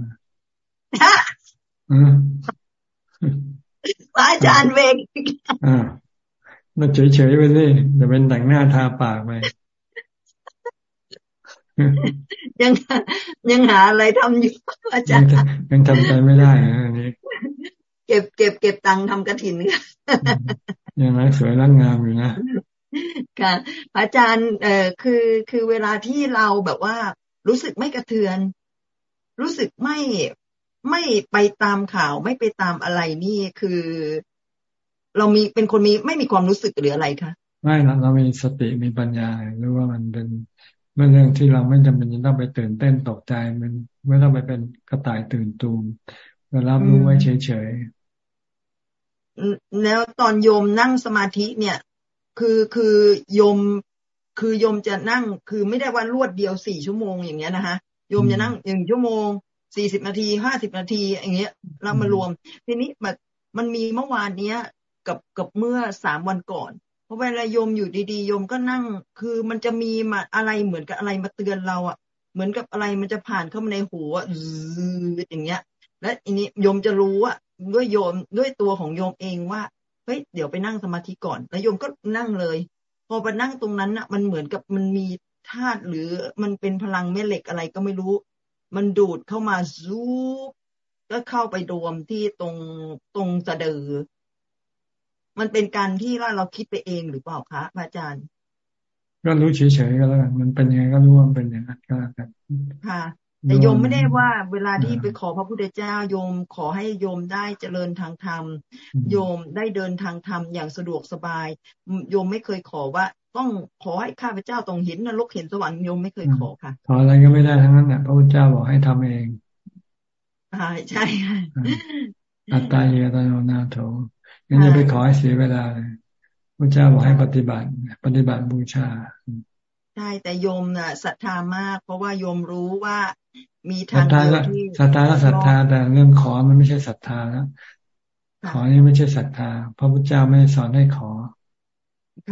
Speaker 29: อาจารย์เวก
Speaker 1: อ่ามันเฉยเฉยไปเลยจะเป็นแต่งหน้าทาปากไป
Speaker 29: ยังยังหาอะไรทำอยู่อาจารย์
Speaker 1: ยังทำใจไม่ได้นะอันนี้
Speaker 29: เก็บเก็บเก็บตังค์ทำกระถิน
Speaker 1: ยังไงสวยร่างงามอยู่นะ
Speaker 29: ค่ะอาจารย์เอ่อคือคือเวลาที่เราแบบว่า รู้สึกไม่กระเทือน รู้สึกไม่ไม่ไปตามข่าว ไม่ไปตามอะไรนี่คือ เรามีเป็นคนมีไม่มีความรู้สึกหรืออะไรคะ
Speaker 1: ไม่เราเรามีสติมีปัญญาหรือว่ามันเป็นเมื่อเรื่องที่เราไม่จำเป็นจะต้องไปตื่นเต้นตกใจมันไม่ต้องไปเป็นกระต่ายตื่นตูมเรารับรู้ไว้เฉย
Speaker 29: ๆแล้วตอนโยมนั่งสมาธิเนี่ย คือคือโยมคือโยมจะนั่งคือไม่ได้ว่ารวดเดียวสี่ชั่วโมงอย่างเงี้ยนะคะโยมจะนั่งหนึ่งชั่วโมงสี่สิบนาทีห้าสิบนาทีอย่างเงี้ยเรามารวม ทีนี้มันมันมีเมื่อวานเนี้ยกับกับเมื่อสามวันก่อนพราะเวลาโยมอยู่ดีๆโยมก็นั่ง คือมันจะมีมาอะไรเหมือนกับอะไรมาเตือนเราอะ เหมือนกับอะไรมันจะผ่านเข้ามาในหัวอย่างเงี้ย และอันนี้โยมจะรู้ว่าด้วยโยมด้วยตัวของโยมเองว่า เฮ้ยเดี๋ยวไปนั่งสมาธิก่อนแล้วโยมก็นั่งเลย พอไปนั่งตรงนั้นอะ มันเหมือนกับมันมีธาตุหรือมันเป็นพลังแม่เหล็กอะไรก็ไม่รู้ มันดูดเข้ามาซูบก็เข้าไปรวมที่ตรงตรงสะดือ มันเป็นการที่ว่าเราคิดไปเองหรือเปล่าคะอาจารย์
Speaker 1: ก็รู้เฉยๆก็แล้วกันมันเป็นยังไงก็รู้ว่ามันเป็นอย่างนั้นก็แล้วกัน
Speaker 29: ค่ะ แต่โยมไม่ได้ว่าเวลาที่ไปขอพระพุทธเจ้าโยมขอให้โยมได้เจริญทางธรรม โยมได้เดินทางธรรมอย่างสะดวกสบาย โยมไม่เคยขอว่าต้องขอให้ข้าพเจ้าต้องเห็นนรกเห็นสวรรค์โยมไม่เคยขอค่ะ
Speaker 1: ขออะไรก็ไม่ได้ทั้งนั้นแหละพระพุทธเจ้าบอกให้ทำเอง
Speaker 29: อ่าใช่ค่ะ
Speaker 1: อัตตาเยตโนนาโถงั้นจะไปขอให้เสียเวลาเลยพระเจ้าบอกให้ปฏิบัติ ปฏิบัติบูชา
Speaker 29: ใช่แต่โยมน่ะศรัทธามาก เพราะว่าโยมรู้ว่า มีทางเดี
Speaker 1: ยวที่ศรัทธาก็ศรัทธาแต่เรื่องขอมันไม่ใช่ศรัทธาแล้วขอนี่ไม่ใช่ศรัทธา พระพุทธเจ้าไม่สอนให้ขอ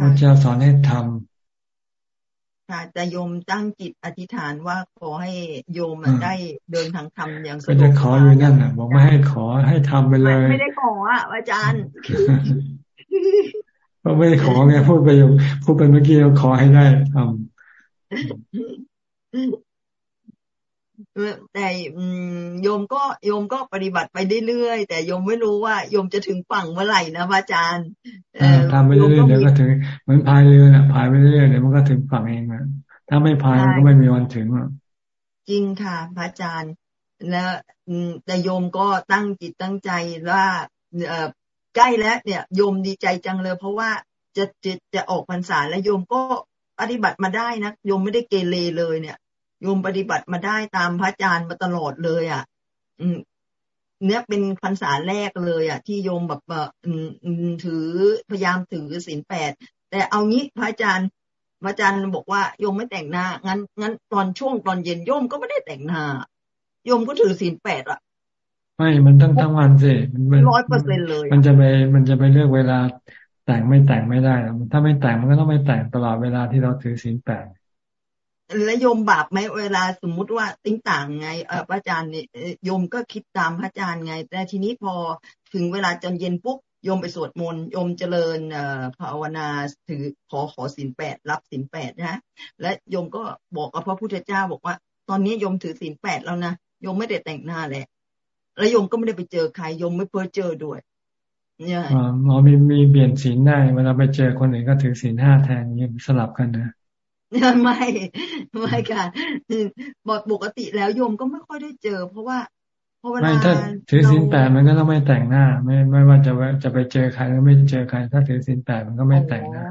Speaker 1: พระเจ้าสอนให้ทำ
Speaker 29: ค่ะแต่โยมตั้งจิตอธิษฐานว่าขอให้โยมได้เดินทางธรรมอย่าง
Speaker 1: สะดวกก็จะขออยู่นั่นน่ะ บอกไม่ให้ขอให้ทำไปเลย
Speaker 29: ไม่ได้ขออะอาจารย์
Speaker 1: ก็ไม่ได้ขอไงพูดไปพูดไปเมื่อกี้เราขอให้ได้ทำ
Speaker 29: แต่โยมก็โยมก็ปฏิบัติไปเรื่อยๆแต่โยมไม่รู้ว่าโยมจะถึงฝั่งเมื่อไหร่นะพระอาจารย์
Speaker 1: ทำไปเรื่อยๆเดี๋ยวก็ถึงเหมือนพายเรือน่ะพายไปเรื่อยๆเดี๋ยวมันก็ถึงฝั่งเองนะถ้าไม่พายมันก็ไม่มีวันถึงหรอก
Speaker 29: จริงค่ะพระอาจารย์ แล้วแต่โยมก็ตั้งจิตตั้งใจว่าใกล้แล้ว เนี่ยโยมดีใจจังเลย เพราะว่าจะจะจะออกพรรษาแล้วโยมก็ปฏิบัติมาได้นะโยมไม่ได้เกเรเลยเนี่ย โยมปฏิบัติมาได้ตามพระอาจารย์มาตลอดเลย อะ อืมเนี้ยเป็นพรรษาแรกเลย อะ ที่โยมแบบเออถือพยายามถือศีลแปดแต่เอางี้พระอาจารย์พระอาจารย์บอกว่าโยมไม่แต่งหน้า งั้น งั้นตอนช่วงตอนเย็นโยมก็ไม่ได้แต่งหน้าโยมก็ถือศีลแปดอะ
Speaker 1: ไม่ มันต้องทั้งวันสิ
Speaker 29: มันร้อยเปอร์เซ็นเลย
Speaker 1: มันจะไป มันจะไปเลือกเวลาแต่งไม่แต่งไม่ได้ ถ้าไม่แต่งมันก็ต้องไม่แต่งตลอดเวลาที่เราถือศีลแปด
Speaker 29: แล้วโยมบาปไหมเวลาสมมุติว่าติ้งต่างไงเออพระอาจารย์เนี่ยโยมก็คิดตามพระอาจารย์ไง แต่ทีนี้พอถึงเวลาจนเย็นปุ๊บโยมไปสวดมนต์โยมเจริญเอ่อภาวนาถือขอขอศีลแปดรับศีลแปดนะและโยมก็บอกกับพระพุทธเจ้าบอกว่า ตอนนี้โยมถือศีลแปดแล้วนะโยมไม่ได้แต่งหน้าแหละแล้วโยมก็ไม่ได้ไปเจอใครโยมไม่เพ้อเจอด้วย
Speaker 1: เนี่ยอ๋อมีมีเปลี่ยนศีลได้เวลาไปเจอคนอื่นก็ถือศีลห้าแทนเนี่ยสลับกันนะ
Speaker 29: ไม่ไม่ค่ะบอกปกติแล้วโยมก็ไม่ค่อยได้เจอ เพราะว่าเพราะเวลาถ้า
Speaker 1: ถือศีลแปดมันก็ต้องไม่แต่งหน้า ไม่ไม่ว่าจะจะไปเจอใครหรือไม่เจอใครถ้าถือศีลแปดมันก็ไม่แต่งหน้า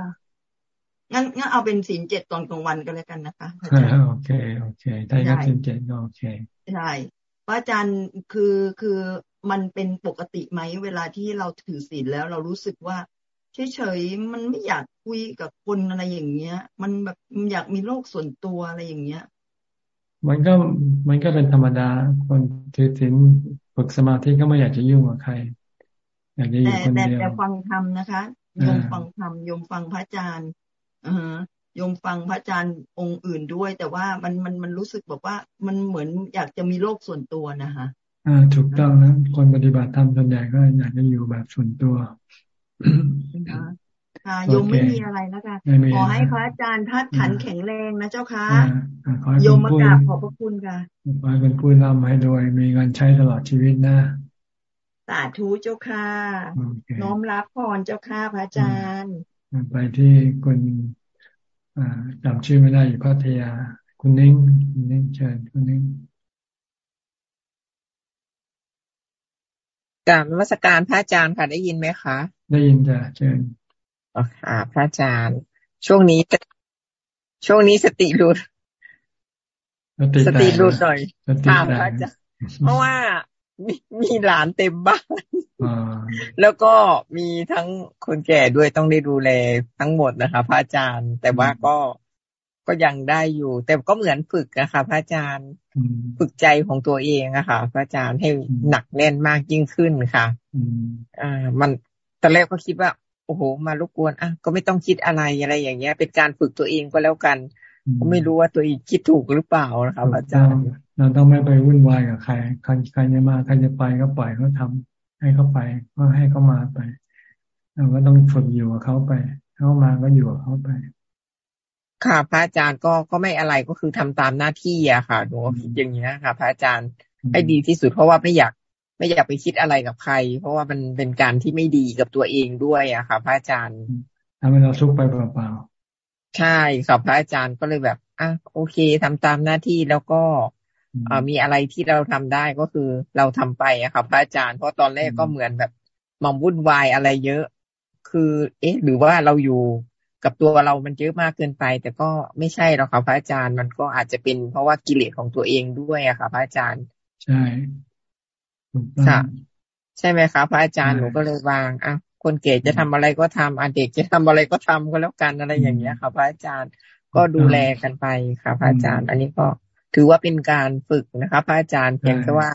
Speaker 29: งั้นงั้นเอาเป็นศีลเจ็ดตอนกลางวันก็แล้วกันนะคะ
Speaker 1: โอเคโอเคถ้าอย่างศีลเจ็ดก็โอเค
Speaker 29: ใช่พระอาจารย์คือคือมันเป็นปกติไหมเวลาที่เราถือศีลแล้วเรารู้สึกว่า เฉยๆมันไม่อยากคุยกับคนอะไรอย่างเงี้ย มันแบบอยากมีโลกส่วนตัวอะไรอย่างเงี้ย
Speaker 1: มันก็มันก็เป็นธรรมดา คนถือศีลฝึกสมาธิก็ไม่อยากจะยุ่งกับใคร อยากจะอยู่คนเดียวแต่
Speaker 29: ฟังธรรมนะคะโยมฟังธรรมโยมฟังพระอาจารย์อโยมฟังพระอาจารย์องค์อื่นด้วย แต่ว่ามันมันมันรู้สึกแบบว่ามันเหมือนอยากจะมีโลกส่วนตัวนะคะ
Speaker 1: อ่าถูกต้องนะคนปฏิบัติธรรมส่วนใหญ่ก็อยากจะอยู่แบบส่วนตัว
Speaker 29: ค่ะโยมไม่มีอะไรแล้วกันขอให้พระอาจารย์ทัดขันแข็งแรงนะเจ้าค่ะโยมมากราบขอบพระคุณค่ะ
Speaker 1: ขอให้เป็นผู้ร่ำให้รวยมีเงินใช้ตลอดชีวิตนะ
Speaker 29: สาธุเจ้าค่ะ น้อมรับพรเจ้าค่ะพระอาจารย์
Speaker 1: ไปที่คุณจำชื่อไม่ได้อยู่พัทยา คุณนิ่งคุณนิ่งเชิญคุณนิ่ง
Speaker 30: กราบวัสการพระอาจารย์ค่ะได้ยินไหมคะ
Speaker 1: ได้ยินจ้ะเชิญ
Speaker 30: อ๋อค่ะพระอาจารย์ ช่วงนี้ ช่วงนี้สติหลุดสติหลุดหน่อยถามพระอาจารย์เพราะว่ามีมีหลานเต็มบ้านแล้วก็มีทั้งคนแก่ด้วยต้องได้ดูแลทั้งหมดนะคะ พระอาจารย์ แต่ว่าก็ ก็ยังได้อยู่ แต่ก็เหมือนฝึกนะคะพระอาจารย์ฝึกใจของตัวเองอะค่ะ พระอาจารย์ให้หนักแน่นมากยิ่งขึ้นค่ะอ่า มันตอนแรกก็คิดว่า โอ้โห มารบกวนอะก็ไม่ต้องคิดอะไรอะไรอย่างเงี้ย เป็นการฝึกตัวเองก็แล้วกันก็ไม่รู้ว่าตัวเองคิดถูกหรือเปล่านะคะอาจารย์
Speaker 1: เราต้องไม่ไปวุ่นวายกับใครใครใครจะมาใครจะไปก็ปล่อยเขาทาให้เขาไปก็ให้เขามาไปเราก็ต้องฝึกอยู่กับเขาไปเขามาก็อยู่กับเขาไป
Speaker 30: ค่ะ พระอาจารย์ก็ก็ไม่อะไรก็คือทำตามหน้าที่อะค่ะหนูคิดอย่างนี้ค่ะพระอาจารย์ให้ดีที่สุดเพราะว่าไม่อยากไม่อยากไปคิดอะไรกับใคร เพราะว่ามันเป็นการที่ไม่ดีกับตัวเองด้วยอะค่ะ พระอาจารย์
Speaker 1: ทำให้เราทุกข์ไปเปล่า
Speaker 30: ๆใช่ค่ะพระอาจารย์ก็เลยแบบอะโอเคทำตามหน้าที่แล้วก็อ่ามีอะไรที่เราทำได้ก็คือเราทำไปอะค่ะพระอาจารย์เพราะตอนแรกก็เหมือนแบบมองวุ่นวายอะไรเยอะ คือ เอ๊ะ หรือว่าเราอยู่ กับตัวเรามันเยอะมากเกินไป แต่ก็ไม่ใช่หรอกค่ะพระอาจารย์มันก็อาจจะเป็นเพราะว่ากิเลสของตัวเองด้วยอะค่ะพระอาจารย์
Speaker 1: ใช่
Speaker 30: ค่ะใช่ไหมคะพระอาจารย์หนูก็เลยวางอะคนเก่จะทำอะไรก็ทำอะเด็กจะทำอะไรก็ทำก็แล้วกันอะไรอย่างเงี้ยค่ะพระอาจารย์ก็ดูแลกันไปค่ะพระอาจารย์ อันนี้ก็ถือว่าเป็นการฝึกนะคะพระอาจารย์เพียงแค่ว่า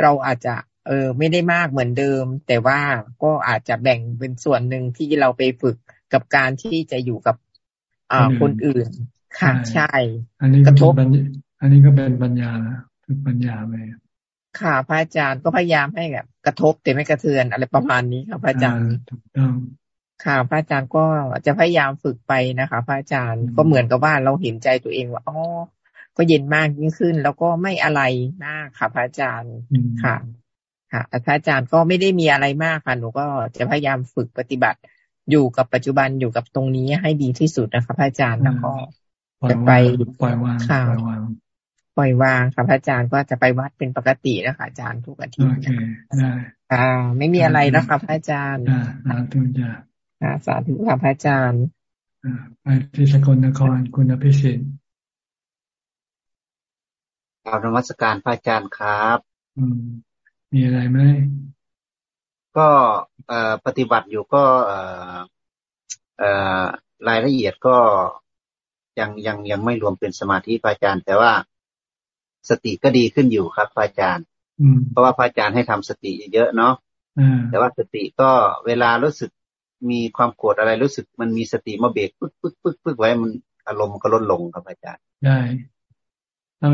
Speaker 30: เราอาจจะเออไม่ได้มากเหมือนเดิม แต่ว่าก็อาจจะแบ่งเป็นส่วนหนึ่งที่เราไปฝึก กับการที่จะอยู่กับอ่าคนอื่นค่ะใช่
Speaker 1: อันนี้กระทบอันนี้ก็เป็นปัญญาฝึกปัญญาไป
Speaker 30: ค่ะพระอาจารย์ก็พยายามให้แบบกระทบแต่ไม่กระเทือนอะไรประมาณนี้ค่ะพระอาจารย์
Speaker 1: ถูกต้อง
Speaker 30: ค่ะพระอาจารย์ก็จะพยายามฝึกไปนะคะ พระอาจารย์ก็เหมือนกับว่าเราเห็นใจตัวเองว่าอ๋อก็เย็นมากยิ่งขึ้น แล้วก็ไม่อะไรมากค่ะ พระอาจารย์ค่ะ ค่ะพระอาจารย์ก็ไม่ได้มีอะไรมากค่ะหนูก็จะพยายามฝึกปฏิบัติ อยู่กับปัจจุบันอยู่กับตรงนี้ให้ดีที่สุดนะคะพระอาจารย์แล้วก็จะไป
Speaker 1: ปล่อยวาง
Speaker 30: ค่ะปล่อยวางค่ะพระอาจารย์ก็จะไปวัดเป็นปกตินะคะอาจารย์ทุกอาทิตย์
Speaker 1: ได้
Speaker 30: อ่าไม่มีอะไรแล้วค่ะพระอาจารย์
Speaker 1: อ่าทุกอย่า
Speaker 30: สาธุค่ะพระอาจารย์
Speaker 1: ไปที่สกลนครคุณอภิสิทธิ์
Speaker 31: กราบนมัสการพระอาจารย์ครับ
Speaker 1: อืมมีอะไรไหม
Speaker 31: ก็เอ่อปฏิบัติอยู่ก็เอ่อเอ่อรายละเอียดก็ยังยังยังไม่รวมเป็นสมาธิพระอาจารย์ แต่ว่าสติก็ดีขึ้นอยู่ครับพระอาจารย์เพราะว่าพระอาจารย์ให้ทำสติเยอะเนาะแต่ว่าสติก็เวลารู้สึกมีความโกรธอะไรรู้สึก มันมีสติมาเบรกปึ๊กปึ๊กปึ๊กปึ๊กไว้มันอารมณ์ก็ลดลงครับอาจารย์
Speaker 1: ได้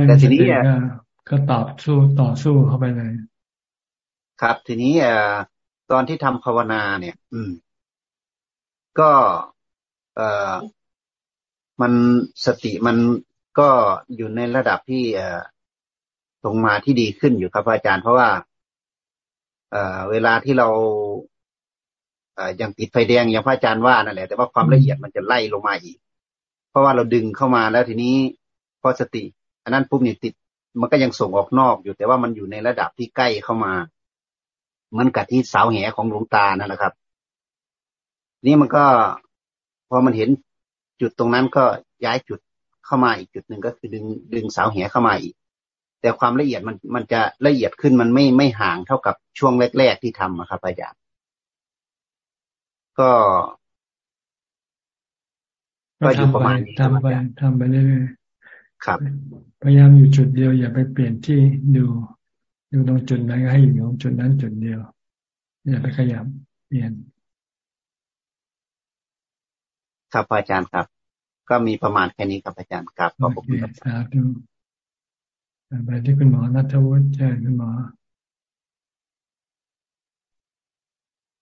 Speaker 1: แต่ทีนี้ก็ตอบสู้ต่อสู้เข้าไปเลย
Speaker 31: ครับ ทีนี้อ่ ตอนที่ทำภาวนาเนี่ย อืม ก็เอ่อมันสติมันก็อยู่ในระดับที่เอ่อตรงมาที่ดีขึ้นอยู่ครับอาจารย์ เพราะว่า เอ่อ เวลาที่เราอย่างติดไฟแดงอย่างพระอาจารย์ว่านั่นแหละแต่ว่าความละเอียดมันจะไล่ลงมาอีก เพราะว่าเราดึงเข้ามาแล้วทีนี้พอสติ อันนั้นปุ๊บนี่ติด มันก็ยังส่งออกนอกอยู่แต่ว่ามันอยู่ในระดับที่ใกล้เข้ามา เหมือนกับที่เสาแหของหลวงตานั่นแหละครับ นี่มันก็พอมันเห็นจุดตรงนั้นก็ย้ายจุดเข้ามาอีกจุดหนึ่งก็คือดึงดึงเสาแหเข้ามาอีก แต่ความละเอียดมันมันจะละเอียดขึ้นมันไม่ไม่ห่างเท่ากับช่วงแรก ๆที่ทำครับอาจารย์ก็
Speaker 1: ก็ทำไปทำไปทำไปเรื่อย
Speaker 31: ๆครับ
Speaker 1: พยายามอยู่จุดเดียวอย่าไปเปลี่ยนที่ดู ดูตรงจุดไหนก็ให้อยู่ตรงจุดนั้นจุดเดียวอย่าไปขยับเปลี่ยน
Speaker 31: ครับอาจารย์ครับ ก็มีประมาณแค่นี้ครับอาจารย์ครับขอบคุณครับ
Speaker 1: สาธุไปที่คุณหมอนัทวุฒิเชิญคุณหมอ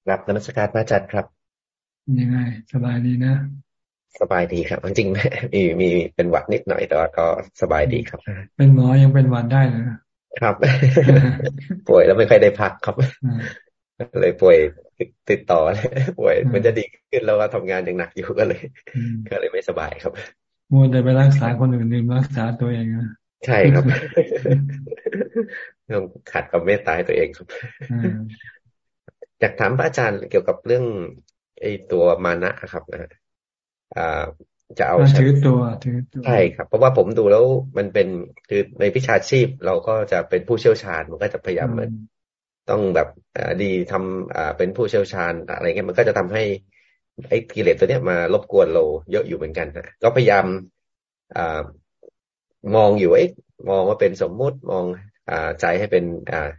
Speaker 32: ครับนมัสการพระอาจารย์ครับ
Speaker 1: ยังไง สบายดีนะ
Speaker 32: สบายดีครับ จริงๆมีมีเป็นหวัดนิดหน่อยแต่ว่าก็สบายดีครับ
Speaker 1: เป็นหมอยังเป็นหวัดได้เลย
Speaker 32: ครับ ป่วยแล้วไม่ค่อยได้พักครับ เลยป่วยติดต่อเลยป่วย มันจะดีขึ้นแล้วก็ทำงานอย่างหนักอยู่ก็เลย ก็เลยไม่สบายครับ
Speaker 1: มัวแต่ไปรักษาคนอื่นลืมรักษาตัวเองนะ
Speaker 32: ใช่ครับต้องขัดกับเมตตาตัวเองครับอยากถามพระอาจารย์เกี่ยวกับเรื่องไอ้ตัวมานะครับนะอ่า จะเอา
Speaker 1: ถือตัวถือ
Speaker 32: ตัวใช่ครับ เพราะว่าผมดูแล้วมันเป็นคือในพิชาชีพเราก็จะเป็นผู้เชี่ยวชาญมันก็จะพยายามมันต้องแบบดีทำเป็นผู้เชี่ยวชาญอะไรเงี้ยมันก็จะทำให้ไอ้กิเลสตัวเนี้ยมารบกวนเราเยอะอยู่เหมือนกันนะก็พยายามอมองอยู่ไอ้มองว่าเป็นสมมุติมองอใจให้เป็นอ่า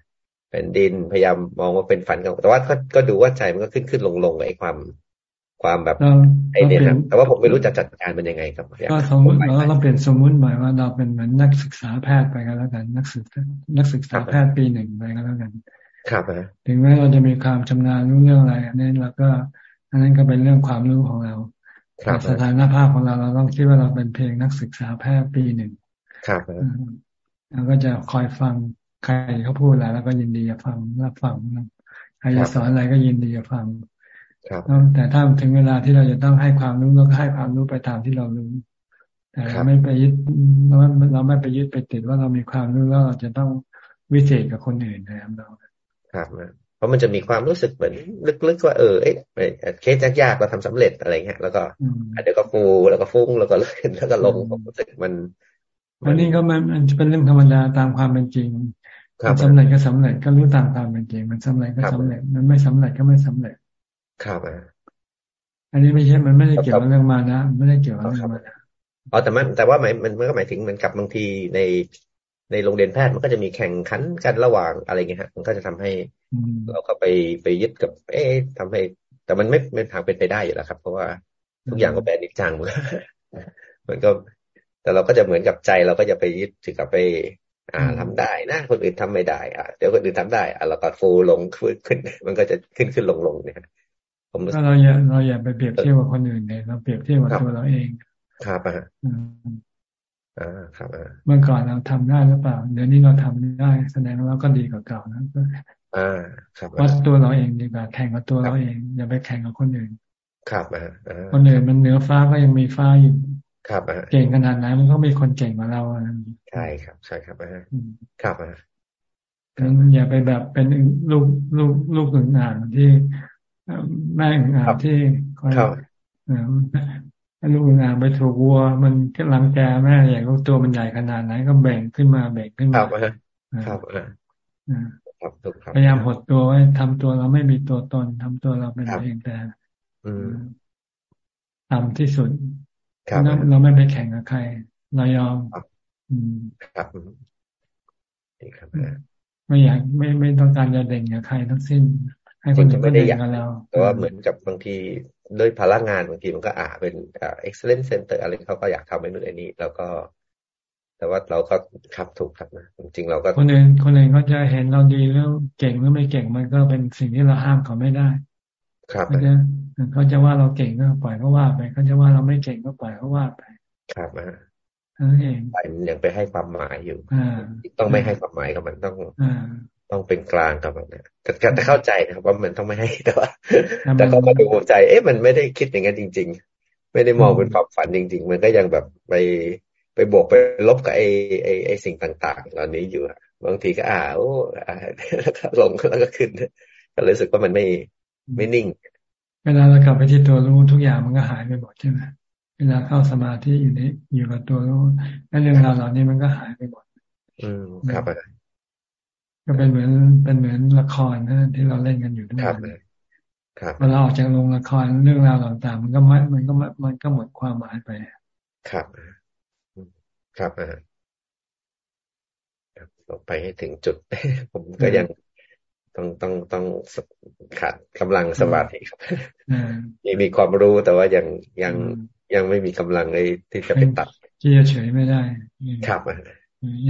Speaker 32: เป็นดินพยายามมองว่าเป็นฝันแต่ว่าก็ก็ดูว่าใจมันก็ขึ้นขึ้นลงลงไอ้ความ ความแบบไอ้เนี่ยครับแต่ว่าผมไม่รู้จะจัดการมันยังไงครับ
Speaker 1: ก็สมมติเราเราเปลี่ยนสมมุติหมายว่าเราเป็นเหมือนนักศึกษาแพทย์ไปกันแล้วกัน นักศึกษานักศึกษาแพทย์ปีหนึ่งไปกันแล้วกัน
Speaker 32: ครับ
Speaker 1: ถึงแม้เราจะมีความชำนาญรู้เรื่องอะไรอันนี้เราก็อันนั้นก็เป็นเรื่องความรู้ของเราแต่สถานภาพของเราเราต้องคิดว่าเราเป็นเพียงนักศึกษาแพทย์ปีหนึ่ง
Speaker 32: ครับ
Speaker 1: เราก็จะคอยฟังใครเขาพูดอะไรแล้วก็ยินดีจะฟังรับฟังใครจะสอนอะไรก็ยินดีจะฟัง แต่ถ้าถึงเวลาที่เราจะต้องให้ความรู้เราก็ให้ความรู้ไปตามที่เรารู้แต่เราไม่ไปยึดเราเราไม่ไปยึดไปติดว่าเรามีความรู้แล้วเราจะต้องวิเศษกับคนอื่นนะครับเรา
Speaker 32: ครับเพราะมันจะมีความรู้สึกเหมือนลึกๆว่าเออเอ๊ะเคสยากๆเราทำสำเร็จอะไรเงี้ยแล้วก็เดี๋ยวก็ฟูแล้วก็ฟุ้งแล้วก็เลื่อนแล้วก็ลงผมรู้สึกมัน
Speaker 1: อันนี้ก็มันจะเป็นเรื่องธรรมดาตามความเป็นจริงมันสำเร็จก็สำเร็จก็รู้ตามความเป็นจริง มันสำเร็จก็สำเร็จ มันไม่สำเร็จก็ไม่สำเร็จ
Speaker 32: ครับ
Speaker 1: อันนี้ไม่ใช่ มันไม่ได้เกี่ยวกับเรื่องมานะ ไม่ได้เกี่ยวกับเรื่องมานะ
Speaker 32: อ๋อแต่มันแต่ว่าหมายมันมันก็หมายถึงเหมือนกับบางทีในในโรงเรียนแพทย์มันก็จะมีแข่งขันกันระหว่างอะไรเงี้ยฮะมันก็จะทำให้เราก็ไปไปยึดกับ เอ๊ะทำให้ แต่มันไม่ไม่ทางเป็นไปได้อยู่แล้วครับ เพราะว่าทุกอย่างก็เป็นนิจจังมันก็ แต่เราก็จะเหมือนกับใจเราก็จะไปยึดถือกับไป อ่าทำได้นะคนอื่นทำไม่ได้ อ่าเดี๋ยวคนอื่นทำได้ อ่าเราก็ฟูลงขึ้นขึ้น มันก็จะขึ้นขึ้นลงลงเนี่ย
Speaker 1: ผมก็เราอย่าเราอย่าไปเปรียบเทียบกับคนอื่นเลยเราเปรียบเทียบกับตัวเราเอง
Speaker 32: ครับอ่าอ่าครับอ่า
Speaker 1: เมื่อก่อนเราทำได้หรือเปล่า เดี๋ยวนี้เราทำได้ แสดงว่าเราก็ดีกว่าเก่านะ
Speaker 32: อ่าครับ
Speaker 1: วัดตัวเราเองดีกว่าแข่งกับตัวเราเอง อย่าไปแข่งกับคนอื่น
Speaker 32: ครับอ่า
Speaker 1: คนอื่นมันเหนือฟ้าก็ยังมีฟ้าอยู่
Speaker 32: ครับ
Speaker 1: เก่งขนาดไหนมันก็มีคนเก่งกว่าเรา
Speaker 32: ใช่ครับใช่ครับครับ
Speaker 1: งั้นอย่าไปแบบเป็นลูกลูกลูกอึ่งอ่างที่ แม่อึ่งอ่างที่คอยลูกงานไปถูกวัว มันกำลังแกแม่อย่างลูกตัวมันใหญ่ขนาดไหนก็แบ่งขึ้นมาแบ่งขึ้นมา
Speaker 32: ครับครับ
Speaker 1: พยายามหดตัวไว้ทำตัวเราไม่มีตัวตนทำตัวเราเป็นเพียงแต่ทำที่สุดเราไม่ไปแข่งกับใคร เรายอม
Speaker 32: ครับครับ
Speaker 1: ไม่อยากไม่ไม่ต้องการจะเด่นกับใครทั้งสิ้น ให้คนอื่นก็เด่นกับเรา
Speaker 32: แต่ว่าเหมือนกับบางทีด้วยพลังงานบางทีมันก็อ่าเป็นอ่า excellent center อะไรเขาก็อยากทำให้นู่นไอ้นี่แล้วก็ แต่ว่าเราก็ครับถูกครับนะจริงๆเราก็
Speaker 1: คนอื่นคนอื่นเขาจะเห็นเราดีแล้วเก่งหรือไม่เก่งมันก็เป็นสิ่งที่เราห้ามเขาไม่ได้
Speaker 32: ครับ
Speaker 1: เขาจะเขาจะว่าเราเก่งก็ปล่อยเขาว่าไปเขาจะว่าเราไม่เก่งก็ปล่อยเขาว่าไป
Speaker 32: ครับนะ
Speaker 1: นั่นเอง
Speaker 32: ไปมันยังไปให้ความหมายอยู่ ต้องไม่ให้ความหมายกับมันต้อง ต้องเป็นกลางกับมันนะแต่แต่เข้าใจนะครับ ว่ามันต้องไม่ให้แต่ว่าแต่ก็มาดูใจ เอ๊ะมันไม่ได้คิดอย่างนั้นจริง ๆ ไม่ได้มองเป็นความฝันจริง ๆ มันก็ยังแบบไปไปบวกไปลบกับไอ้ไอ้ไอ้สิ่งต่างๆ เหล่านี้อยู่บางทีก็อ่าโอ้แล้วก็ลงแล้วก็ขึ้นก็รู้สึกว่ามันไม่ไม่นิ่ง
Speaker 1: เวลาเรากลับไปที่ตัวรู้ทุกอย่างมันก็หายไปหมดใช่ไหมเวลาเข้าสมาธิอยู่นี้อยู่กับตัวรู้แล้วเรื่องราวเหล่านี้มันก็หายไปหมด
Speaker 32: อืมครับ
Speaker 1: ก็เป็นเหมือนเป็นเหมือนละครนะที่เราเล่นกันอยู่ทุกวัน
Speaker 32: ครับ
Speaker 1: เวลาออกจากโรงละครเรื่องราวต่างๆ มันก็ไม่มันก็มันก็หมดความหมายไป
Speaker 32: ครับ ครับอ่าไปให้ถึงจุด ผมก็ยังต้องต้องต้องขาดกำลังสมาธิครับมีมีความรู้แต่ว่ายังยังยังไม่มีกำลังเลยที่จะไปตัด
Speaker 1: ที่จะเฉยไม่ได้
Speaker 32: ครับ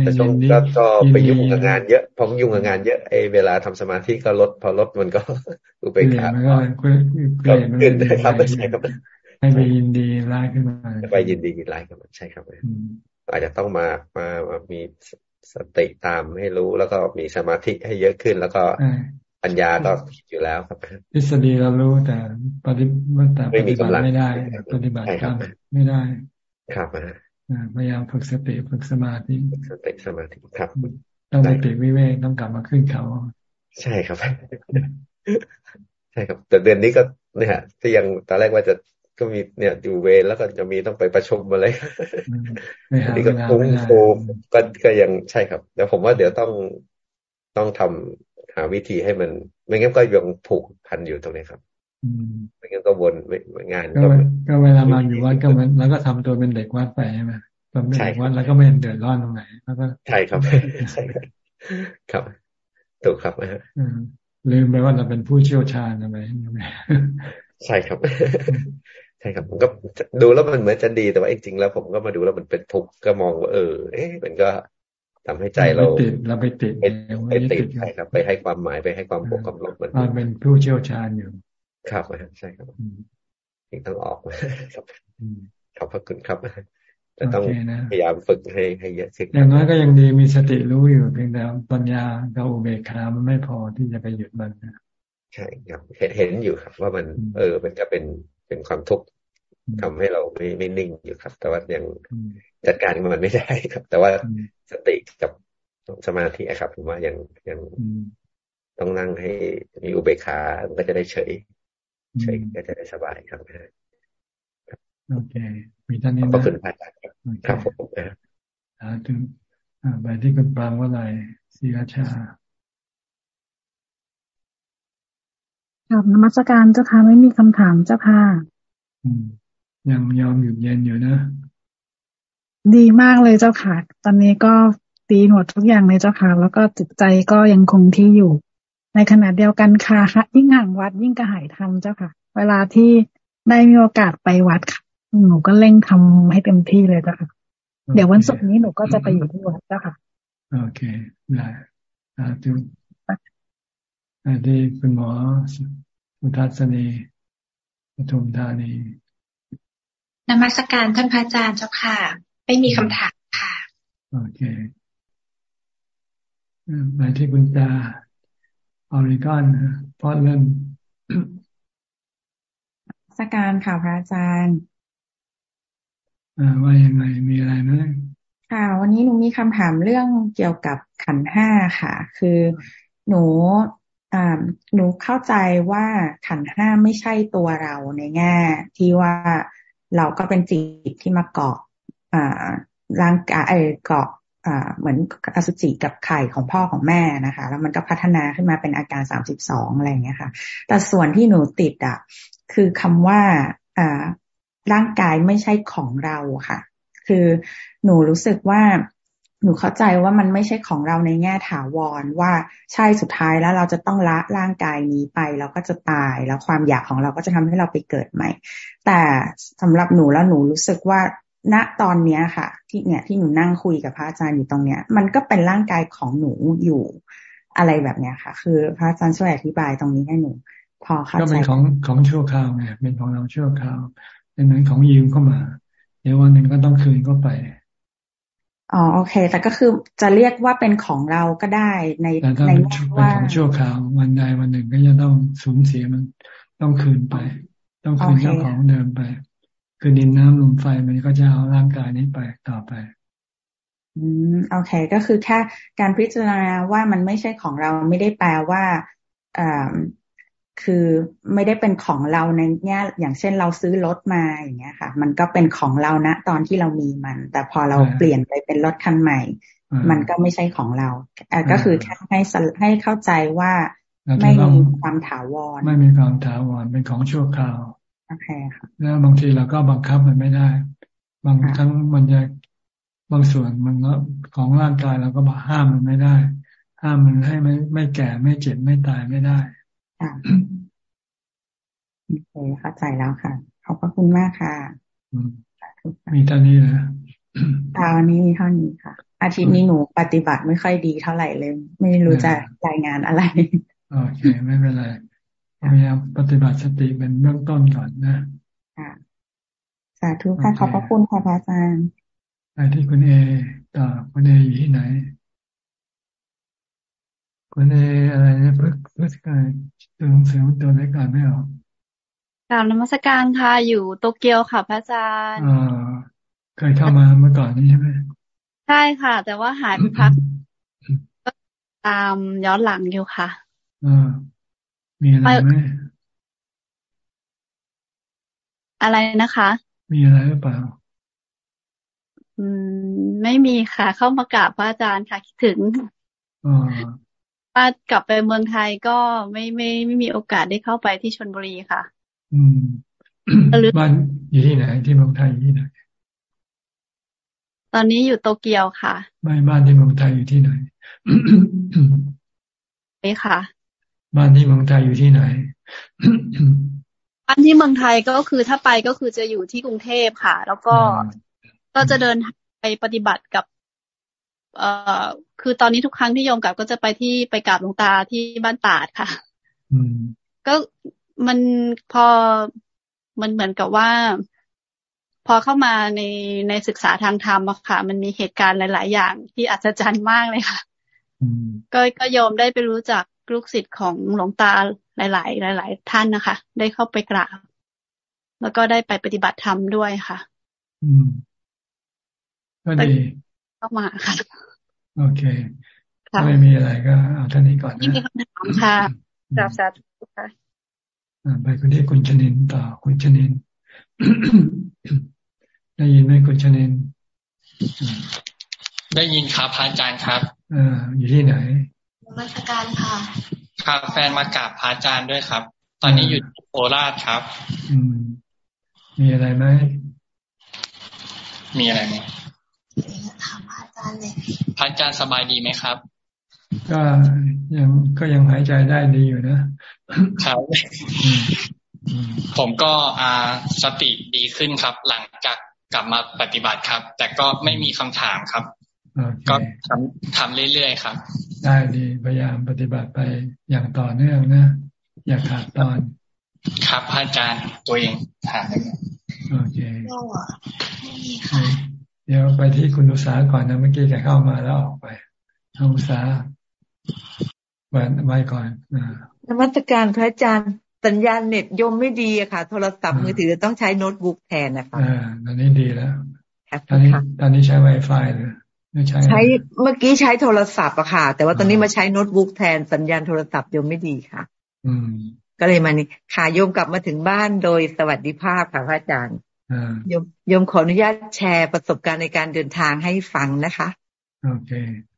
Speaker 32: แต่ช่วงก็ก็ไปยุ่งกับงานเยอะพอยุ่งกับงานเยอะไอ้เวลาทำสมาธิก็ลด พอลดมันก็อุไปขาดก็ขึ้นครับใช่ครับ
Speaker 1: ให้ไปยินดีไล่ขึ้นมา
Speaker 32: ไปยินดีไล่ขึ้นมาใช่ครับอาจจะต้องมามามีสติตามให้รู้แล้วก็มีสมาธิให้เยอะขึ้น แล้วก็ปัญญาก็คิดอยู่แล้วครับ
Speaker 1: ทฤษฎีเรารู้แต่ปฏิบัติแต่ปฏิบัติไม่ได้ ปฏิบัติตามไม่ได้
Speaker 32: ครับ
Speaker 1: พยายามฝึกสติฝึกสมาธิ
Speaker 32: สติสมาธิครับ
Speaker 1: ต้องไปปิวิเวกต้องกลับมาขึ้นเขา
Speaker 32: ใช่ครับ ใช่ครับ แต่เดือนนี้ก็เนี่ยที่ยังตอนแรกว่าจะก็มีเนี่ยอยู่เวรแล้วก็จะมีต้องไปประชุมอะไรนี่ก็คุ้มโคก็ก็ยังใช่ครับแต่ผมว่าเดี๋ยวต้องต้องทำหาวิธีให้มัน ไม่งั้นก็ยังผูกพันอยู่ตรงนี้ครับ ไม่งั้นก็วนงาน
Speaker 1: ก็ก็เวลามาอยู่วัดก็มันแล้วก็ทำตัวเป็นเด็กวัดไปใช่ไหมเป็นเด็กวัดแล้วก็ไม่เดือดร้อนตรงไหนแล้วก็
Speaker 32: ใช่ครับใช่ครับครับถูกครับนะฮะ
Speaker 1: ลืมไปว่าเราเป็นผู้เชี่ยวชาญทำไม
Speaker 32: ใช่ครับ ใช่ครับผมก็ดูแล้วมันเหมือนจะดีแต่ว่าจริงๆแล้ว ผมก็มาดูแล้วมันเป็นทุกข์ก็มองว่าเออ เอ๊ะมันก็ทำให้ใจเรา
Speaker 1: ติดเราไปติด
Speaker 32: ไปติดใช่ครับ ไปให้ความหมายไปให้ความบวกความลบ
Speaker 1: มันเป็นผู้เชี่ยวชาญอยู่
Speaker 32: ครับใช่ครับยิ่งต้องออกครับขอบพระคุณครับจะต้องพยายามฝึกให้ให้เยอะขึ้น
Speaker 1: อย่างน้อยก็ยังดีมีสติรู้อยู่เพียงแต่ปัญญากับอุเบกขามันไม่พอที่จะไปหยุดมัน
Speaker 32: ใช่ครับเห็นอยู่ครับ ว่ามัน เออ มันก็เป็นเป็นความทุกข์ทำให้เราไม่ไม่นิ่งอยู่ครับ แต่ว่ายังจัดการมันไม่ได้ครับ แต่ว่าสติกับสมาธิครับผมว่ายังยังต้องนั่งให้มีอุเบกขาก็จะได้เฉย เฉยก็จะได้สบายครับ
Speaker 1: โอเค มีท่านนี้
Speaker 32: นะขอบคุณพระอาจารย์ครับผม
Speaker 1: สาธุไปที่คุณปรางว่าไรศิราชา
Speaker 33: ครับนมัสการเจ้าค่ะไม่มีคำถามเจ้าค่ะ
Speaker 1: ยังยอมหยุดเย็นอยู่นะ
Speaker 33: ดีมากเลยเจ้าค่ะ ตอนนี้ก็ตีหมดทุกอย่างเลยเจ้าค่ะ แล้วก็จิตใจก็ยังคงที่อยู่ ในขณะเดียวกันค่ะยิ่งห่างวัดยิ่งกระหายทำเจ้าค่ะ เวลาที่ได้มีโอกาสไปวัดค่ะหนูก็เร่งทำให้เต็มที่เลยเจ้าค่ะ เดี๋ยววันศุกร์นี้หนูก็จะไปอยู่ที่วัดเจ้าค่ะ
Speaker 1: โอเคได้อ่าถึงอันที่คุณหมอสุทัศนีปทุมธานี
Speaker 34: นมัสการท่านพระอาจารย์เจ้าค่ะ ไม่มีคำถามค่ะ
Speaker 1: โอเคไปที่คุณตา ออริกอนพอดเล่น
Speaker 35: สการค่ะพระอาจารย์
Speaker 1: ว่ายังไงมีอะไรไหม
Speaker 35: ค่ะ วันนี้หนูมีคำถามเรื่องเกี่ยวกับขันห้าค่ะ คือหนูอ่าหนูเข้าใจว่าขันห้าไม่ใช่ตัวเราในแง่ ที่ว่าเราก็เป็นจิตที่มาเกาะอ่าร่างกายเกาะ เหมือนอสุจิกับไข่ของพ่อของแม่นะคะ แล้วมันก็พัฒนาขึ้นมาเป็นอาการสามสิบสองอะไรอย่างเงี้ยค่ะ แต่ส่วนที่หนูติดอะคือคำว่าอ่าร่างกายไม่ใช่ของเราค่ะ คือหนูรู้สึกว่าหนูเข้าใจว่ามันไม่ใช่ของเราในแง่ถาวรว่าใช่สุดท้ายแล้วเราจะต้องละร่างกายนี้ไปเราก็จะตายแล้วความอยากของเราก็จะทำให้เราไปเกิดใหม่ แต่สำหรับหนูแล้วหนูรู้สึกว่า ณตอนเนี้ยค่ะ ที่เนี่ยที่หนูนั่งคุยกับพระอาจารย์อยู่ตรงเนี้ย มันก็เป็นร่างกายของหนูอยู่อะไรแบบเนี้ยค่ะ คือพระอาจารย์ช่วยอธิบายตรงนี้ให้หนู พอเข้าใจ
Speaker 1: ก็เป็นของของชั่วคราวไงเป็นของเราชั่วคราวเป็นเหมือนของยืมเข้ามา เดี๋ยววันหนึ่งก็ต้องคืนเข้าไป
Speaker 35: อ๋อโอเค แต่ก็คือจะเรียกว่าเป็นของเราก็ได้ในในแง่
Speaker 1: ว่าเป็นของชั่วคราววันใดวันหนึ่งก็จะต้องสูญเสียมันต้องคืนไป ต้องคืนเจ้าของเดิมไป คือดินน้ำลมไฟมันก็จะเอาร่างกายนี้ไปต่อไป
Speaker 35: อืมโอเค ก็คือแค่การพิจารณาว่ามันไม่ใช่ของเราไม่ได้แปลว่าอ่าคือไม่ได้เป็นของเราในแง่อย่างเช่นเราซื้อรถมาอย่างเงี้ยค่ะ มันก็เป็นของเราณตอนที่เรามีมัน แต่พอเราเปลี่ยนไปเป็นรถคันใหม่ มันก็ไม่ใช่ของเราก็คือแค่ให้ให้เข้าใจว่าไม่มีความถาวร
Speaker 1: ไม่มีความถาวรเป็นของชั่วคราว
Speaker 35: โอเคค่ะ
Speaker 1: แล้วบางทีเราก็บังคับมันไม่ได้ บางครั้งมันจะบางส่วนมันก็ของร่างกายเราก็บอกห้ามมันไม่ได้ ห้ามมันให้ไม่ไม่แก่ไม่เจ็บไม่ตายไม่ได้
Speaker 35: ค่ะโอเคเข้าใจแล้วค่ะ ขอบพระคุณมากค่ะ
Speaker 1: มีเท่านี้นะ
Speaker 35: ตอนนี้เท่านี้ค่ะ อาทิตย์นี้หนูปฏิบัติไม่ค่อยดีเท่าไหร่เลย ไม่รู้จะรายงานอะไร
Speaker 1: โอเคไม่เป็นไร พยายามปฏิบัติสติเป็นเบื้องต้นก่อนนะ
Speaker 35: ค่ะสาธุค่ะขอบพระคุณค่ะพระอาจารย์
Speaker 1: ไปที่คุณเอต่อคุณเออยู่ที่ไหน คุณเออะไรเนี่ยเพื่อเพื่อการตัวหนังสือตัวเล็กการไม่ออก
Speaker 36: กล่าวนมัสการค่ะอยู่โตเกียวค่ะพระอาจารย์
Speaker 1: อ่าเคยเข้ามาเมื่อก่อนนี้ใช่ไหม
Speaker 36: ใช่ค่ะ แต่ว่าหายไปพักตามย้อนหลังอยู่ค่ะ
Speaker 1: อ่า มีอะไรไหม
Speaker 36: อะไรนะคะ
Speaker 1: มีอะไรหรือเปล่า
Speaker 36: อืม ไม่มีค่ะ เข้ามากราบพระอาจารย์ค่ะคิดถึงว่ากลับไปเมืองไทยก็ไม่ไม่ไม่มีโอกาสได้เข้าไปที่ชนบุรีค่ะ
Speaker 1: อืมบ้านอยู่ที่ไหน ที่เมืองไทยที่ไหน
Speaker 36: ตอนนี้อยู่โตเกียวค่ะ
Speaker 1: ไม่บ้านที่เมืองไทยอยู่ที่ไหน
Speaker 36: นี่ค่ะ
Speaker 1: บ้านที่เมืองไทยอยู่ที่ไหน
Speaker 36: บ้านที่เมืองไทยก็คือถ้าไปก็คือจะอยู่ที่กรุงเทพค่ะ แล้วก็ก็จะเดินไปปฏิบัติกับ เอ่อคือตอนนี้ทุกครั้งที่โยมกลับก็จะไปที่ไปกราบหลวงตาที่บ้านตาดค่ะก็มันพอมันเหมือนกับว่า พอเข้ามาในในศึกษาทางธรรมอะค่ะ มันมีเหตุการณ์หลาย ๆ อย่างที่อัศจรรย์มากเลยค่ะก็ก็โยมได้ไปรู้จัก ลูกศิษย์ของหลวงตาหลาย ๆ หลาย ๆ ท่านนะคะ ได้เข้าไปกราบ แล้วก็ได้ไปปฏิบัติธรรมด้วยค่ะ
Speaker 1: อืมก็ดี
Speaker 36: เข้ามาค่ะ
Speaker 1: โอเคถ้าไม่มีอะไรก็เอาท่านี้ก่อนนะ
Speaker 36: ไม่มีคำถามค่ะกราบสาธุค่ะ
Speaker 1: ไปคนที่คุณชนินต่อคุณชนินได้ยินไหมคุณชนิน
Speaker 37: ได้ยินครับพระอาจารย์ครับ
Speaker 1: อ่าอยู่ที่ไหน
Speaker 37: มาสการค่ะครับแฟนมากราบพระอาจารย์ด้วยครับ ตอนนี้อยู่โคราชครับ
Speaker 1: อืม มีอะไรไหม
Speaker 37: มีอะไรไหมถามพระอาจารย์เลยพระอาจารย์สบายดีไหมครับ
Speaker 1: ก็ยังก็ยังหายใจได้ดีอยู่นะ
Speaker 37: ครับผมก็อ่าสติดีขึ้นครับ หลังจากกลับมาปฏิบัติครับ แต่ก็ไม่มีคำถามครับ ก็ทำทำเรื่อยๆครับ
Speaker 1: ได้ดีพยายามปฏิบัติไปอย่างต่อเนื่องนะ อย่าขาดตอน
Speaker 37: ครับพระอาจารย์ตัวเองถามได้
Speaker 1: โอเคเดี๋ยวไปที่คุณอุษาก่อนนะเมื่อกี้แกเข้ามาแล้วออกไปอุษสาไว้ไว้ก่อน
Speaker 4: นมัสการพระอาจารย์สัญญาณเน็ตยมไม่ดีอะค่ะ โทรศัพท์มือถือต้องใช้โน้ตบุ๊กแทนนะคะ
Speaker 1: อ่าตอนนี้ดีแล้วตอนนี้ตอนนี้ใช้ Wi-Fi เลย
Speaker 4: ใช้เมื่อกี้ใช้โทรศัพท์อะค่ะ แต่ว่าตอนนี้มาใช้โน้ตบุ๊กแทนสัญญาณโทรศัพท์โยมไม่ดีค่ะ
Speaker 1: อืม
Speaker 4: ก็เลยมานี่ค่ะโยมกลับมาถึงบ้านโดยสวัสดิภาพค่ะพระอาจารย์โยมโยมขออนุญาตแชร์ประสบการณ์ในการเดินทางให้ฟังนะคะ
Speaker 1: โอเค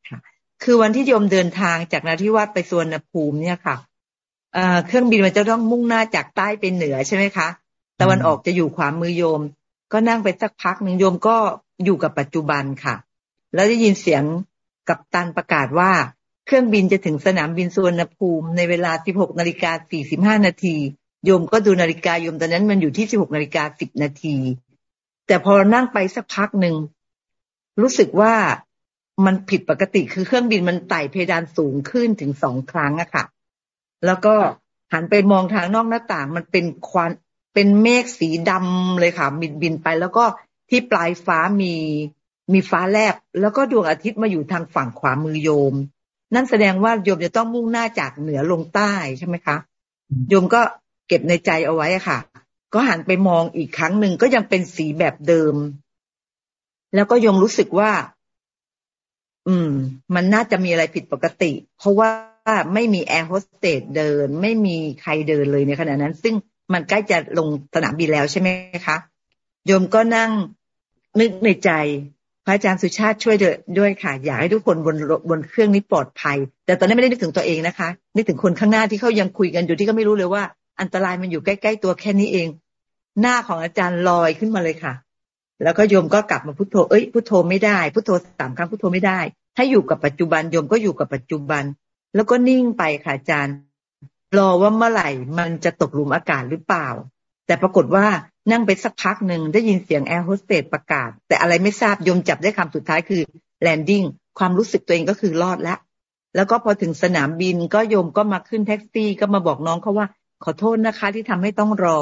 Speaker 4: ค่ะ คือวันที่โยมเดินทางจากนาทิวาสไปสวนภูมิเนี่ยค่ะเอ่อเครื่องบินมันจะต้องมุ่งหน้าจากใต้ไปเหนือใช่ไหมคะตะวันออกจะอยู่ขวามือโยม ก็นั่งไปสักพักหนึ่งโยมก็อยู่กับปัจจุบันค่ะ แล้วได้ยินเสียงกับตันประกาศว่าเครื่องบินจะถึงสนามบินสุวรรณภูมิในเวลา 16นาฬิกา45นาทีโยมก็ดูนาฬิกาโยมตอนนั้นมันอยู่ที่ 16นาฬิกา10นาที แต่พอนั่งไปสักพักหนึ่งรู้สึกว่ามันผิดปกติคือเครื่องบินมันไต่เพดานสูงขึ้นถึงสองครั้งอะค่ะ แล้วก็หันไปมองทางนอกหน้าต่าง มันเป็นควันเป็นเมฆสีดำเลยค่ะบินบินไป แล้วก็ที่ปลายฟ้ามี มีฟ้าแลบแล้วก็ดวงอาทิตย์มาอยู่ทางฝั่งขวามือโยม นั่นแสดงว่าโยมจะต้องมุ่งหน้าจากเหนือลงใต้ใช่ไหมคะ โยมก็เก็บในใจเอาไว้ค่ะ ก็หันไปมองอีกครั้งหนึ่งก็ยังเป็นสีแบบเดิม แล้วก็ยมรู้สึกว่า อืม มันน่าจะมีอะไรผิดปกติ เพราะว่าไม่มีแอร์โฮสเตสเดิน ไม่มีใครเดินเลยในขณะนั้น ซึ่งมันใกล้จะลงสนามบินแล้วใช่ไหมคะ โยมก็นั่งนึกในใจพ ระอาจารย์สุชาติช่วยด้วยค่ะ อยากให้ทุกคนบนบนเครื่องนี้ปลอดภัย แต่ตอนนี้ไม่ได้นึกถึงตัวเองนะคะนึกถึงคนข้างหน้าที่เขายังคุยกันอยู่ที่ก็ไม่รู้เลยว่า อันตรายมันอยู่ใกล้ๆตัวแค่นี้เอง หน้าของอาจารย์ลอยขึ้นมาเลยค่ะ แล้วก็โยมก็กลับมาพุทโธเอ้ยพุทโธไม่ได้พุทโธสามครั้งพุทโธไม่ได้ ถ้าอยู่กับปัจจุบันโยมก็อยู่กับปัจจุบัน แล้วก็นิ่งไปค่ะอาจารย์รอว่าเมื่อไหร่มันจะตกหลุมอากาศหรือเปล่า แต่ปรากฏว่านั่งไปสักพักหนึ่งได้ยินเสียงแอร์โฮสเตสประกาศ แต่อะไรไม่ทราบโยมจับได้คำสุดท้ายคือ landing ความรู้สึกตัวเองก็คือรอดแล้ว แล้วก็พอถึงสนามบินก็โยมก็มาขึ้นแท็กซี่ก็มาบอกน้องเขาว่า ขอโทษนะคะที่ทำให้ต้องรอ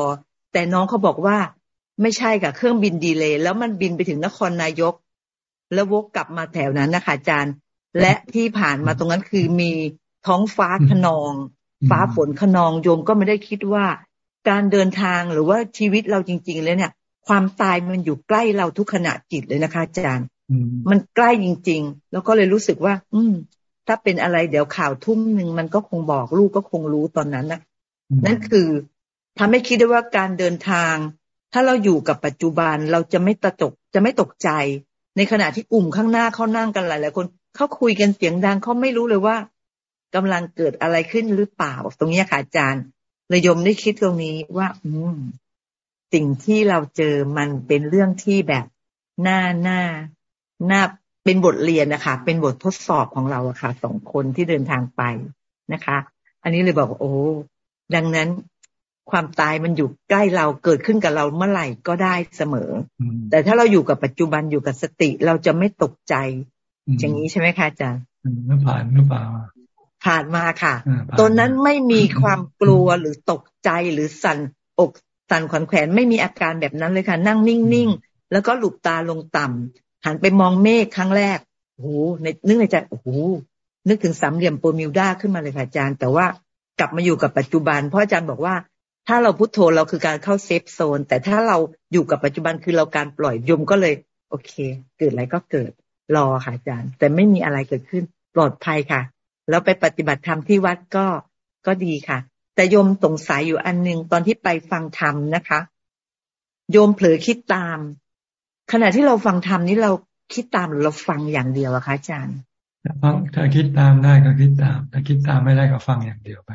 Speaker 4: แต่น้องเขาบอกว่าไม่ใช่กับเครื่องบินดีเลยแล้วมันบินไปถึงนครนายก แล้ววกกลับมาแถวนั้นนะคะอาจารย์ และที่ผ่านมาตรงนั้นคือมีท้องฟ้าขนอง ฟ้าฝนขนองโยมก็ไม่ได้คิดว่า การเดินทางหรือว่าชีวิตเราจริงๆเลยเนี่ย ความตายมันอยู่ใกล้เราทุกขณะจิตเลยนะคะอาจารย์มันใกล้จริง ๆ แล้วก็เลยรู้สึกว่า อืม ถ้าเป็นอะไรเดี๋ยวข่าวทุ่มหนึ่งมันก็คงบอกลูกก็คงรู้ตอนนั้นนะนั่นคือทำให้คิดได้ว่าการเดินทาง ถ้าเราอยู่กับปัจจุบันเราจะไม่ตะตกจะไม่ตกใจ ในขณะที่กลุ่มข้างหน้าเขานั่งกันหลายหลายคนเขาคุยกันเสียงดังเขาไม่รู้เลยว่ากำลังเกิดอะไรขึ้นหรือเปล่า ตรงนี้ค่ะอาจารย์ เลยยมได้คิดตรงนี้ว่า อืม สิ่งที่เราเจอมันเป็นเรื่องที่แบบหน้าหน้าหน้าเป็นบทเรียนนะคะ เป็นบททดสอบของเราอะค่ะสองคนที่เดินทางไปนะคะ อันนี้เลยบอกโอ้ดังนั้นความตายมันอยู่ใกล้เราเกิดขึ้นกับเราเมื่อไหร่ก็ได้เสมอ แต่ถ้าเราอยู่กับปัจจุบันอยู่กับสติเราจะไม่ตกใจ อย่างนี้ใช่ไหมคะอาจารย์
Speaker 1: ไม่ผ่านหรือเปล่า
Speaker 4: ผ่านมาค่ะ ตอนนั้นไม่มีความกลัวหรือตกใจหรือสั่นอกสั่นขวัญแขวนไม่มีอาการแบบนั้นเลยค่ะ นั่งนิ่งๆ แล้วก็หลุบตาลงต่ำหันไปมองเมฆครั้งแรกโอ้โหในนึกในใจโอ้โหนึกถึงสามเหลี่ยมโปรมิวดาขึ้นมาเลยค่ะอาจารย์ แต่ว่ากลับมาอยู่กับปัจจุบัน เพราะอาจารย์บอกว่า ถ้าเราพุโทโธเราคือการเข้าเซฟโซน แต่ถ้าเราอยู่กับปัจจุบันคือเราการปล่อยยมก็เลย โอเค เกิดอะไรก็เกิดรอค่ะอาจารย์ แต่ไม่มีอะไรเกิดขึ้นปลอดภัยค่ะ แล้วไปปฏิบัติธรรมที่วัดก็ก็ดีค่ะ แต่โยมสงสัยอยู่อันหนึ่งตอนที่ไปฟังธรรมนะคะ โยมเผลอคิดตาม ขณะที่เราฟังธรรมนี้เราคิดตามหรือเราฟังอย่างเดียวอะคะอาจารย์
Speaker 1: ฟังถ้าคิดตามได้ก็คิดตาม ถ้าคิดตามไม่ได้ก็ฟังอย่างเดียวไป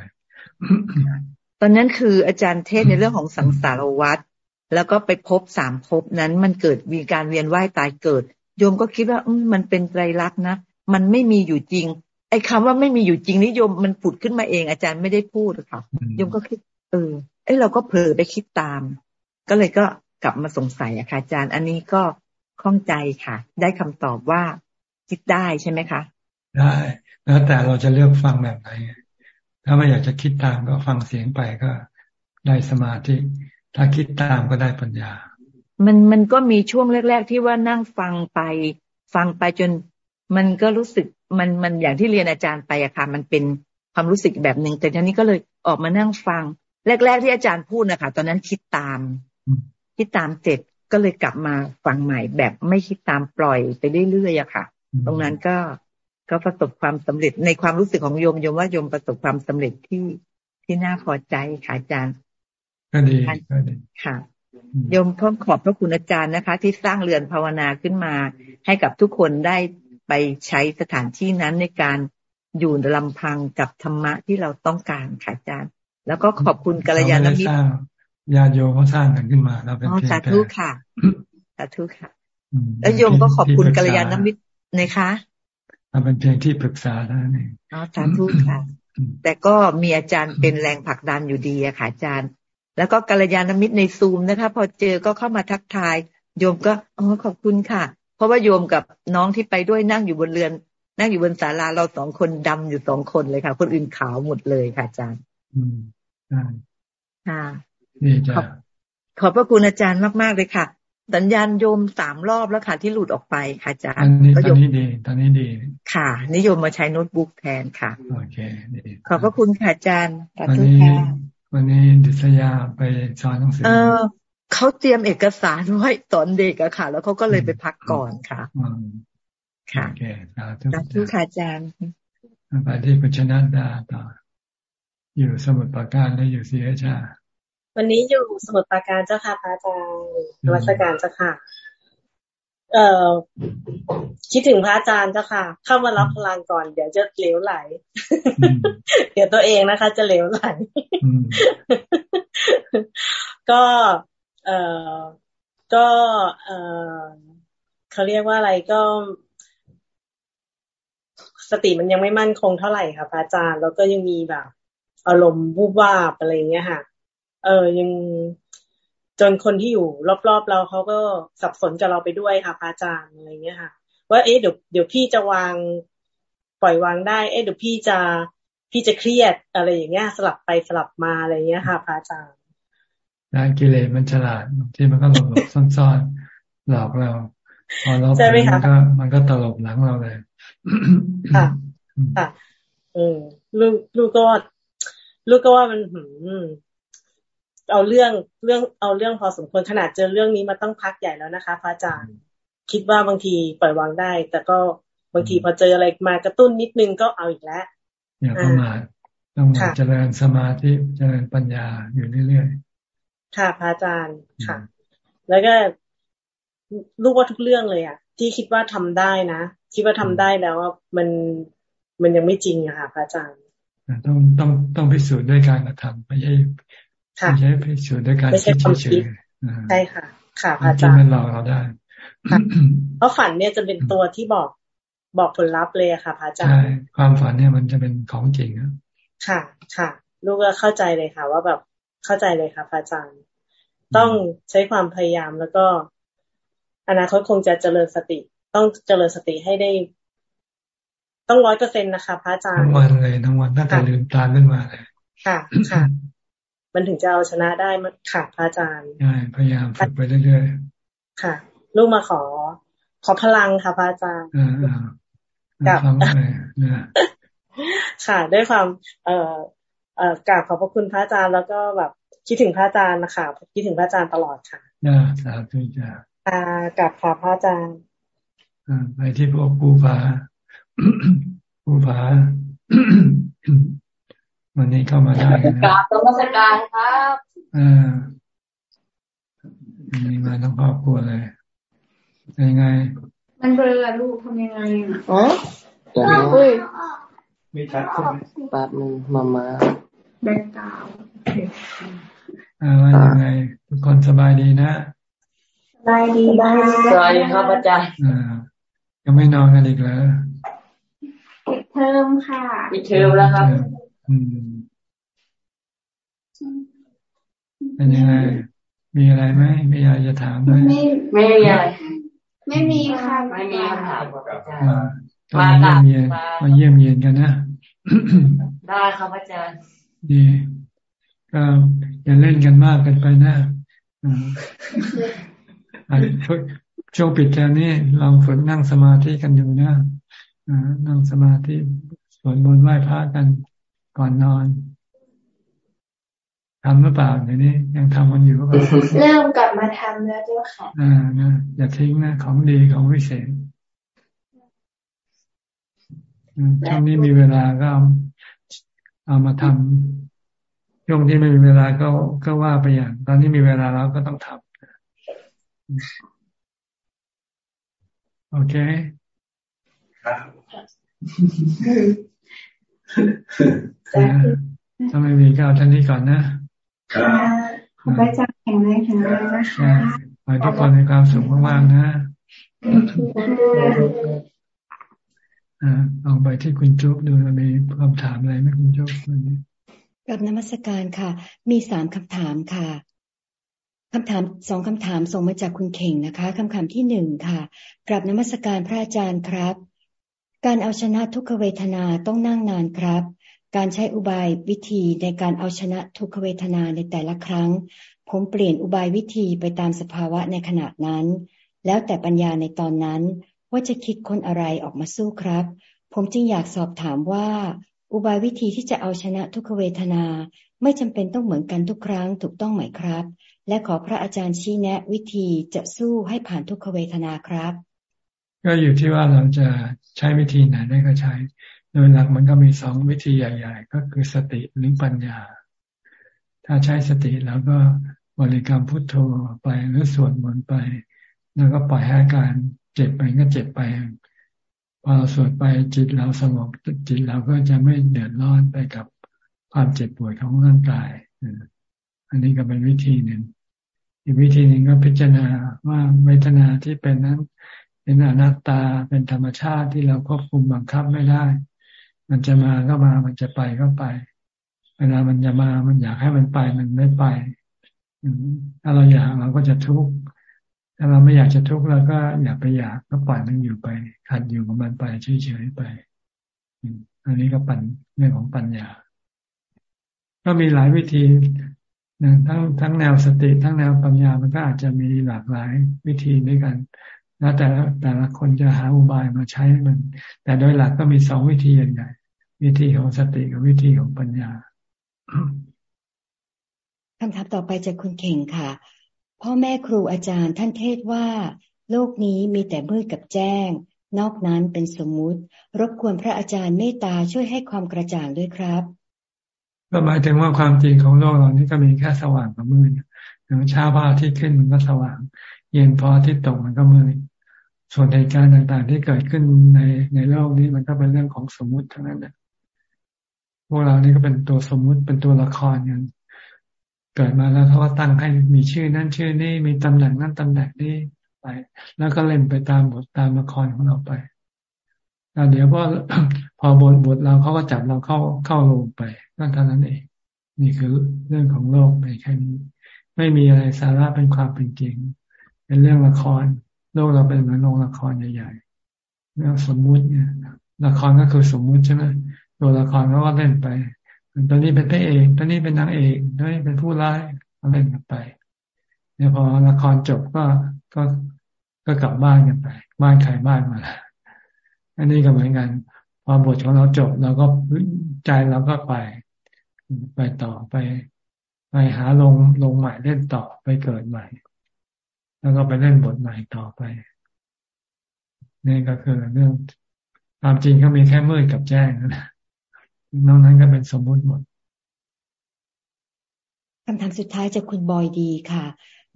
Speaker 4: ตอนนั้นคืออาจารย์เทศในเรื่องของสังสารวัฏแล้วก็ไปพบสามภพนั้นมันเกิดมีการเวียนว่ายตายเกิด โยมก็คิดว่าอืมันเป็นไตรลักษณ์นะ มันไม่มีอยู่จริง ไอ้คาว่าไม่มีอยู่จริงนิยมมันผุดขึ้นมาเองอาจารย์ไม่ได้พูดค่ะโยมก็คิด เออไอ้เราก็เผลอไปคิดตาม ก็เลยก็กลับมาสงสัยอะค่ะอาจารย์ อันนี้ก็คล่องใจค่ะ ได้คำตอบว่าคิดได้ใช่ไหมคะ
Speaker 1: ได้ แล้วแต่เราจะเลือกฟังแบบไหน ถ้าไม่อยากจะคิดตามก็ฟังเสียงไปก็ได้สมาธิ ถ้าคิดตามก็ได้ปัญญา
Speaker 4: มันมันก็มีช่วงแรก ๆ ที่ว่านั่งฟังไป ฟังไปจน มันก็รู้สึก มันมันอย่างที่เรียนอาจารย์ไปอะค่ะ มันเป็นความรู้สึกแบบหนึ่งแต่ทีนี้ก็เลยออกมานั่งฟัง แรก ๆ ที่อาจารย์พูดนะคะตอนนั้นคิดตามคิดตามเสร็จก็เลยกลับมาฟังใหม่แบบไม่คิดตามปล่อยไปเรื่อยๆอะค่ะ ตรงนั้นก็ก็ประสบความสำเร็จในความรู้สึกของโยมโยมว่าโยมประสบความสำเร็จที่ที่น่าพอใจค่ะอาจารย์
Speaker 1: ก็ดีก็ดี
Speaker 4: ค่ะโยมพ่อขอบพระคุณอาจารย์นะคะ ที่สร้างเรือนภาวนาขึ้นมา ให้กับทุกคนได้ ไปใช้สถานที่นั้นในการอยู่ลำพังกับธรรมะที่เราต้องการค่ะอาจารย์ แล้วก็ขอบคุณกัลยาณมิตร
Speaker 1: ญาโยเขาสร้างกันขึ้นมาเราเป็น
Speaker 4: เพียงสาธุค่ะสาธุค่ะแล้วโยมก็ขอบคุณกัลยาณมิตรนะคะ
Speaker 1: เราเป็นเพียงที่ปรึกษาเท่านั้นเอง
Speaker 4: อ๋อสาธุค่ะ แต่ก็มีอาจารย์เป็นแรงผลักดันอยู่ดีอะค่ะอาจารย์ แล้วก็กัลยาณมิตรในซูมนะคะ พอเจอก็เข้ามาทักทาย โยมก็อ๋อขอบคุณค่ะเพ ราะว่าโยมกับน้องที่ไปด้วยนั่งอยู่บนเรือน นั่งอยู่บนศาลาเราสองคนดำอยู่สองคนเลยค่ะ คนอื่นขาวหมดเลยค่ะอาจารย์
Speaker 1: อืม
Speaker 4: ค่ะ
Speaker 1: นี่จ้ะ
Speaker 4: ขอบพระคุณอาจารย์มากๆเลยค่ะ สัญญาณโยมสามรอบแล้วค่ะ ที่หลุดออกไปค่ะอาจารย์
Speaker 1: ตอนนี้ดีตอนนี้ดี
Speaker 4: ค่ะ นิยมมาใช้โน้ตบุ๊กแทนค่ะ
Speaker 1: โอเคดี
Speaker 4: ขอบพระคุณค่ะอาจารย์
Speaker 1: วันนี้วันนี้ดิษยาไปสอนหนังสือ
Speaker 4: เออ เขาเตรียมเอกสารไว้ตอนเด็กอะค่ะ แล้วเขาก็เลยไปพักก่อนค่ะค่ะ
Speaker 1: โอเคสา
Speaker 4: ธุค่ะอาจารย์
Speaker 1: ไปที่ปัญชนะดาต่อ อยู่สมุทรปราการและอยู่ศรีราชา
Speaker 38: วันนี้อยู่สมุทรปราการเจ้าค่ะพระอาจารย์วัชการเจ้าค่ะ เอ่อคิดถึงพระอาจารย์เจ้าค่ะ เข้ามารับพลังก่อน เดี๋ยวจะเหลวไหล เดี๋ยวตัวเองนะคะ จะเหลวไหล ก็ เอ่อก็เอ่อเขาเรียกว่าอะไรก็ สติมันยังไม่มั่นคงเท่าไหร่ค่ะพระอาจารย์แล้วก็ยังมีแบบ อารมณ์วูบวาบอะไรเงี้ยค่ะ เออยังจนคนที่อยู่รอบๆเราเขาก็สับสนกับเราไปด้วยค่ะพระอาจารย์อะไรเงี้ยค่ะ ว่าเอ๊ะเดี๋ยวเดี๋ยวพี่จะวางปล่อยวางได้ เอ๊ะเดี๋ยวพี่จะพี่จะเครียดอะไรอย่างเงี้ย สลับไปสลับมาอะไรเงี้ยค่ะพระอาจารย์
Speaker 1: นะกิเลสมันฉลาดที่มันก็หลบหลบซ่อนๆหลอกเราพอเราไปมันก็มันก็ตลบหลังเราเลย
Speaker 38: ค่ะค่ะอืมลูกลูกก็ลูกก็ว่ามันหืมเอาเรื่องเรื่องเอาเรื่องพอสมควรขนาดเจอเรื่องนี้มาต้องพักใหญ่แล้วนะคะพระอาจารย์คิดว่าบางทีปล่อยวางได้ แต่ก็บางทีพอเจออะไรมากระตุ้นนิดนึงก็เอาอีกแล้ว
Speaker 1: อย่าประมาทต้องมาเจริญสมาธิเจริญปัญญาอยู่เรื่อย
Speaker 38: ๆ ค่ะพระอาจารย์ค่ะ แล้วก็รู้ว่าทุกเรื่องเลยอะ ที่คิดว่าทำได้นะคิดว่าทำได้แล้วว่ามันมันยังไม่จริงอะค่ะพระอาจารย์
Speaker 1: ต้องต้องต้องพิสูจน์ด้วยการกระทำไม่ใช่ไม่ใช่พิสูจน์ด้วยการคิดเฉย
Speaker 38: ใช่ค่ะ ค่ะอาจาร
Speaker 1: ย์มันหลอกเราได้
Speaker 38: เพราะฝันเนี่ยจะเป็นตัวที่บอกบอกผลลัพธ์เลยค่ะพระอาจารย์ใช่
Speaker 1: ความฝันเนี่ยมันจะเป็นของจริง
Speaker 38: ค่ะ ค่ะ ลูกก็เข้าใจเลยค่ะ ว่าแบบ เข้าใจเลยค่ะพระอาจารย์ ต้องใช้ความพยายามแล้วก็ อนาคตคงจะเจริญสติ ต้องเจริญสติให้ได้ ต้องร้อยเปอร์เซ็นต์นะคะพระอาจารย์
Speaker 1: ทั้งวันเลยทั้งวันตั้งแต่ลืมตาขึ้นมาเลย
Speaker 38: ค่ะค่ะ มันถึงจะเอาชนะได้ค่ะพระอาจารย์
Speaker 1: ใช่พยายามฝึกไปเรื่อย
Speaker 38: ๆค่ะ ลูกมาขอ ขอพลังค่ะพระอาจารย์
Speaker 1: กับ
Speaker 38: ค่ะ ด้วยความ เอ่อเอ่อ กราบขอบพระคุณพระอาจารย์แล้วก็แบบคิดถึงพระอาจารย์นะคะคิดถึงพระอาจารย์ตลอดค่ะ
Speaker 1: นะสาธุจ้า
Speaker 38: อ่ากราบขอพระอาจารย์
Speaker 1: ไปที่พวกปูผาปูผาวันนี้เข้ามาได้นะ
Speaker 39: กราบรมสการครับ
Speaker 1: อ่ามีมาทั้งครอบครัวเลยยังไง
Speaker 39: มันเบลอลูกทำยังไง
Speaker 1: อ๋อเฮ้ยไม่ชัดใช่ไหม
Speaker 39: แป๊บนึงมามาแดงกาว
Speaker 1: อ่ายังไงทุกคนสบายดีนะ
Speaker 39: สบายดีได้สบายดีครับอาจารย์
Speaker 1: อ่ายังไม่นอนกันอีกเหรอ
Speaker 39: ปิดเทอมค่ะปิดเทอมแล้วครับ
Speaker 1: เป็นยังไงมีอะไรไหมมีอะไรจะถามไหมไม่
Speaker 39: ไม่มีอะไรไม่มีค่ะไม่มีคำถาม
Speaker 1: มาเยี่ยมเยียนมาเยี่ยมเยียนกันนะ
Speaker 39: ได้ครับอาจารย์
Speaker 1: ดีก็อย่าเล่นกันมากกันไปนะช่วงปิดแค่นี้เราฝึกนั่งสมาธิกันอยู่นะนั่งสมาธิสวดมนต์ไหว้พระกันก่อนนอนทำหรือเปล่าเดี๋ยวนี้ยังทำมันอยู่หรือเปล่า
Speaker 39: เริ่มกลับมาทำแล้วเจ้าค่ะ
Speaker 1: อ่านะอย่าทิ้งนะของดีของวิเศษ ช่วงนี้มีเวลาก็เอามาทำช่วงที่ไม่มีเวลาก็ก็ว่าไปอย่าง ตอนนี้มีเวลาแล้วก็ต้องทำโอเคครับถ้าไม่มีก็เอาท่านนี้ก่อนนะ
Speaker 39: ขอบอาจารย์แข็งแรงแข็งแรงนะคะ
Speaker 1: ขอทุกคนในความสุขมากๆนะอ่า ลองไปที่คุณจุ๊บดูมีคำถามอะไรไหมคุณจุ๊บวันนี้
Speaker 40: กับนมัสการค่ะ มีสามคำถามค่ะคำถามสองคำถามส่งมาจากคุณเข่งนะคะคำถามที่หนึ่งค่ะกลับนมัสการพระอาจารย์ครับ การเอาชนะทุกขเวทนาต้องนั่งนานครับ การใช้อุบายวิธีในการเอาชนะทุกขเวทนาในแต่ละครั้ง ผมเปลี่ยนอุบายวิธีไปตามสภาวะในขณะนั้น แล้วแต่ปัญญาในตอนนั้น ว่าจะคิดคนอะไรออกมาสู้ครับ ผมจึงอยากสอบถามว่า อุบายวิธีที่จะเอาชนะทุกขเวทนา ไม่จำเป็นต้องเหมือนกันทุกครั้งถูกต้องไหมครับ และขอพระอาจารย์ชี้แนะวิธีจะสู้ให้ผ่านทุกขเวทนาครับ
Speaker 1: ก็อยู่ที่ว่าเราจะใช้วิธีไหนได้ก็ใช้ โดยหลักมันก็มีสองวิธีใหญ่ ๆ ก็คือสติหรือปัญญา ถ้าใช้สติแล้วก็บริกรรมพุทโธไปหรือสวดมนต์ไป แล้วก็ปล่อยให้การ เจ็บไปก็เจ็บไป พอเราสวดไปจิตเราสงบจิตเราก็จะไม่เดือดร้อนไปกับความเจ็บปวดของร่างกายอันนี้ก็เป็นวิธีหนึ่ง อีกวิธีหนึ่งก็พิจารณาว่าเวทนาที่เป็นนั้น เป็นอนัตตาเป็นธรรมชาติที่เราควบคุมบังคับไม่ได้ มันจะมาก็มามันจะไปก็ไป เวลามันจะมามันอยากให้มันไปมันไม่ไปถ้าเราอยากเราก็จะทุกข์ ถ้าเราไม่อยากจะทุกข์เราก็อย่าไปอยากก็ปล่อยมันอยู่ไปขัดอยู่กับมันไปเฉยๆไป อันนี้ก็ปัญเรื่องของปัญญา ก็มีหลายวิธีนะทั้งทั้งแนวสติทั้งแนวปัญญามันก็อาจจะมีหลากหลายวิธีด้วยกันแล้วแต่แต่ละคนจะหาอุบายมาใช้มัน แต่โดยหลักก็มีสองวิธีใหญ่วิธีของสติกับวิธีของปัญญา
Speaker 40: คำถามต่อไปจากคุณเข่งค่ะ พ่อแม่ครูอาจารย์ท่านเทศว่า โลกนี้มีแต่มืดกับแจ้ง นอกนั้นเป็นสมมุติ รบกวนพระอาจารย์เมตตาช่วยให้ความกระจ่างด้วยครับ
Speaker 1: ก็หมายถึงว่าความจริงของโลกเรานี้ก็มีแค่สว่างกับมืดอย่างเช้าพระอาทิตย์ขึ้นมันก็สว่าง เย็นพออาทิตย์ตกมันก็มืดส่วนเหตุการณ์ต่างๆ ที่เกิดขึ้นในในโลกนี้มันก็เป็นเรื่องของสมมุติทั้งนั้นแหละพวกเรานี่ก็เป็นตัวสมมุติเป็นตัวละครกัน เกิดมาแล้วเขาก็ตั้งให้มีชื่อนั่นชื่อนี่มีตำแหน่งนั่นตำแหน่งนี่ไป แล้วก็เล่นไปตามบทตามละครของเราไปแล้วเดี๋ยวพอพอบทบทเราเขาก็จับเราเข้าเข้าลงไปก็เท่านั้นเองนี่คือเรื่องของโลกไปแค่นี้ ไม่มีอะไรสาระเป็นความเป็นจริง เป็นเรื่องละคร โลกเราเป็นเหมือนโรงละครใหญ่ๆเรื่องสมมุติเนี่ยละครก็คือสมมุติใช่ไหมตัวละครเขาก็เล่นไป ตอนนี้เป็นพระเอกตอนนี้เป็นนางเอกตอนนี้เป็นผู้ร้ายก็เล่นกันไปเนี่ยพอละครจบก็ก็ก็กลับบ้านกันไป บ้านใครบ้านมาอันนี้ก็เหมือนกัน พอบทของเราจบเราก็ใจเราก็ไป ไปต่อไป ไปหาลงลงใหม่เล่นต่อไปเกิดใหม่ แล้วก็ไปเล่นบทใหม่ต่อไปนี่ก็คือเรื่องความจริงก็มีแค่มืดกับแจ้งนะ นอกนั้นก็เป็นสมมุติหมด
Speaker 40: คำถามสุดท้ายจากคุณบอยดีค่ะ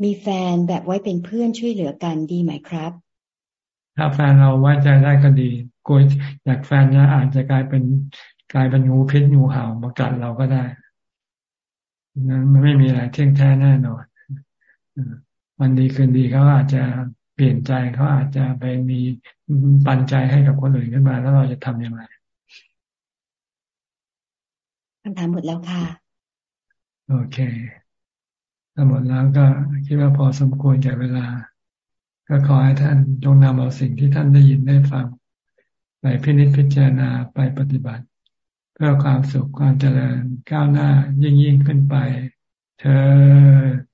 Speaker 40: มีแฟนแบบไว้เป็นเพื่อนช่วยเหลือกันดีไหมครับ
Speaker 1: ถ้าแฟนเราไว้ใจได้ก็ดีกลัวอยากแฟนจะอาจจะกลายเป็นกลายเป็นงูพิษงูเห่ามากัดเราก็ได้นั้นมันไม่มีอะไรเที่ยงแท้แน่นอนวันดีคืนดีเขาอาจจะเปลี่ยนใจเขาอาจจะไปมีปันใจให้กับคนอื่นขึ้นมา แล้วเราจะทํำยังไง
Speaker 40: คำถามหมดแล้วค่ะ
Speaker 1: โอเคถ้าหมดแล้วก็คิดว่าพอสมควรแก่เวลา ก็ขอให้ท่านจงนำเอาสิ่งที่ท่านได้ยินได้ฟังไปพินิจพิจารณาไปปฏิบัติ เพื่อความสุขความเจริญก้าวหน้ายิ่งยิ่งขึ้นไป เธอ